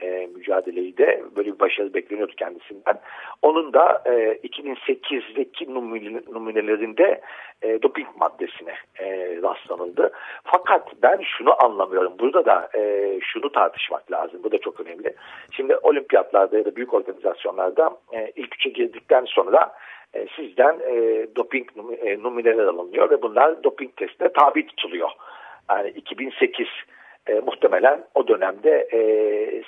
e, mücadeleyi de. Böyle bir başarı bekleniyordu kendisinden. Onun da e, 2008'deki numunelerinde e, doping maddesine e, rastlanıldı. Fakat ben şunu anlamıyorum. Burada da e, şunu tartışmak lazım. Bu da çok önemli. Şimdi olimpiyatlarda ya da büyük organizasyonlarda e, ilk üçe girdikten sonra e, sizden e, doping e, numuneler alınıyor ve bunlar doping testine tabi tutuluyor. Yani 2008 e, muhtemelen o dönemde e,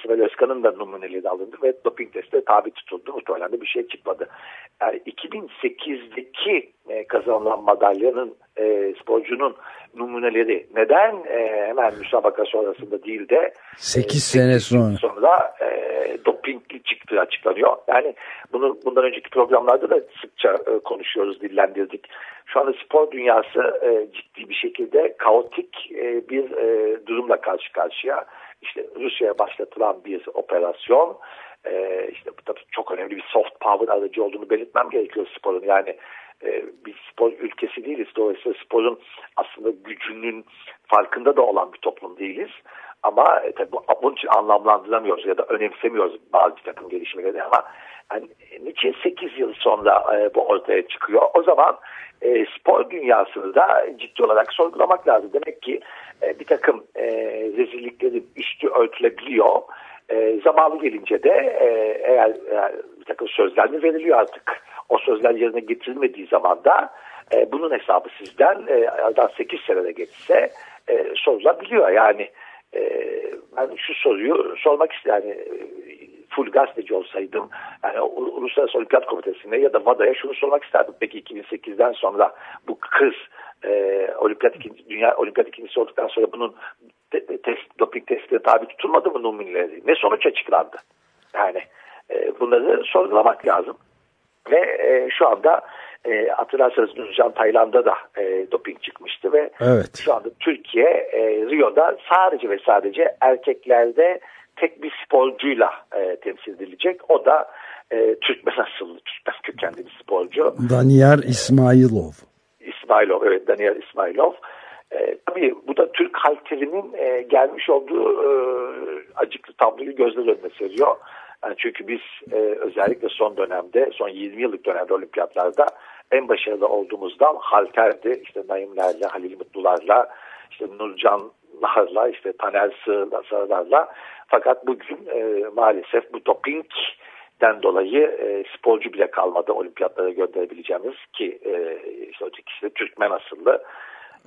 Sibel Özkan'ın da numuneleri alındı ve doping testine tabi tutuldu. Muhtemelen de bir şey çıkmadı. Yani 2008'deki e, kazanılan madalyanın e, sporcunun numuneleri neden e, hemen müsabaka sonrasında değil de 8 e, sene sonra, sonra e, dopingli çıktığı açıklanıyor. Yani bunu bundan önceki programlarda da sıkça e, konuşuyoruz, dillendirdik. Şu anda spor dünyası e, ciddi bir şekilde kaotik e, bir e, durumla karşı karşıya. İşte Rusya'ya başlatılan bir operasyon, e, işte tabii çok önemli bir soft power aracı olduğunu belirtmem gerekiyor sporun. Yani e, bir spor ülkesi değiliz. Dolayısıyla sporun aslında gücünün farkında da olan bir toplum değiliz. Ama e, tabii bu- bunun için anlamlandıramıyoruz ya da önemsemiyoruz bazı bir takım gelişmeleri ama yani, niçin 8 yıl sonra e, bu ortaya çıkıyor? O zaman e, spor dünyasını da ciddi olarak sorgulamak lazım. Demek ki e, bir takım e, rezillikleri üstü örtülebiliyor. E, zamanı gelince de e, eğer, eğer bir takım sözler mi veriliyor artık? O sözler yerine getirilmediği zaman da e, bunun hesabı sizden e, aradan 8 senede geçse e, sorulabiliyor. Yani ben şu soruyu sormak istedim. Yani, e, full gazeteci olsaydım yani Uluslararası Olimpiyat Komitesi'ne ya da VADA'ya şunu sormak isterdim. Peki 2008'den sonra bu kız e, olimpiyat ikinci, dünya olimpiyat ikincisi olduktan sonra bunun te- te- test, doping testine tabi tutulmadı mı numunileri? Ne sonuç açıklandı? Yani e, bunları sorgulamak lazım. Ve e, şu anda e, hatırlarsanız Nurcan Tayland'da da e, doping çıkmıştı ve Evet. şu anda Türkiye e, Rio'da sadece ve sadece erkeklerde tek bir sporcuyla e, temsil edilecek. O da e, Türkmen asıllı, Türkmen kökenli bir sporcu. Daniyar İsmailov. İsmailov, evet Daniel İsmailov. E, tabii bu da Türk halterinin e, gelmiş olduğu e, acıklı tabloyu gözler önüne seriyor. Yani çünkü biz e, özellikle son dönemde, son 20 yıllık dönemde olimpiyatlarda en başarılı olduğumuz dal halterdi. İşte Naimlerle, Halil Mutlularla, işte Nurcan Nahar'la, işte Taner Sığır'la, Sığır'larla. Fakat bugün e, maalesef bu dopingden dolayı e, sporcu bile kalmadı olimpiyatlara gönderebileceğimiz ki e, işte de Türkmen asıllı.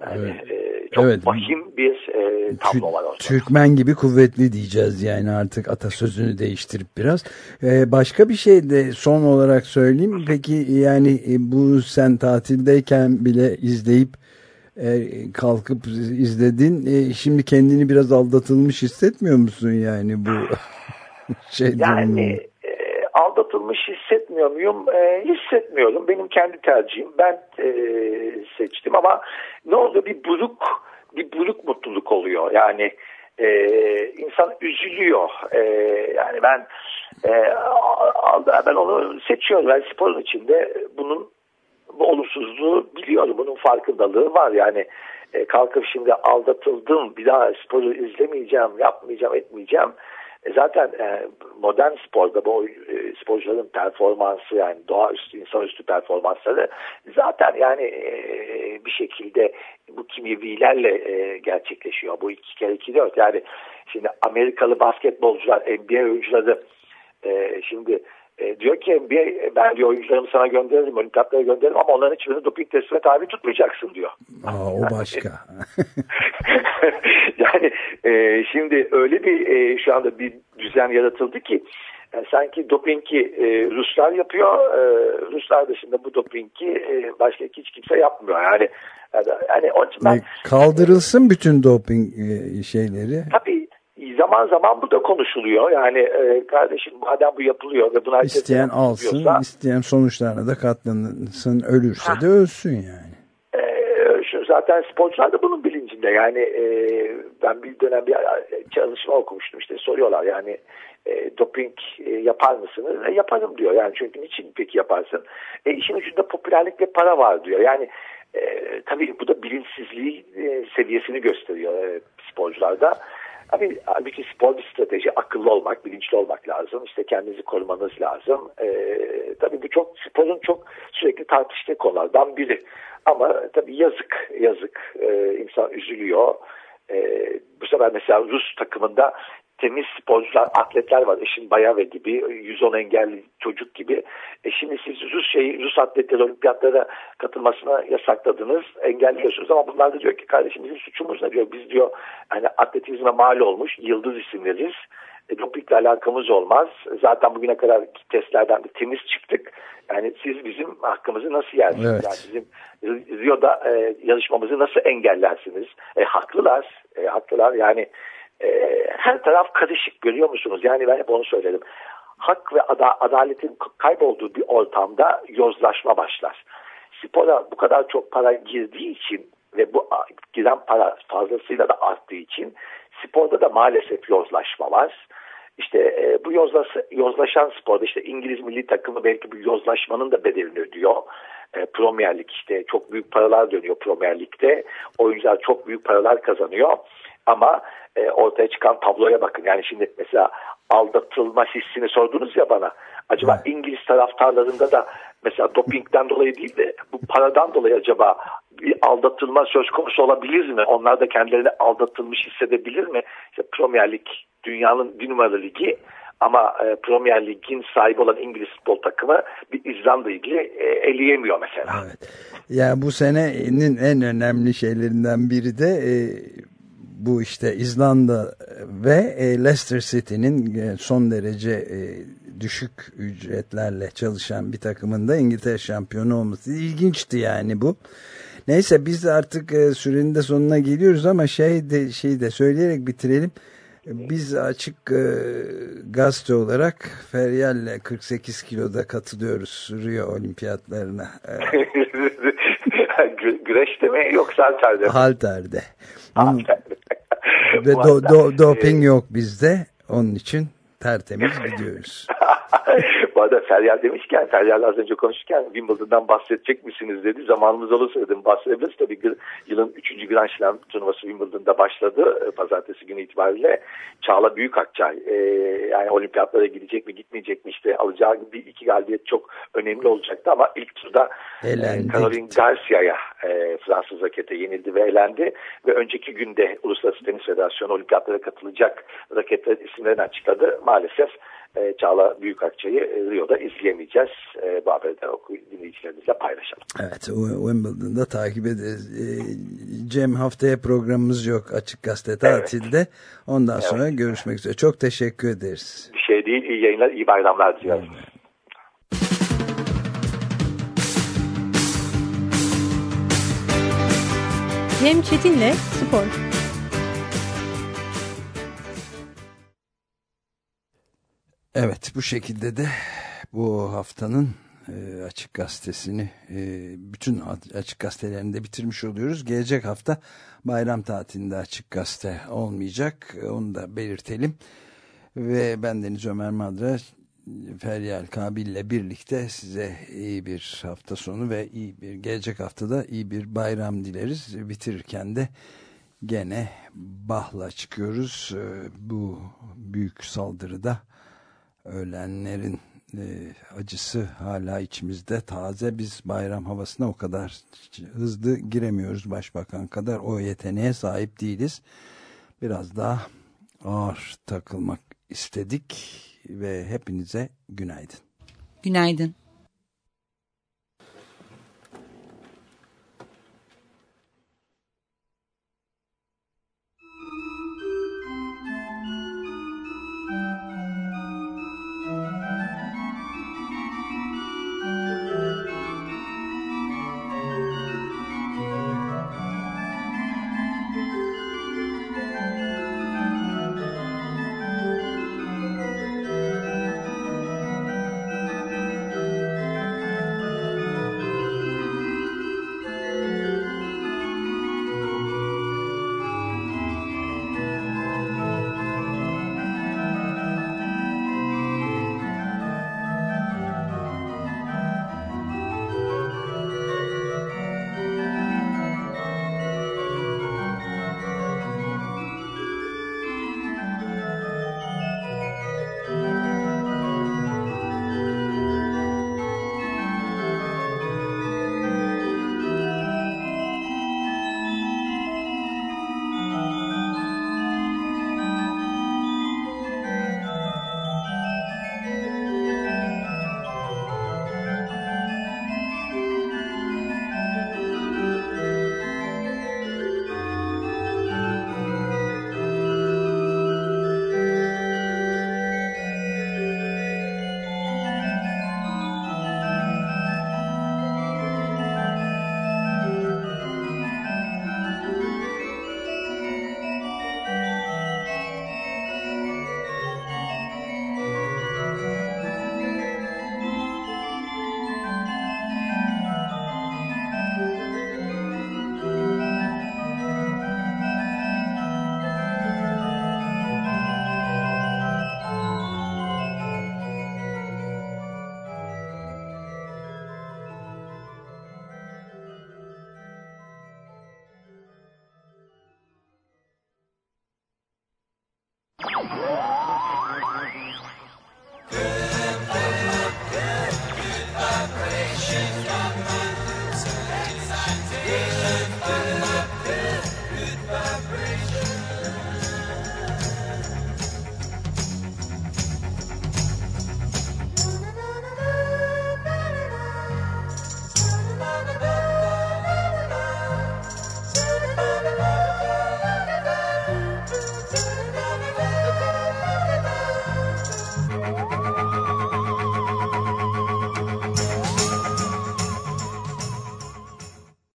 Yani, e, çok Evet. vahim bir e, tablo var orada. Türkmen gibi kuvvetli diyeceğiz yani artık atasözünü değiştirip biraz. Ee, başka bir şey de son olarak söyleyeyim. Peki yani e, bu sen tatildeyken bile izleyip e, kalkıp izledin. E, şimdi kendini biraz aldatılmış hissetmiyor musun yani bu şey Yani durumunda? Aldatılmış hissetmiyor muyum? E, hissetmiyorum. Benim kendi tercihim. Ben e, seçtim ama ne oldu? Bir buruk bir buruk mutluluk oluyor. Yani e, insan üzülüyor. E, yani ben e, ben onu seçiyorum. Ben sporun içinde bunun bu olumsuzluğu biliyorum. Bunun farkındalığı var. Yani e, kalkıp şimdi aldatıldım bir daha sporu izlemeyeceğim, yapmayacağım, etmeyeceğim. E, zaten e, modern sporda bu e, sporcuların performansı yani doğaüstü, insanüstü performansları zaten yani e, bir şekilde bu kimyevilerle e, gerçekleşiyor. Bu iki kere iki dört. Yani şimdi Amerikalı basketbolcular, NBA oyuncuları e, şimdi e, diyor ki NBA ben diyor oyuncularımı sana gönderirim, olimpiyatlara gönderirim ama onların hiçbirini doping testine tabi tutmayacaksın diyor. Aa, o başka. yani e, şimdi öyle bir e, şu anda bir düzen yaratıldı ki yani sanki dopingi e, Ruslar yapıyor. E, Ruslar dışında bu dopingi e, başka hiç kimse yapmıyor. Yani yani, yani onun için ben E, Kaldırılsın bütün doping e, şeyleri. tabii zaman zaman bu da konuşuluyor. Yani e, kardeşim madem bu yapılıyor ve buna İsteyen alsın, yapıyorsa, isteyen sonuçlarına da katlansın, ölürse de ölsün yani. Ee, şu zaten sporcular da bunun bilincinde yani e, ben bir dönem bir çalışma okumuştum işte soruyorlar yani e, doping e, yapar mısınız? E, yaparım diyor yani çünkü niçin peki yaparsın? E, işin ucunda popülerlik ve para var diyor yani e, tabii bu da bilinçsizliği e, seviyesini gösteriyor e, sporcularda. Abi, halbuki spor bir strateji, akıllı olmak, bilinçli olmak lazım. İşte kendinizi korumanız lazım. Ee, tabii bu çok sporun çok sürekli tartıştığı konulardan biri. Ama tabii yazık, yazık. Ee, insan üzülüyor. Ee, bu sefer mesela Rus takımında temiz sporcular, atletler var. Eşin Bayave gibi, 110 engelli çocuk gibi. E şimdi siz Rus şey, Rus atletleri olimpiyatlara katılmasına yasakladınız, engelliyorsunuz ama bunlar da diyor ki kardeşim bizim suçumuz ne diyor. Biz diyor hani atletizme mal olmuş yıldız isimleriz. E, dopingle alakamız olmaz. Zaten bugüne kadar testlerden de temiz çıktık. Yani siz bizim hakkımızı nasıl yersiniz? Evet. Yani bizim Rio'da e, yarışmamızı nasıl engellersiniz? E, haklılar. E, haklılar. Yani e, her taraf karışık görüyor musunuz? Yani ben hep onu söyledim. Hak ve ada, adaletin kaybolduğu bir ortamda yozlaşma başlar. Spora bu kadar çok para girdiği için ve bu giren para fazlasıyla da arttığı için sporda da maalesef yozlaşma var. İşte e, bu yozlası, yozlaşan sporda işte İngiliz milli takımı belki bu yozlaşmanın da bedelini ödüyor. E, Premier Lig işte çok büyük paralar dönüyor Premier Lig'de. Oyuncular çok büyük paralar kazanıyor. Ama e, ortaya çıkan tabloya bakın. Yani şimdi mesela aldatılma hissini sordunuz ya bana. Acaba evet. İngiliz taraftarlarında da mesela dopingden dolayı değil de bu paradan dolayı acaba bir aldatılma söz konusu olabilir mi? Onlar da kendilerini aldatılmış hissedebilir mi? İşte Premier Lig dünyanın bir numaralı ligi ama e, Premier Lig'in sahibi olan İngiliz futbol takımı bir İzlanda ilgili e, eleyemiyor mesela. Evet. Yani bu senenin en önemli şeylerinden biri de e, bu işte İzlanda ve e, Leicester City'nin e, son derece e, düşük ücretlerle çalışan bir takımın da İngiltere şampiyonu olması ilginçti yani bu. Neyse biz artık sürenin de sonuna geliyoruz ama şey de, şey de söyleyerek bitirelim. Biz açık gazete olarak Feryal'le 48 kiloda katılıyoruz Rio olimpiyatlarına. Güreşte mi yoksa halterde mi? Halterde. Ve do, do, doping yok bizde. Onun için tertemiz gidiyoruz. Bu arada Feryal demişken, Feryal az önce konuşurken Wimbledon'dan bahsedecek misiniz dedi. Zamanımız olursa dedim bahsedebiliriz. Tabii yılın 3. Grand Slam turnuvası Wimbledon'da başladı. E, pazartesi günü itibariyle Çağla Büyükakçay e, yani olimpiyatlara gidecek mi gitmeyecek mi işte alacağı bir iki galibiyet çok önemli olacaktı ama ilk turda e, Caroline Garcia'ya e, Fransız rakete yenildi ve elendi ve önceki günde Uluslararası Tenis Federasyonu olimpiyatlara katılacak raketler isimlerini açıkladı. Maalesef e, Çağla Büyükakçay'ı e, Rio'da izleyemeyeceğiz. E, bu haberi de dinleyicilerimizle paylaşalım. Evet Wimbledon'da takip ederiz. E, Cem haftaya programımız yok Açık Gazete tatilde. Evet. Ondan evet. sonra görüşmek üzere. Çok teşekkür ederiz. Bir şey değil. İyi yayınlar, iyi bayramlar diliyorum. Evet. Cem Çetin'le Spor. Evet bu şekilde de bu haftanın e, Açık Gazetesi'ni e, bütün Açık Gazetelerinde bitirmiş oluyoruz. Gelecek hafta bayram tatilinde Açık Gazete olmayacak. Onu da belirtelim. Ve ben Deniz Ömer Madra Feryal Kabil ile birlikte size iyi bir hafta sonu ve iyi bir gelecek haftada iyi bir bayram dileriz. Bitirirken de gene bahla çıkıyoruz. E, bu büyük saldırıda ölenlerin e, acısı hala içimizde taze. Biz bayram havasına o kadar hızlı giremiyoruz başbakan kadar. O yeteneğe sahip değiliz. Biraz daha ağır takılmak istedik ve hepinize günaydın. Günaydın.